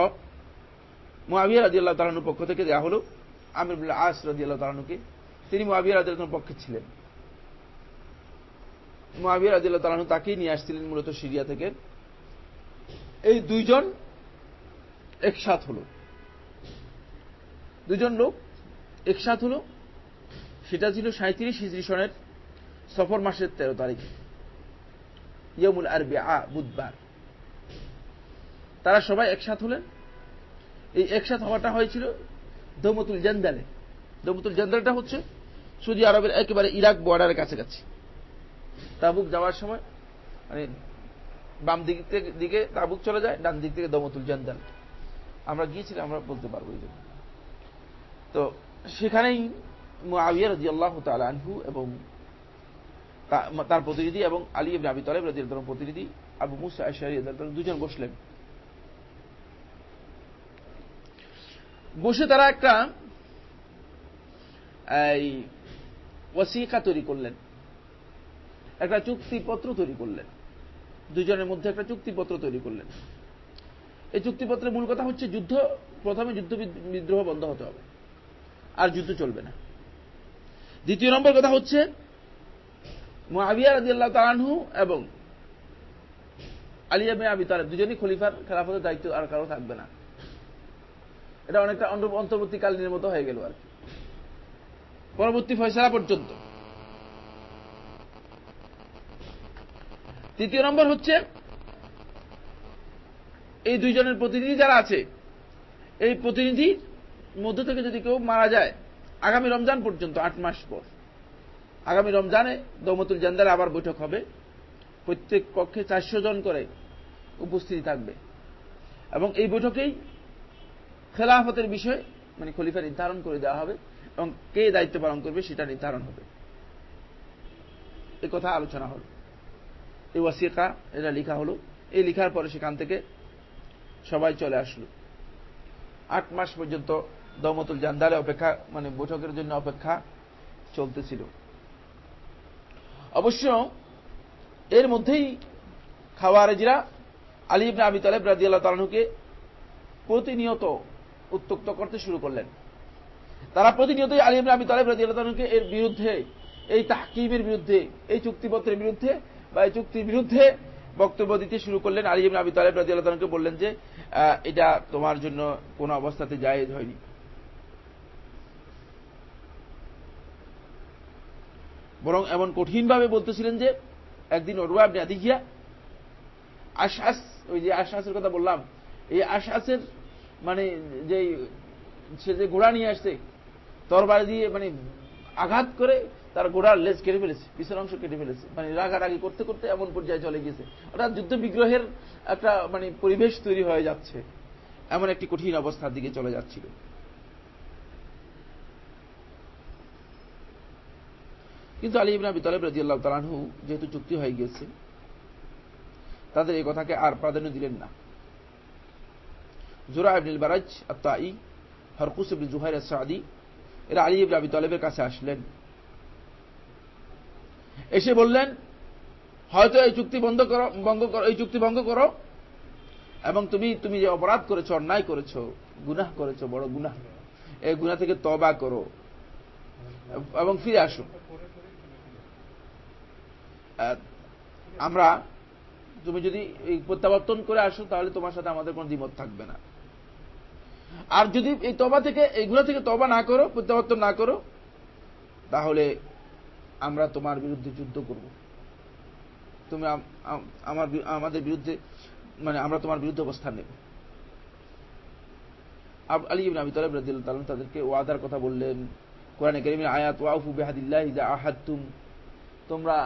S1: রাজি আল্লাহ তালানুর পক্ষ থেকে দেওয়া হল আমির আস রাজি আল্লাহ তালানুকে তিনি রাজি আল্লাহ পক্ষে ছিলেন রাজি আল্লাহ তালানু তাকেই নিয়ে আসছিলেন মূলত সিরিয়া থেকে এই দুইজন একসাথ হল দুজন লোক একসাথ হল সেটা ছিল সাঁত্রিশ হিজড়ি সনের সফর মাসের তেরো তারিখে ইয়মুল আরবি আ বুধবার তারা সবাই একসাথ হলেন এই একসাথ হওয়াটা হয়েছিল দমতুল জেন্দালে দমতুল জেন্দালটা হচ্ছে সৌদি আরবের একেবারে ইরাক বর্ডারের কাছাকাছি তাবুক যাওয়ার সময় মানে বাম দিক থেকে দিকে তাবুক চলে যায় ডান দিক থেকে দমতুল জেন্দাল আমরা গিয়েছিলাম আমরা বলতে পারবো এই জন্য তো সেখানেই আবিয়া রাজি আল্লাহ আনহু এবং তার প্রতিনিধি এবং আলী আবি তালেব রাদিয়াল্লাহু প্রতিনিধি আবু মুসা দুজন বসলেন বসে তারা একটা এই ওয়াসিকা তৈরি করলেন একটা চুক্তিপত্র তৈরি করলেন দুজনের মধ্যে একটা চুক্তিপত্র তৈরি করলেন এই চুক্তিপত্রের মূল কথা হচ্ছে যুদ্ধ প্রথমে যুদ্ধ বিদ্রোহ বন্ধ হতে হবে আর যুদ্ধ চলবে না দ্বিতীয় নম্বর কথা হচ্ছে মহাবিয়া রাজিয়াল্লাহ তালানহু এবং আলিয়া মেয়া আবি তালেব দুজনই খলিফার খেলাফতের দায়িত্ব আর কারো থাকবে না এটা অনেকটা অন্তর্বর্তীকালীনের মতো হয়ে গেল আর কি পরবর্তী ফয়সলা পর্যন্ত তৃতীয় নম্বর হচ্ছে এই দুইজনের প্রতিনিধি যারা আছে এই প্রতিনিধি মধ্য থেকে যদি কেউ মারা যায় আগামী রমজান পর্যন্ত আট মাস পর আগামী রমজানে দৌমতুল জান্দারে আবার বৈঠক হবে প্রত্যেক পক্ষে চারশো জন করে উপস্থিতি থাকবে এবং এই বৈঠকেই খেলাফতের বিষয়ে মানে খলিফা নির্ধারণ করে দেওয়া হবে এবং কে দায়িত্ব পালন করবে সেটা নির্ধারণ হবে এ কথা আলোচনা হল এই ওয়াসিকা এটা লিখা হলো এই লিখার পরে সেখান থেকে সবাই চলে আসলো আট মাস পর্যন্ত দমতুল জান্দালে অপেক্ষা মানে বৈঠকের জন্য অপেক্ষা চলতেছিল অবশ্য এর মধ্যেই খাওয়ারেজিরা আলিব আবি তালেব রাজিয়াল্লাহ তালুকে প্রতিনিয়ত উত্তক্ত করতে শুরু করলেন তারা প্রতিনিয়তই আলী ইমরান আবি তালেব রাজিয়ালকে এর বিরুদ্ধে এই তাহকিমের বিরুদ্ধে এই চুক্তিপত্রের বিরুদ্ধে বা এই চুক্তির বিরুদ্ধে বক্তব্য দিতে শুরু করলেন আলী ইমরান আবি তালেব রাজিয়ালকে বললেন যে এটা তোমার জন্য কোন অবস্থাতে জায়েজ হয়নি বরং এমন কঠিনভাবে বলতেছিলেন যে একদিন অরুয়া আপনি আদিঘিয়া আশ্বাস ওই যে আশ্বাসের কথা বললাম এই আশ্বাসের মানে যে সে যে ঘোড়া নিয়ে আসছে তরবার দিয়ে মানে আঘাত করে তার ঘোড়ার লেজ কেটে ফেলেছে পিছের অংশ কেটে ফেলেছে মানে রাগারাগি করতে করতে এমন পর্যায়ে চলে গিয়েছে অর্থাৎ যুদ্ধ বিগ্রহের একটা মানে পরিবেশ তৈরি হয়ে যাচ্ছে এমন একটি কঠিন অবস্থার দিকে চলে যাচ্ছিল কিন্তু আলী ইবনাবি তলেব রাজি তালানহু যেহেতু চুক্তি হয়ে গিয়েছে তাদের এই কথাকে আর প্রাধান্য দিলেন না জুরা ইবনুল বারাজ আত্তাই হরকুস ইবনুল জুহাইর সাদি এরা আলী ইবনে আবি তালেবের কাছে আসলেন এসে বললেন হয়তো এই চুক্তি বন্ধ করো ভঙ্গ করো এই চুক্তি ভঙ্গ করো এবং তুমি তুমি যে অপরাধ করেছো অন্যায় করেছো গুনাহ করেছো বড় গুনাহ এই গুনাহ থেকে তবা করো এবং ফিরে আসো আমরা তুমি যদি প্রত্যাবর্তন করে আসো তাহলে তোমার সাথে আমাদের কোনো দ্বিমত থাকবে না আর যদি এই তবা থেকে এগুলো থেকে তবা না করো প্রত্যাবর্তন না করো তাহলে আমরা তোমার বিরুদ্ধে যুদ্ধ করব তুমি আমার আমাদের বিরুদ্ধে মানে আমরা তোমার বিরুদ্ধে অবস্থান নেব আলী ইবিন আবি তালেব রাজিল তাদেরকে ওয়াদার কথা বললেন কোরআনে করিমের আয়াত ওয়াউফু বেহাদিল্লাহ ইজা আহাদুম তোমরা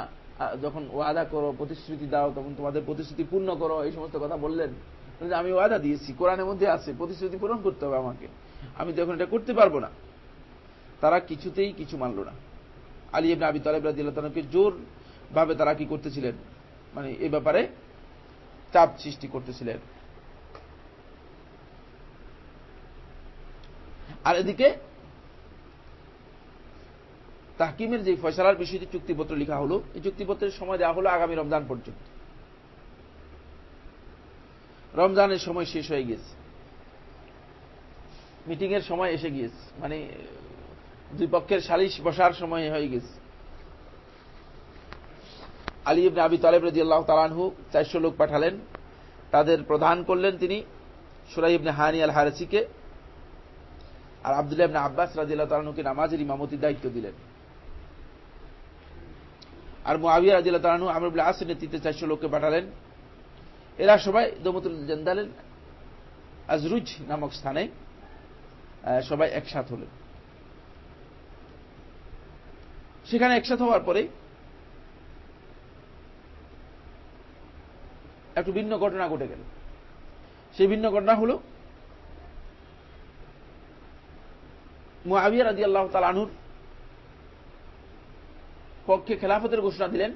S1: যখন ওয়াদা করো প্রতিশ্রুতি দাও তখন তোমাদের প্রতিশ্রুতি পূর্ণ করো এই সমস্ত কথা বললেন আমি ওয়াদা দিয়েছি কোরআনের মধ্যে আছে প্রতিশ্রুতি পূরণ করতে হবে আমাকে আমি তো এখন এটা করতে পারবো না তারা কিছুতেই কিছু মানল না আলী ইবনে আবি তালেব রাজি আল্লাহকে জোর ভাবে তারা কি করতেছিলেন মানে এ ব্যাপারে চাপ সৃষ্টি করতেছিলেন আর এদিকে তাহকিমের যে ফয়সালার বিষয়টি চুক্তিপত্র লেখা হলো এই চুক্তিপত্রের সময় দেওয়া হলো আগামী রমজান পর্যন্ত রমজানের সময় শেষ হয়ে গেছে মিটিংয়ের সময় এসে গিয়েছে মানে দুই পক্ষের সালিশ বসার সময় হয়ে গেছে আলী ইবনে আবি তালেব রাজি আল্লাহ তালানহু চারশো লোক পাঠালেন তাদের প্রধান করলেন তিনি সুরাই ইবনে হানি আল হারসিকে আর আবদুল্লাহ ইবনে আব্বাস রাজি আল্লাহ তালানহুকে নামাজের ইমামতির দায়িত্ব দিলেন আর মুআবিয়া রাজি আল্লাহ তালানহু আমরুল আসের নেতৃত্বে চারশো লোককে পাঠালেন এরা সবাই দমতুল জেন্দালের আজরুজ নামক স্থানে সবাই একসাথ হলেন সেখানে একসাথ হওয়ার পরে একটু ভিন্ন ঘটনা ঘটে গেল সেই ভিন্ন ঘটনা হল মুআবিয়া রাজি আল্লাহ তাল আনুর পক্ষে খেলাফতের ঘোষণা দিলেন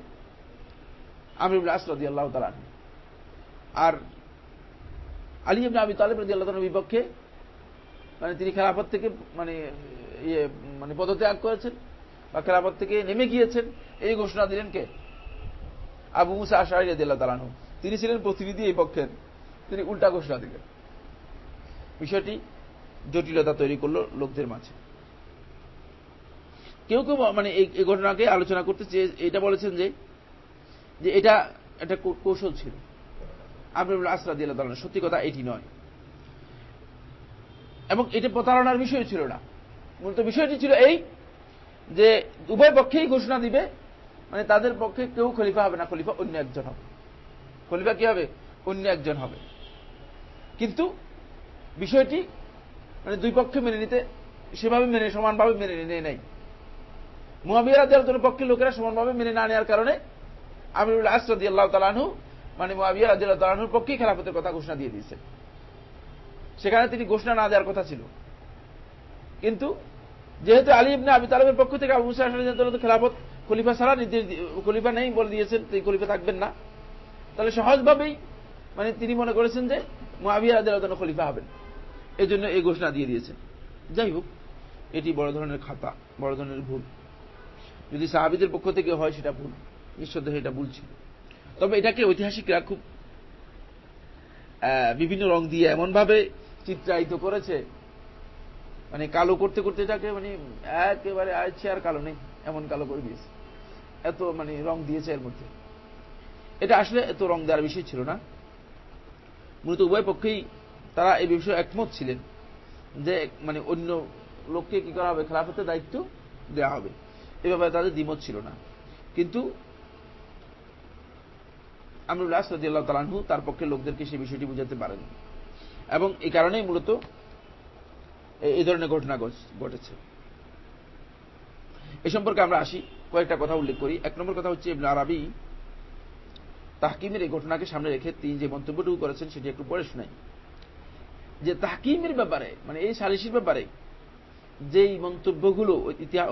S1: আমিরুল আসর রাজি আল্লাহ তাল আনুর আর আলী ইবনে আবি তালেব রাজি আল্লাহ বিপক্ষে মানে তিনি খেলাফত থেকে মানে ইয়ে মানে পদত্যাগ করেছেন বা খেলাফত থেকে নেমে গিয়েছেন এই ঘোষণা দিলেন কে আবু মুসা আশারি রাজি আল্লাহ তালানহ তিনি ছিলেন প্রতিনিধি এই পক্ষের তিনি উল্টা ঘোষণা দিলেন বিষয়টি জটিলতা তৈরি করলো লোকদের মাঝে কেউ কেউ মানে এই ঘটনাকে আলোচনা করতে চেয়ে এটা বলেছেন যে এটা একটা কৌশল ছিল আবরুল আসরাদ সত্যি কথা এটি নয় এবং এটা প্রতারণার বিষয় ছিল না মূলত বিষয়টি ছিল এই যে উভয় পক্ষেই ঘোষণা দিবে মানে তাদের পক্ষে কেউ খলিফা হবে না খলিফা অন্য একজন হবে খলিফা কি হবে অন্য একজন হবে কিন্তু বিষয়টি মানে দুই পক্ষে মেনে নিতে সেভাবে মেনে সমানভাবে মেনে নিয়ে নেই মুহাবিয়ারা দেওয়ার জন্য পক্ষের লোকেরা সমানভাবে মেনে না নেওয়ার কারণে আমিরুল আসরদি আল্লাহ তালাহু মানে মোয়াবিয়া রাজিল্লাহ তালাহুর পক্ষেই খেলাফতের কথা ঘোষণা দিয়ে দিয়েছেন সেখানে তিনি ঘোষণা না দেওয়ার কথা ছিল কিন্তু যেহেতু আলী ইবনে আবি তালেবের পক্ষ থেকে আবু মুসা খেলাফত খলিফা সারা নির্দেশ খলিফা নেই বলে দিয়েছেন তিনি খলিফা থাকবেন না তাহলে সহজভাবেই মানে তিনি মনে করেছেন যে মহাবিয়া রাজিয়াল খলিফা হবেন এজন্য এই ঘোষণা দিয়ে দিয়েছেন যাই হোক এটি বড় ধরনের খাতা বড় ধরনের ভুল যদি সাহাবিদের পক্ষ থেকে হয় সেটা ভুল নিঃসন্দেহে এটা ভুল ছিল তবে এটাকে ঐতিহাসিকরা খুব বিভিন্ন রং দিয়ে এমনভাবে চিত্রায়িত করেছে মানে কালো করতে করতে এটাকে মানে একেবারে আছে আর কালো নেই এমন কালো করে দিয়েছে এত মানে রং দিয়েছে এর মধ্যে এটা আসলে এত রং দেওয়ার বিষয় ছিল না মূলত উভয় পক্ষেই তারা এই বিষয়ে একমত ছিলেন যে মানে অন্য লোককে কি করা হবে খেলাফতের দায়িত্ব দেওয়া হবে এ ব্যাপারে তাদের দ্বিমত ছিল না কিন্তু আমরুল আসদি আল্লাহ তালানহু তার পক্ষে লোকদেরকে সেই বিষয়টি বুঝাতে পারেন এবং এই কারণেই মূলত এই ধরনের ঘটনা ঘটেছে এ সম্পর্কে আমরা আসি কয়েকটা কথা উল্লেখ করি এক নম্বর কথা হচ্ছে ইবনে আরবি তাহকিমের এই ঘটনাকে সামনে রেখে তিনি যে মন্তব্যটুকু করেছেন সেটি একটু পরে শুনাই যে তাহকিমের ব্যাপারে মানে এই সালিসির ব্যাপারে যেই মন্তব্যগুলো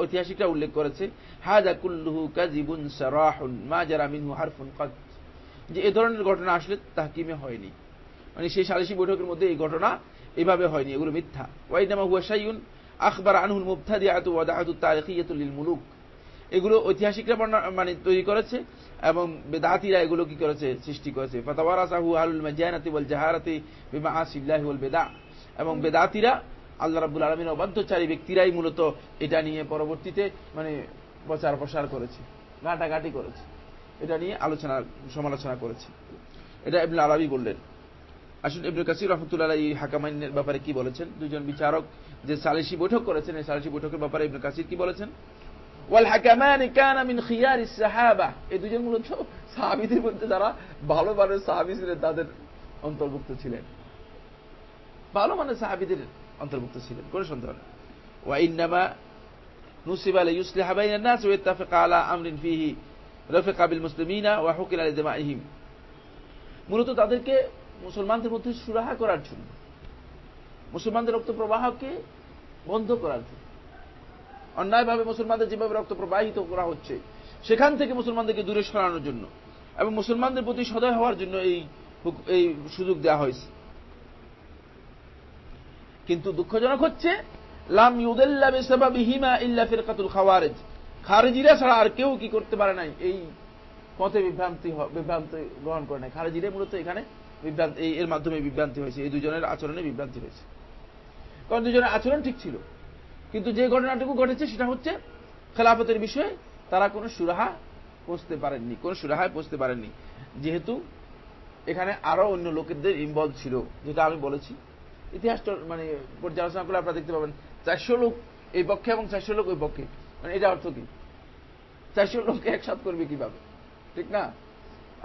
S1: ঐতিহাসিকরা উল্লেখ করেছে হাজা কুল্লুহু কাজিবুন সারাহুন মা জারা হারফুন কত যে এ ধরনের ঘটনা আসলে তাহকিমে হয়নি মানে সেই সালিসি বৈঠকের মধ্যে এই ঘটনা এভাবে হয়নি এগুলো মিথ্যা ওয়াইদামা হুয়া শাইউন আনহুল মুফতা আতু ওয়াদাহাতু তারিখিয়াতুল মুলুক এগুলো ঐতিহাসিকরা মানে তৈরি করেছে এবং বেদাতিরা এগুলো কি করেছে সৃষ্টি করেছে ফাতাওয়ারাসাহু আলুল মাজানাতি ওয়াল জাহারাতি বিমা আসিল্লাহি ওয়াল বেদা এবং বেদাতিরা আল্লাহ রাব্বুল আলামিন অবাধ্যচারী ব্যক্তিরাই মূলত এটা নিয়ে পরবর্তীতে মানে প্রচার প্রসার করেছে ঘাটাঘাটি করেছে এটা নিয়ে আলোচনা সমালোচনা করেছে এটা ইবনুল আরবি বললেন আসলে ইবনুল কাসির রহমতুল্লাহ এই হাকামাইনের ব্যাপারে কি বলেছেন দুজন বিচারক যে সালিসি বৈঠক করেছেন এই সালিসি বৈঠকের ব্যাপারে ইবনুল কাসির কি বলেছেন এই মধ্যে ভালো ছিলেন তাদের অন্তর্ভুক্ত ছিলেন ভালো মানে সাহাবিদের অন্তর্ভুক্ত ছিলেন নুসিবা রফে কাবিল মুসলিমিনা ওয়াহুকিল আলী জামা ইহিম মূলত তাদেরকে মুসলমানদের মধ্যে সুরাহা করার জন্য মুসলমানদের রক্ত প্রবাহকে বন্ধ করার জন্য অন্যায়ভাবে মুসলমানদের যেভাবে রক্ত প্রবাহিত করা হচ্ছে সেখান থেকে মুসলমানদেরকে দূরে সরানোর জন্য এবং মুসলমানদের প্রতি সদয় হওয়ার জন্য এই এই সুযোগ দেওয়া হয়েছে কিন্তু দুঃখজনক হচ্ছে লাম ইউদেল্লা ইউদাল্লা বিসাবাবিহিমা ইল্লা ফেরকাতুল খাওয়ারেজ খারেজিরা ছাড়া আর কেউ কি করতে পারে নাই এই পথে বিভ্রান্তি বিভ্রান্তি গ্রহণ করে নাই খারেজিরা মূলত এখানে বিভ্রান্তি এর মাধ্যমে বিভ্রান্তি হয়েছে এই দুজনের আচরণে বিভ্রান্তি হয়েছে কারণ দুজনের আচরণ ঠিক ছিল কিন্তু যে ঘটনাটুকু ঘটেছে সেটা হচ্ছে খেলাফতের বিষয়ে তারা কোনো সুরাহা পৌঁছতে পারেননি কোন সুরাহায় পৌঁছতে পারেননি যেহেতু এখানে আরো অন্য লোকেদের ইনভলভ ছিল যেটা আমি বলেছি ইতিহাসটা মানে পর্যালোচনা করলে আপনারা দেখতে পাবেন চারশো লোক এই পক্ষে এবং চারশো লোক ওই পক্ষে মানে এটা অর্থ কি চারশো লোককে একসাথ করবে কিভাবে ঠিক না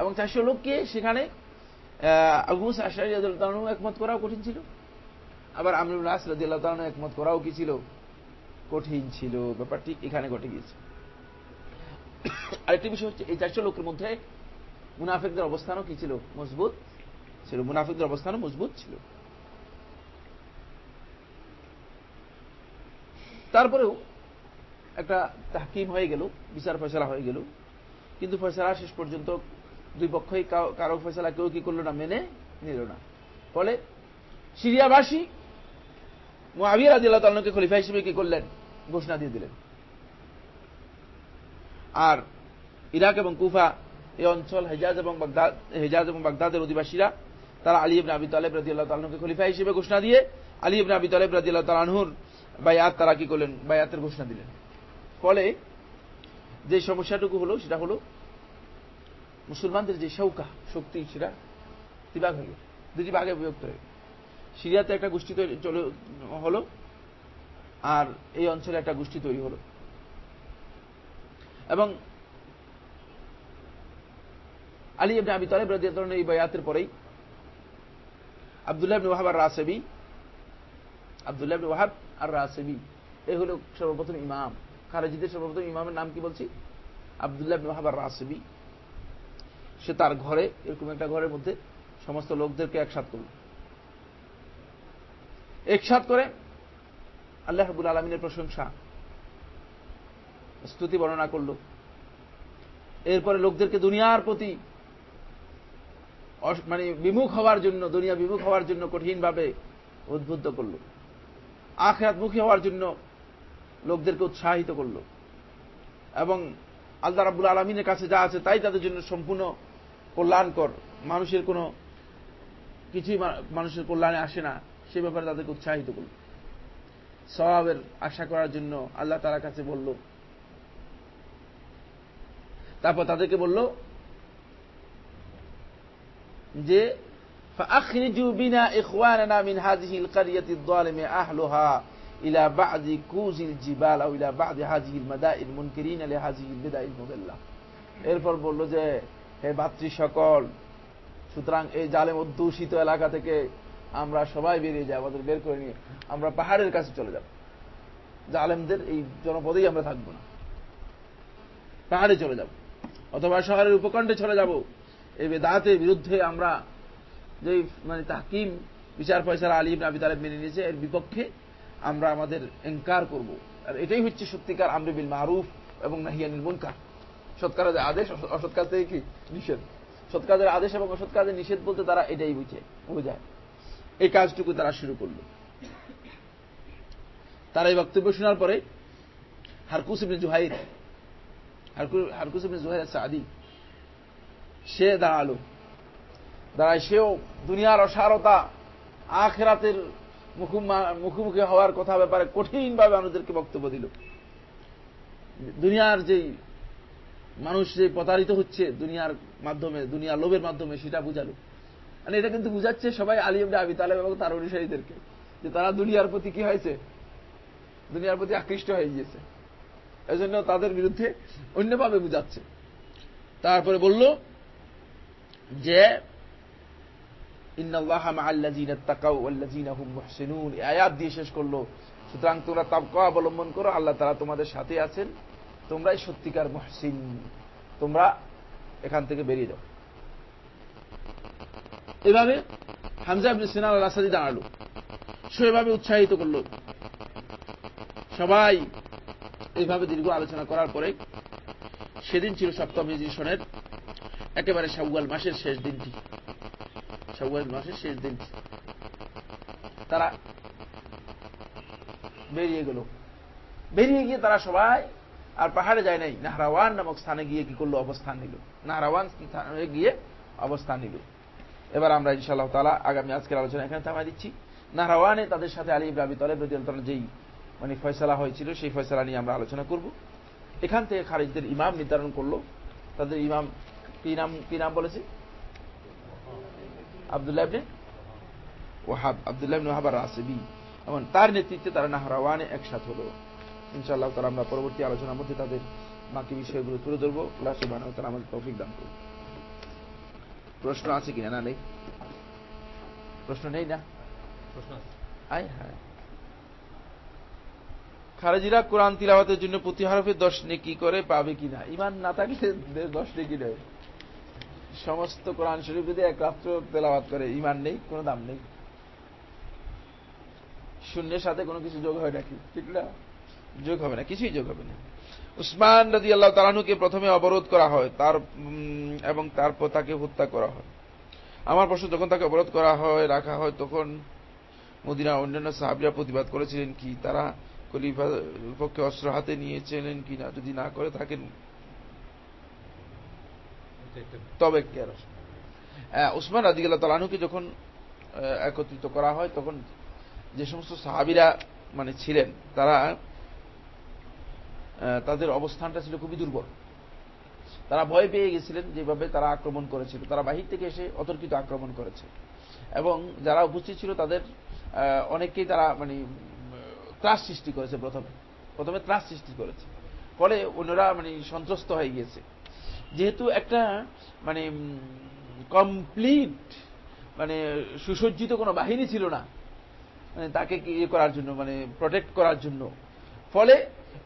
S1: এবং চারশো লোককে সেখানে আগুস আশারি রাজু একমত করাও কঠিন ছিল আবার আমরুল নাস রাজু একমত করাও কি ছিল কঠিন ছিল ব্যাপারটি এখানে ঘটে গিয়েছে আরেকটি বিষয় হচ্ছে এই চারশো লোকের মধ্যে মুনাফিকদের অবস্থানও কি ছিল মজবুত ছিল মুনাফিকদের অবস্থানও মজবুত ছিল তারপরেও একটা তাহকিম হয়ে গেল বিচার ফয়সলা হয়ে গেল কিন্তু ফয়সলা শেষ পর্যন্ত দুই পক্ষই কারো ফয়সলা কেউ কি করল না মেনে নিল না ফলে সিরিয়াবাসী মহাবিয়া রাজিল্লাহ তালনকে খলিফা হিসেবে কি করলেন ঘোষণা দিয়ে দিলেন আর ইরাক এবং কুফা এই অঞ্চল হেজাজ এবং হেজাজ এবং বাগদাদের অধিবাসীরা তারা আলী ইবনে আবি তালেব রাজিয়াল্লাহ তালনকে খলিফা হিসেবে ঘোষণা দিয়ে আলী ইবনে আবি তালেব রাজিয়াল্লাহ তালানহুর বায়াত তারা কি করলেন বায়াতের ঘোষণা দিলেন ফলে যে সমস্যাটুকু হলো সেটা হলো মুসলমানদের যে শৌকা শক্তি সেটা তিবাগ হয়ে গেল দুটি ভাগে বিভক্ত হয়ে সিরিয়াতে একটা গোষ্ঠী তৈরি চলে হলো আর এই অঞ্চলে একটা গোষ্ঠী তৈরি হলো এবং আলী ইবনে আবি তালেব রাজিয়াতন এই বয়াতের পরেই আবদুল্লাহ ওয়াহাব আর রাসেবি আবদুল্লাহ ওয়াহাব আর রাসেবি এই হল সর্বপ্রথম ইমাম খারেজিদের সর্বপ্রথম ইমামের নাম কি বলছি আবদুল্লাহ মহাবার রাসবি সে তার ঘরে এরকম একটা ঘরের মধ্যে সমস্ত লোকদেরকে একসাথ করল একসাথ করে আল্লাহ হাবুল আলমিনের প্রশংসা স্তুতি বর্ণনা করল এরপরে লোকদেরকে দুনিয়ার প্রতি মানে বিমুখ হওয়ার জন্য দুনিয়া বিমুখ হওয়ার জন্য কঠিনভাবে উদ্বুদ্ধ করল আখ আখেরাতমুখী হওয়ার জন্য লোকদেরকে উৎসাহিত করল এবং আল্লাহ রাবুল আলমিনের কাছে যা আছে তাই তাদের জন্য সম্পূর্ণ কল্যাণ কর মানুষের কোনো কিছুই মানুষের কল্যাণে আসে না সে ব্যাপারে তাদেরকে উৎসাহিত করল স্বভাবের আশা করার জন্য আল্লাহ তারা কাছে বলল তারপর তাদেরকে বলল যে فأخرجوا بنا إخواننا من هذه القرية الظالمة أهلها ইলা বাদি কুজিল জিবাল ইলা বাদি হাজিল মাদাইল মুনকিরিন আলী হাজিল বিদাইল মুদাল্লা এরপর বলল যে হে ভাতৃ সকল সুতরাং এই জালেম অধ্যুষিত এলাকা থেকে আমরা সবাই বেরিয়ে যাই আমাদের বের করে নিয়ে আমরা পাহাড়ের কাছে চলে যাব জালেমদের এই জনপদেই আমরা থাকবো না পাহাড়ে চলে যাব অথবা শহরের উপকণ্ঠে চলে যাব এই বেদাতে বিরুদ্ধে আমরা যে মানে তাহকিম বিচার ফয়সার আলিম আবি তালেব মেনে নিয়েছে এর বিপক্ষে আমরা আমাদের এনকার করব আর এটাই হচ্ছে সত্যিকার আমরে বিল মারুফ এবং নাহিয়ানিল মুনকার সৎ আদেশ অসৎ কাজ থেকে কি নিষেধ সৎ আদেশ এবং অসৎ কাজের নিষেধ বলতে তারা এটাই বুঝে বোঝায় এই কাজটুকু তারা শুরু করল তারা এই বক্তব্য শোনার পরে হারকুস ইবনে জুহাইর হারকুস ইবনে জুহাইর সাদি সে দাঁড়ালো দাঁড়ায় সেও দুনিয়ার অসারতা আখ রাতের মুখোমুখি হওয়ার কথা ব্যাপারে কঠিনভাবে আমাদেরকে বক্তব্য দিল দুনিয়ার যেই মানুষ যে প্রতারিত হচ্ছে দুনিয়ার মাধ্যমে দুনিয়া লোভের মাধ্যমে সেটা বুঝালো মানে এটা কিন্তু বুঝাচ্ছে সবাই আলী আবদা আবি তালেব এবং তার অনুসারীদেরকে যে তারা দুনিয়ার প্রতি কি হয়েছে দুনিয়ার প্রতি আকৃষ্ট হয়ে গিয়েছে এজন্য তাদের বিরুদ্ধে অন্যভাবে বুঝাচ্ছে তারপরে বলল যে করলো সুতরাং তোমরা তাবকা অবলম্বন করো আল্লাহ তারা তোমাদের সাথে আছেন তোমরাই সত্যিকার মহসিন তোমরা এখান থেকে বেরিয়ে এভাবে দাঁড়ালো সেভাবে উৎসাহিত করল সবাই এইভাবে দীর্ঘ আলোচনা করার পরে সেদিন ছিল সপ্তম একেবারে সাউগাল মাসের শেষ দিনটি শাওয়াল মাসের শেষ দিন তারা বেরিয়ে গেল বেরিয়ে গিয়ে তারা সবাই আর পাহাড়ে যায় নাই নাহরাওয়ান নামক স্থানে গিয়ে কি করলো অবস্থান নিল নাহরাওয়ান স্থানে গিয়ে অবস্থান নিল এবার আমরা ইনশাআল্লাহ তালা আগামী আজকের আলোচনা এখানে থামাই দিচ্ছি নাহরাওয়ানে তাদের সাথে আলী ইবরাবি তলেব রদিয়াল যেই মানে ফয়সলা হয়েছিল সেই ফয়সলা নিয়ে আমরা আলোচনা করব এখান থেকে খারিজদের ইমাম নির্ধারণ করলো তাদের ইমাম কি নাম কি নাম বলেছে এবং তার নেতৃত্বে তারা নাহরাওয়ানে একসাথ হল ইনশাল্লাহ তারা আমরা পরবর্তী আলোচনার মধ্যে তাদের বাকি বিষয়গুলো তুলে ধরবো তারা আমাদের টপিক দান করুন প্রশ্ন আছে কিনা না নেই প্রশ্ন নেই না খারেজিরা কোরআন তিলাবাতের জন্য প্রতি দশ নে কি করে পাবে কিনা ইমান না থাকলে দশ নে কি দেয় সমস্ত কোরআন শরীফ যদি এক রাত্র তেলাবাত করে ইমান নেই কোনো দাম নেই শূন্যের সাথে কোনো কিছু যোগ হয় নাকি ঠিক না যোগ হবে না কিছুই যোগ হবে না উসমান রাজি আল্লাহ তালানুকে প্রথমে অবরোধ করা হয় তার এবং তারপর তাকে হত্যা করা হয় আমার প্রশ্ন যখন তাকে অবরোধ করা হয় রাখা হয় তখন মদিনা অন্যান্য সাহাবিরা প্রতিবাদ করেছিলেন কি তারা খলিফার পক্ষে অস্ত্র হাতে নিয়েছিলেন কি না যদি না করে থাকেন তবে কে উসমান রাজিগুল্লাহ তালানুকে যখন একত্রিত করা হয় তখন যে সমস্ত সাহাবিরা মানে ছিলেন তারা তাদের অবস্থানটা ছিল খুবই দুর্বল তারা ভয় পেয়ে গেছিলেন যেভাবে তারা আক্রমণ করেছিল তারা বাহির থেকে এসে অতর্কিত আক্রমণ করেছে এবং যারা উপস্থিত ছিল তাদের অনেককেই তারা মানে ত্রাস সৃষ্টি করেছে প্রথমে প্রথমে ত্রাস সৃষ্টি করেছে ফলে অন্যরা মানে সন্ত্রস্ত হয়ে গিয়েছে যেহেতু একটা মানে কমপ্লিট মানে সুসজ্জিত কোনো বাহিনী ছিল না মানে তাকে ইয়ে করার জন্য মানে প্রোটেক্ট করার জন্য ফলে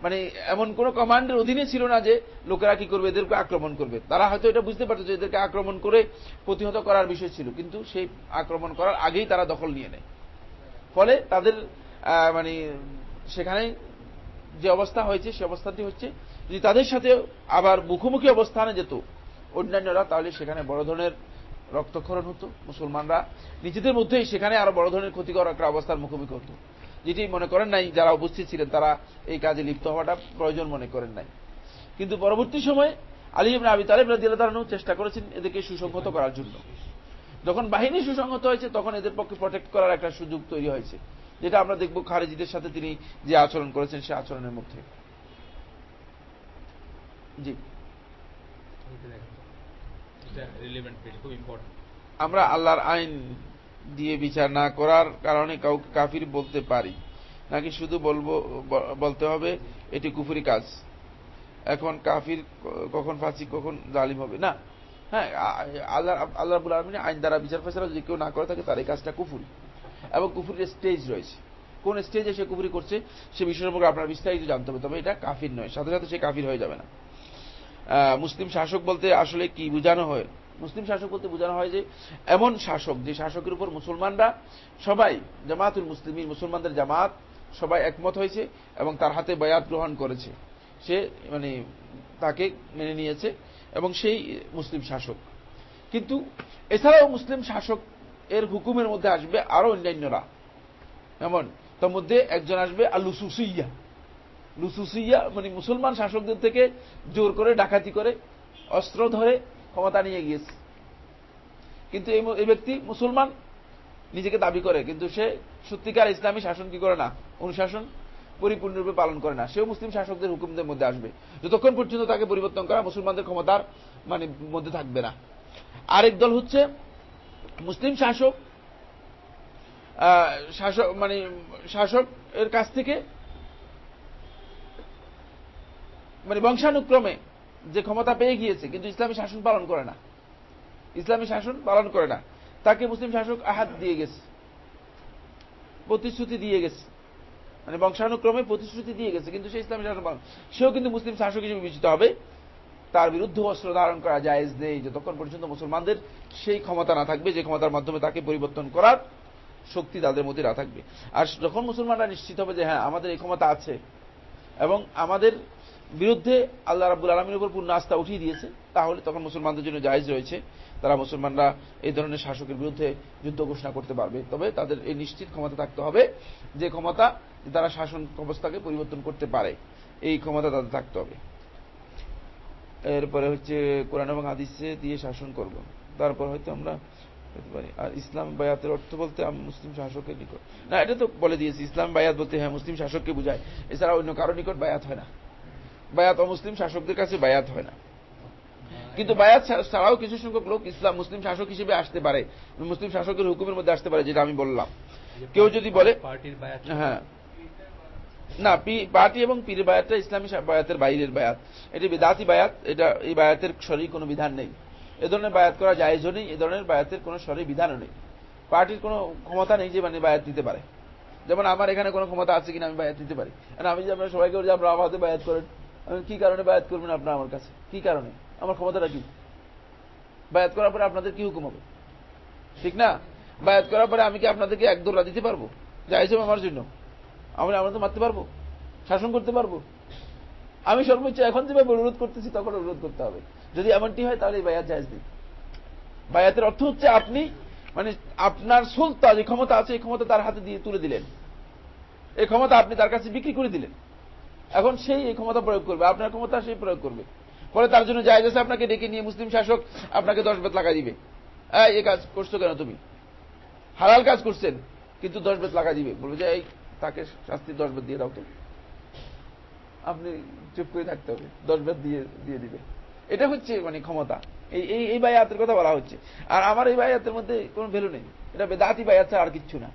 S1: মানে এমন কোন কমান্ডের অধীনে ছিল না যে লোকেরা কি করবে এদেরকে আক্রমণ করবে তারা হয়তো এটা বুঝতে পারত যে এদেরকে আক্রমণ করে প্রতিহত করার বিষয় ছিল কিন্তু সেই আক্রমণ করার আগেই তারা দখল নিয়ে নেয় ফলে তাদের মানে সেখানে যে অবস্থা হয়েছে সে অবস্থাটি হচ্ছে যদি তাদের সাথে আবার মুখোমুখি অবস্থানে যেত অন্যান্যরা তাহলে সেখানে বড় ধরনের রক্তক্ষরণ হতো মুসলমানরা নিজেদের মধ্যেই সেখানে আরো বড় ধরনের ক্ষতিকর একটা অবস্থার মুখোমুখি হতো যেটি মনে করেন নাই যারা উপস্থিত ছিলেন তারা এই কাজে লিপ্ত হওয়াটা প্রয়োজন মনে করেন নাই কিন্তু পরবর্তী সময়ে আলী ইমরা আবি তালেব রাজিয়ালু চেষ্টা করেছেন এদেরকে সুসংহত করার জন্য যখন বাহিনী সুসংহত হয়েছে তখন এদের পক্ষে প্রোটেক্ট করার একটা সুযোগ তৈরি হয়েছে যেটা আমরা দেখব খারেজিদের সাথে তিনি যে আচরণ করেছেন সে আচরণের মধ্যে জি আমরা আল্লাহর আইন দিয়ে বিচার না করার কারণে কাউকে কাফির বলতে পারি নাকি শুধু বলবো বলতে হবে এটি কুফুরি কাজ এখন কাফির কখন ফাঁসি কখন জালিম হবে না হ্যাঁ আল্লাহ আল্লাহ বলার মানে আইন দ্বারা বিচার ফেসলা যদি কেউ না করে থাকে তার এই কাজটা কুফুরি এবং কুফুরির স্টেজ রয়েছে কোন স্টেজে সে কুফুরি করছে সে বিষয় সম্পর্কে আপনার বিস্তারিত জানতে হবে তবে এটা কাফির নয় সাথে সাথে সে কাফির হয়ে যাবে না মুসলিম শাসক বলতে আসলে কি বোঝানো হয় মুসলিম শাসক বলতে বোঝানো হয় যে এমন শাসক যে শাসকের উপর মুসলমানরা সবাই জামাতুল মুসলিম মুসলমানদের জামাত সবাই একমত হয়েছে এবং তার হাতে বয়াত গ্রহণ করেছে সে মানে তাকে মেনে নিয়েছে এবং সেই মুসলিম শাসক কিন্তু এছাড়াও মুসলিম শাসক এর হুকুমের মধ্যে আসবে আরো অন্যান্যরা এমন তার মধ্যে একজন আসবে আলুসুসুইয়া লুসুসিয়া মানে মুসলমান শাসকদের থেকে জোর করে ডাকাতি করে অস্ত্র ধরে ক্ষমতা নিয়ে গিয়েছে কিন্তু এই ব্যক্তি মুসলমান নিজেকে দাবি করে কিন্তু সে সত্যিকার ইসলামী শাসন কি করে না অনুশাসন পরিপূর্ণরূপে পালন করে না সেও মুসলিম শাসকদের হুকুমদের মধ্যে আসবে যতক্ষণ পর্যন্ত তাকে পরিবর্তন করা মুসলমানদের ক্ষমতার মানে মধ্যে থাকবে না আরেক দল হচ্ছে মুসলিম শাসক শাসক মানে শাসক এর কাছ থেকে মানে বংশানুক্রমে যে ক্ষমতা পেয়ে গিয়েছে কিন্তু ইসলামী শাসন পালন করে না ইসলামী শাসন পালন করে না তাকে মুসলিম শাসক আহাত দিয়ে গেছে প্রতিশ্রুতি দিয়ে গেছে মানে বংশানুক্রমে প্রতিশ্রুতি দিয়ে গেছে কিন্তু সে ইসলামী শাসন পালন সেও কিন্তু মুসলিম শাসক হিসেবে বিবেচিত হবে তার বিরুদ্ধে অস্ত্র ধারণ করা জায়েজ নেই যতক্ষণ পর্যন্ত মুসলমানদের সেই ক্ষমতা না থাকবে যে ক্ষমতার মাধ্যমে তাকে পরিবর্তন করার শক্তি তাদের মধ্যে না থাকবে আর যখন মুসলমানরা নিশ্চিত হবে যে হ্যাঁ আমাদের এই ক্ষমতা আছে এবং আমাদের বিরুদ্ধে আল্লাহ রাবুল আলমীর উপর পূর্ণ আস্থা উঠিয়ে দিয়েছে তাহলে তখন মুসলমানদের জন্য জায়জ রয়েছে তারা মুসলমানরা এই ধরনের শাসকের বিরুদ্ধে যুদ্ধ ঘোষণা করতে পারবে তবে তাদের এই নিশ্চিত ক্ষমতা থাকতে হবে যে ক্ষমতা তারা শাসন অবস্থাকে পরিবর্তন করতে পারে এই ক্ষমতা তাদের থাকতে হবে এরপরে হচ্ছে কোরআন এবং আদিসে দিয়ে শাসন করব তারপর হয়তো আমরা আর ইসলাম বায়াতের অর্থ বলতে আমি মুসলিম শাসকের নিকট না এটা তো বলে দিয়েছি ইসলাম বায়াত বলতে হ্যাঁ মুসলিম শাসককে বুঝায় এছাড়া অন্য কারো নিকট বায়াত হয় না বায়াত অমুসলিম শাসকদের কাছে বায়াত হয় না কিন্তু বায়াত ছাড়াও কিছু সংখ্যক লোক ইসলাম মুসলিম শাসক হিসেবে আসতে পারে মুসলিম শাসকের হুকুমের মধ্যে আসতে পারে যেটা আমি বললাম কেউ যদি বলে হ্যাঁ না পার্টি এবং পীর বায়াতটা ইসলামী বায়াতের বাইরের বায়াত এটি বিদাতি বায়াত এটা এই বায়াতের সরি কোনো বিধান নেই এ ধরনের বায়াত করা যায়জ নেই এ ধরনের বায়াতের কোনো সরি বিধানও নেই পার্টির কোনো ক্ষমতা নেই যে মানে বায়াত দিতে পারে যেমন আমার এখানে কোনো ক্ষমতা আছে কিনা আমি বায়াত দিতে পারি আমি যে আমরা সবাইকে বলি আমরা আমাদের বায়াত করেন আমি কি কারণে বায়াত করবেন আপনার আমার কাছে কি কারণে আমার ক্ষমতাটা কি বায়াত করার পরে আপনাদের কি হুকুম হবে ঠিক না বায়াত করার পরে আমি কি আপনাদেরকে এক দৌড়া দিতে পারবো যাইছে আমার জন্য আমি আমরা তো মারতে পারবো শাসন করতে পারবো আমি সর্বোচ্চ এখন যেভাবে অনুরোধ করতেছি তখন অনুরোধ করতে হবে যদি এমনটি হয় তাহলে বায়াত জায়জ দিন বায়াতের অর্থ হচ্ছে আপনি মানে আপনার সুলতা যে ক্ষমতা আছে এই ক্ষমতা তার হাতে দিয়ে তুলে দিলেন এই ক্ষমতা আপনি তার কাছে বিক্রি করে দিলেন এখন সেই এই ক্ষমতা প্রয়োগ করবে আপনার ক্ষমতা সেই প্রয়োগ করবে পরে তার জন্য যায় গেছে আপনাকে ডেকে নিয়ে মুসলিম শাসক আপনাকে দশ বেত লাগা দিবে হ্যাঁ এ কাজ করছো কেন তুমি হালাল কাজ করছেন কিন্তু দশ বেত লাগা দিবে বলবে যে এই তাকে শাস্তি দশ বেত দিয়ে দাও তো আপনি চুপ করে থাকতে হবে দশ বেত দিয়ে দিয়ে দিবে এটা হচ্ছে মানে ক্ষমতা এই এই এই বায়াতের কথা বলা হচ্ছে আর আমার এই বায়াতের মধ্যে কোনো ভ্যালু নেই এটা বেদাতি বায়াত আর কিচ্ছু না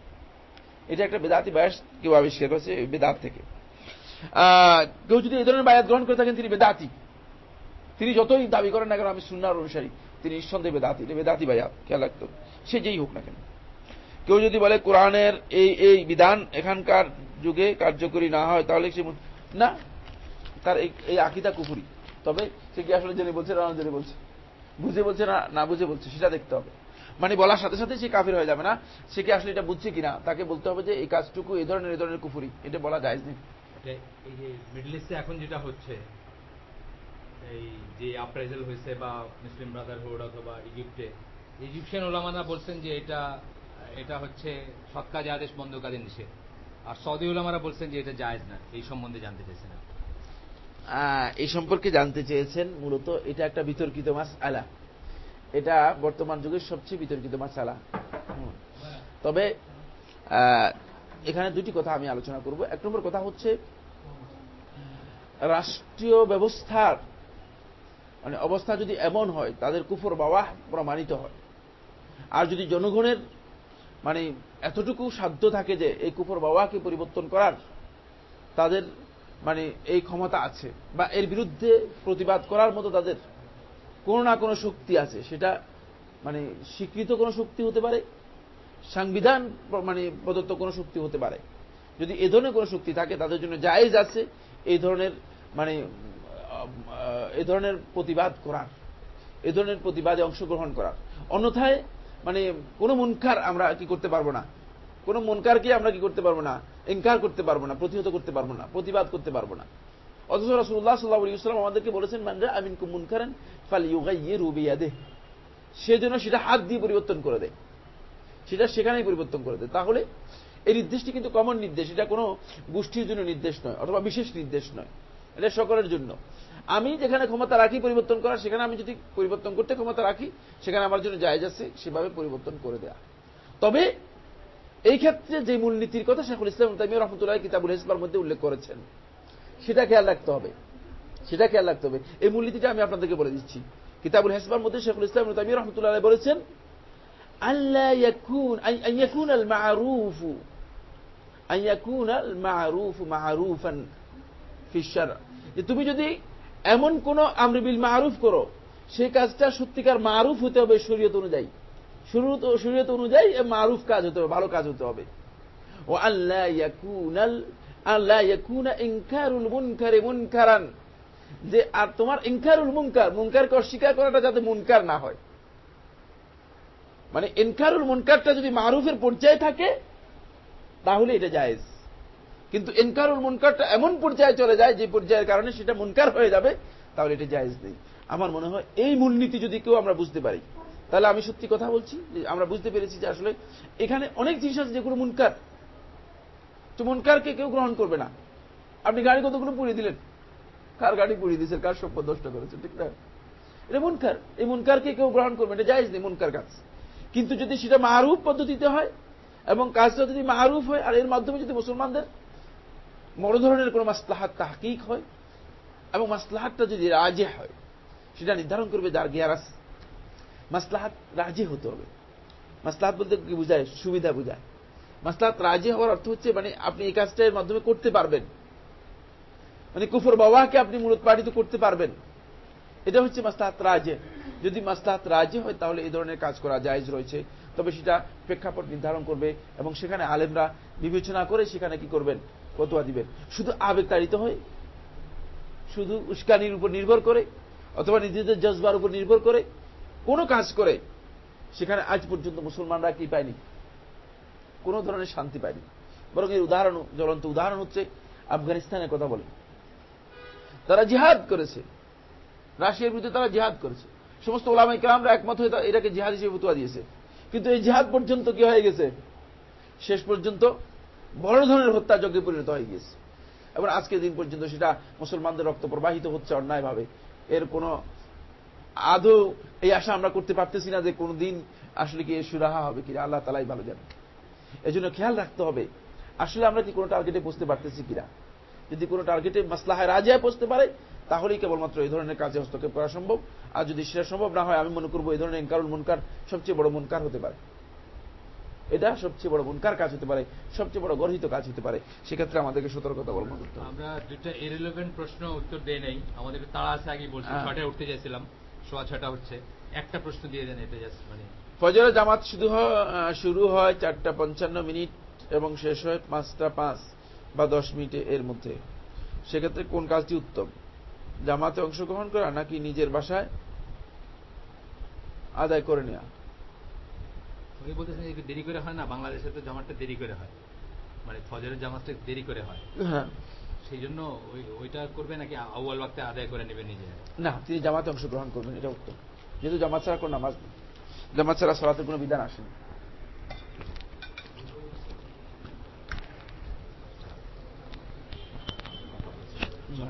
S1: এটা একটা বেদাতি বায়াস কেউ আবিষ্কার করেছে বেদাত থেকে কেউ যদি এই ধরনের বায়াত গ্রহণ করে থাকেন তিনি বেদাতি তিনি যতই দাবি করেন না কেন আমি সুনার অনুসারী তিনি নিঃসন্দেহ বেদাতি বেদাতি বায়াত খেয়াল রাখতে সে যেই হোক না কেন কেউ যদি বলে কোরআনের এই এই বিধান এখানকার যুগে কার্যকরী না হয় তাহলে সে না তার এই আকিদা কুপুরি তবে সে কি আসলে জেনে বলছে না জেনে বলছে বুঝে বলছে না না বুঝে বলছে সেটা দেখতে হবে মানে বলার সাথে সাথে সে কাফির হয়ে যাবে না সে কি আসলে এটা বুঝছে কিনা তাকে বলতে হবে যে এই কাজটুকু এই ধরনের এই ধরনের কুফুরি এটা বলা যায় না এই যে মিডল ইস্টে এখন যেটা হচ্ছে এই যে আপ্রাইজাল হয়েছে বা মুসলিম ব্রাদারহুড অথবা ইজিপ্টে ইজিপশিয়ান বলছেন যে এটা এটা হচ্ছে আদেশ নিষেধ আর সৌদি ওলামারা বলছেন যে এটা না এই সম্বন্ধে জানতে এই সম্পর্কে জানতে চেয়েছেন মূলত এটা একটা বিতর্কিত মাস আলা এটা বর্তমান যুগের সবচেয়ে বিতর্কিত মাস আলা তবে এখানে দুটি কথা আমি আলোচনা করব এক নম্বর কথা হচ্ছে রাষ্ট্রীয় ব্যবস্থার মানে অবস্থা যদি এমন হয় তাদের কুফর বাবা প্রমাণিত হয় আর যদি জনগণের মানে এতটুকু সাধ্য থাকে যে এই কুফর বাবাকে পরিবর্তন করার তাদের মানে এই ক্ষমতা আছে বা এর বিরুদ্ধে প্রতিবাদ করার মতো তাদের কোনো না কোনো শক্তি আছে সেটা মানে স্বীকৃত কোনো শক্তি হতে পারে সাংবিধান মানে প্রদত্ত কোনো শক্তি হতে পারে যদি এ ধরনের কোনো শক্তি থাকে তাদের জন্য জায়েজ আছে এই ধরনের মানে এ ধরনের প্রতিবাদ করার এ ধরনের প্রতিবাদে অংশগ্রহণ করার অন্যথায় মানে কোন মুনকার আমরা কি করতে পারবো না কোনো মুনকারকে আমরা কি করতে পারবো না এনকার করতে পারবো না প্রতিহত করতে পারবো না প্রতিবাদ করতে পারবো না অথচ রাসুল্লাহ রসুল্লাহ ইসলাম আমাদেরকে বলেছেন মানরা আমিন কু মুনকারেন ফালি ফাল ইয়ে রুবিয়া দে সেজন্য সেটা হাত দিয়ে পরিবর্তন করে দেয় সেটা সেখানেই পরিবর্তন করে দেয় তাহলে এই নির্দেশটি কিন্তু কমন নির্দেশ এটা কোনো গোষ্ঠীর জন্য নির্দেশ নয় অথবা বিশেষ নির্দেশ নয় এটা সকলের জন্য আমি যেখানে ক্ষমতা রাখি পরিবর্তন করা সেখানে আমি যদি পরিবর্তন করতে ক্ষমতা রাখি সেখানে আমার জন্য জায়জ আছে সেভাবে পরিবর্তন করে দেয়া তবে এই ক্ষেত্রে যে মূলনীতির কথা শেখুল ইসলাম তাইমিয়া রহমতুল্লাহ কিতাবুল ইসলার মধ্যে উল্লেখ করেছেন সেটা খেয়াল রাখতে হবে সেটা খেয়াল রাখতে হবে এই মূলনীতিটা আমি আপনাদেরকে বলে দিচ্ছি কিতাবুল হেসবার মধ্যে শেখুল ইসলাম তাইমিয়া রহমতুল্লাহ বলেছেন আল্লাহ তুমি যদি এমন কোন আমরিবিল মারুফ করো সেই কাজটা সত্যিকার মারুফ হতে হবে শরীয়ত অনুযায়ী শরীয়ত অনুযায়ী মারুফ কাজ হতে হবে ভালো কাজ হতে হবে ও আল্লাহ ইয়াকুনাল আল্লাহ ইয়াকুনা যে আর তোমার ইনকারুল মুনকার মুনকারকে অস্বীকার করাটা যাতে মুনকার না হয় মানে ইনকারুল মুনকারটা যদি মারুফের পর্যায়ে থাকে তাহলে এটা জায়েজ কিন্তু ইনকারুল মুনকারটা এমন পর্যায়ে চলে যায় যে পর্যায়ের কারণে সেটা মুনকার হয়ে যাবে তাহলে এটা জায়েজ নেই আমার মনে হয় এই মূলনীতি যদি কেউ আমরা বুঝতে পারি তাহলে আমি সত্যি কথা বলছি যে আমরা বুঝতে পেরেছি যে আসলে এখানে অনেক জিনিস আছে যেগুলো মুনকার তো মুনকারকে কেউ গ্রহণ করবে না আপনি গাড়ি কতগুলো পুড়িয়ে দিলেন কার গাড়ি পুড়িয়ে দিয়েছেন কার সম্পদ নষ্ট করেছেন ঠিক না এটা মুনকার এই মুনকারকে কেউ গ্রহণ করবে এটা জায়েজ নেই মুনকার কাজ কিন্তু যদি সেটা মারুফ পদ্ধতিতে হয় এবং কাজটা যদি মাহরুফ হয় আর এর মাধ্যমে যদি মুসলমানদের বড় ধরনের কোন মাসলাহাত তাহকিক হয় এবং মাসলাহাতটা যদি রাজে হয় সেটা নির্ধারণ করবে দার গিয়ারাস মাসলাহাত রাজে হতে হবে মাসলাহাত বলতে কি বোঝায় সুবিধা বোঝায় মাসলাহাত রাজে হওয়ার অর্থ হচ্ছে মানে আপনি এই কাজটা এর মাধ্যমে করতে পারবেন মানে কুফর বাবাকে আপনি মূলত পাঠিত করতে পারবেন এটা হচ্ছে মাসলাহাত রাজে যদি মাসলাহাত রাজে হয় তাহলে এই ধরনের কাজ করা জায়জ রয়েছে তবে সেটা প্রেক্ষাপট নির্ধারণ করবে এবং সেখানে আলেমরা বিবেচনা করে সেখানে কি করবেন কতোয়া দিবেন শুধু আবেগ তাড়িত হয়ে শুধু উস্কানির উপর নির্ভর করে অথবা নিজেদের জজবার উপর নির্ভর করে কোন কাজ করে সেখানে আজ পর্যন্ত মুসলমানরা কি পায়নি কোনো ধরনের শান্তি পায়নি বরং এর উদাহরণ জ্বলন্ত উদাহরণ হচ্ছে আফগানিস্তানের কথা বলে তারা জিহাদ করেছে রাশিয়ার বিরুদ্ধে তারা জিহাদ করেছে সমস্ত ওলামাই কালামরা একমত হয়ে এটাকে জিহাদ হিসেবে ফতুয়া দিয়েছে কিন্তু এই জিহাদ পর্যন্ত কি হয়ে গেছে শেষ পর্যন্ত বড় ধরনের হত্যাযজ্ঞে পরিণত হয়ে গেছে এবং আজকে দিন পর্যন্ত সেটা মুসলমানদের রক্ত প্রবাহিত হচ্ছে অন্যায়ভাবে এর কোনো আদৌ এই আশা আমরা করতে পারতেছি না যে কোনদিন আসলে কি সুরাহা হবে কিনা আল্লাহ তালাই ভালো জানেন এজন্য খেয়াল রাখতে হবে আসলে আমরা কি কোনো টার্গেটে পুষতে পারতেছি কিনা যদি কোনো টার্গেটে মাসলাহায় রাজিয়ায় পৌঁছতে পারে তাহলেই কেবলমাত্র এই ধরনের কাজে হস্তক্ষেপ করা সম্ভব আর যদি সেটা সম্ভব না হয় আমি মনে করবো এই ধরনের এনকারুল মুনকার সবচেয়ে বড় মুনকার হতে পারে এটা সবচেয়ে বড় মুনকার কাজ হতে পারে সবচেয়ে বড় গর্হিত কাজ হতে পারে সেক্ষেত্রে আমাদেরকে সতর্কতা অবলম্বন করতে হবে আমরা দুটা ইরেলিভেন্ট প্রশ্ন উত্তর দিয়ে নেই আমাদের তারা আছে আগে বলছি হ্যাঁ। ছটায় উঠতে চাইছিলাম সোয়া ছটা হচ্ছে একটা প্রশ্ন দিয়ে দেন এটা জাস্ট মানে ফজর জামাত শুধু শুরু হয় চারটা পঞ্চান্ন মিনিট এবং শেষ হয় পাঁচটা পাঁচ বা দশ মিনিটে এর মধ্যে সেক্ষেত্রে কোন কাজটি উত্তম জামাতে অংশগ্রহণ করা নাকি নিজের বাসায় আদায় করে নেওয়া দেরি করে হয় না বাংলাদেশে তো জামাতটা দেরি করে হয় মানে ফজরের জামাতটা দেরি করে হয় হ্যাঁ সেই জন্য ওইটা করবে নাকি আউ্বাল আদায় করে নেবে নিজে না তিনি জামাতে অংশগ্রহণ করবেন এটা উত্তম যেহেতু জামাত ছাড়া কোনো নামাজ জামাত ছাড়া সলাতের কোনো বিধান আসেনি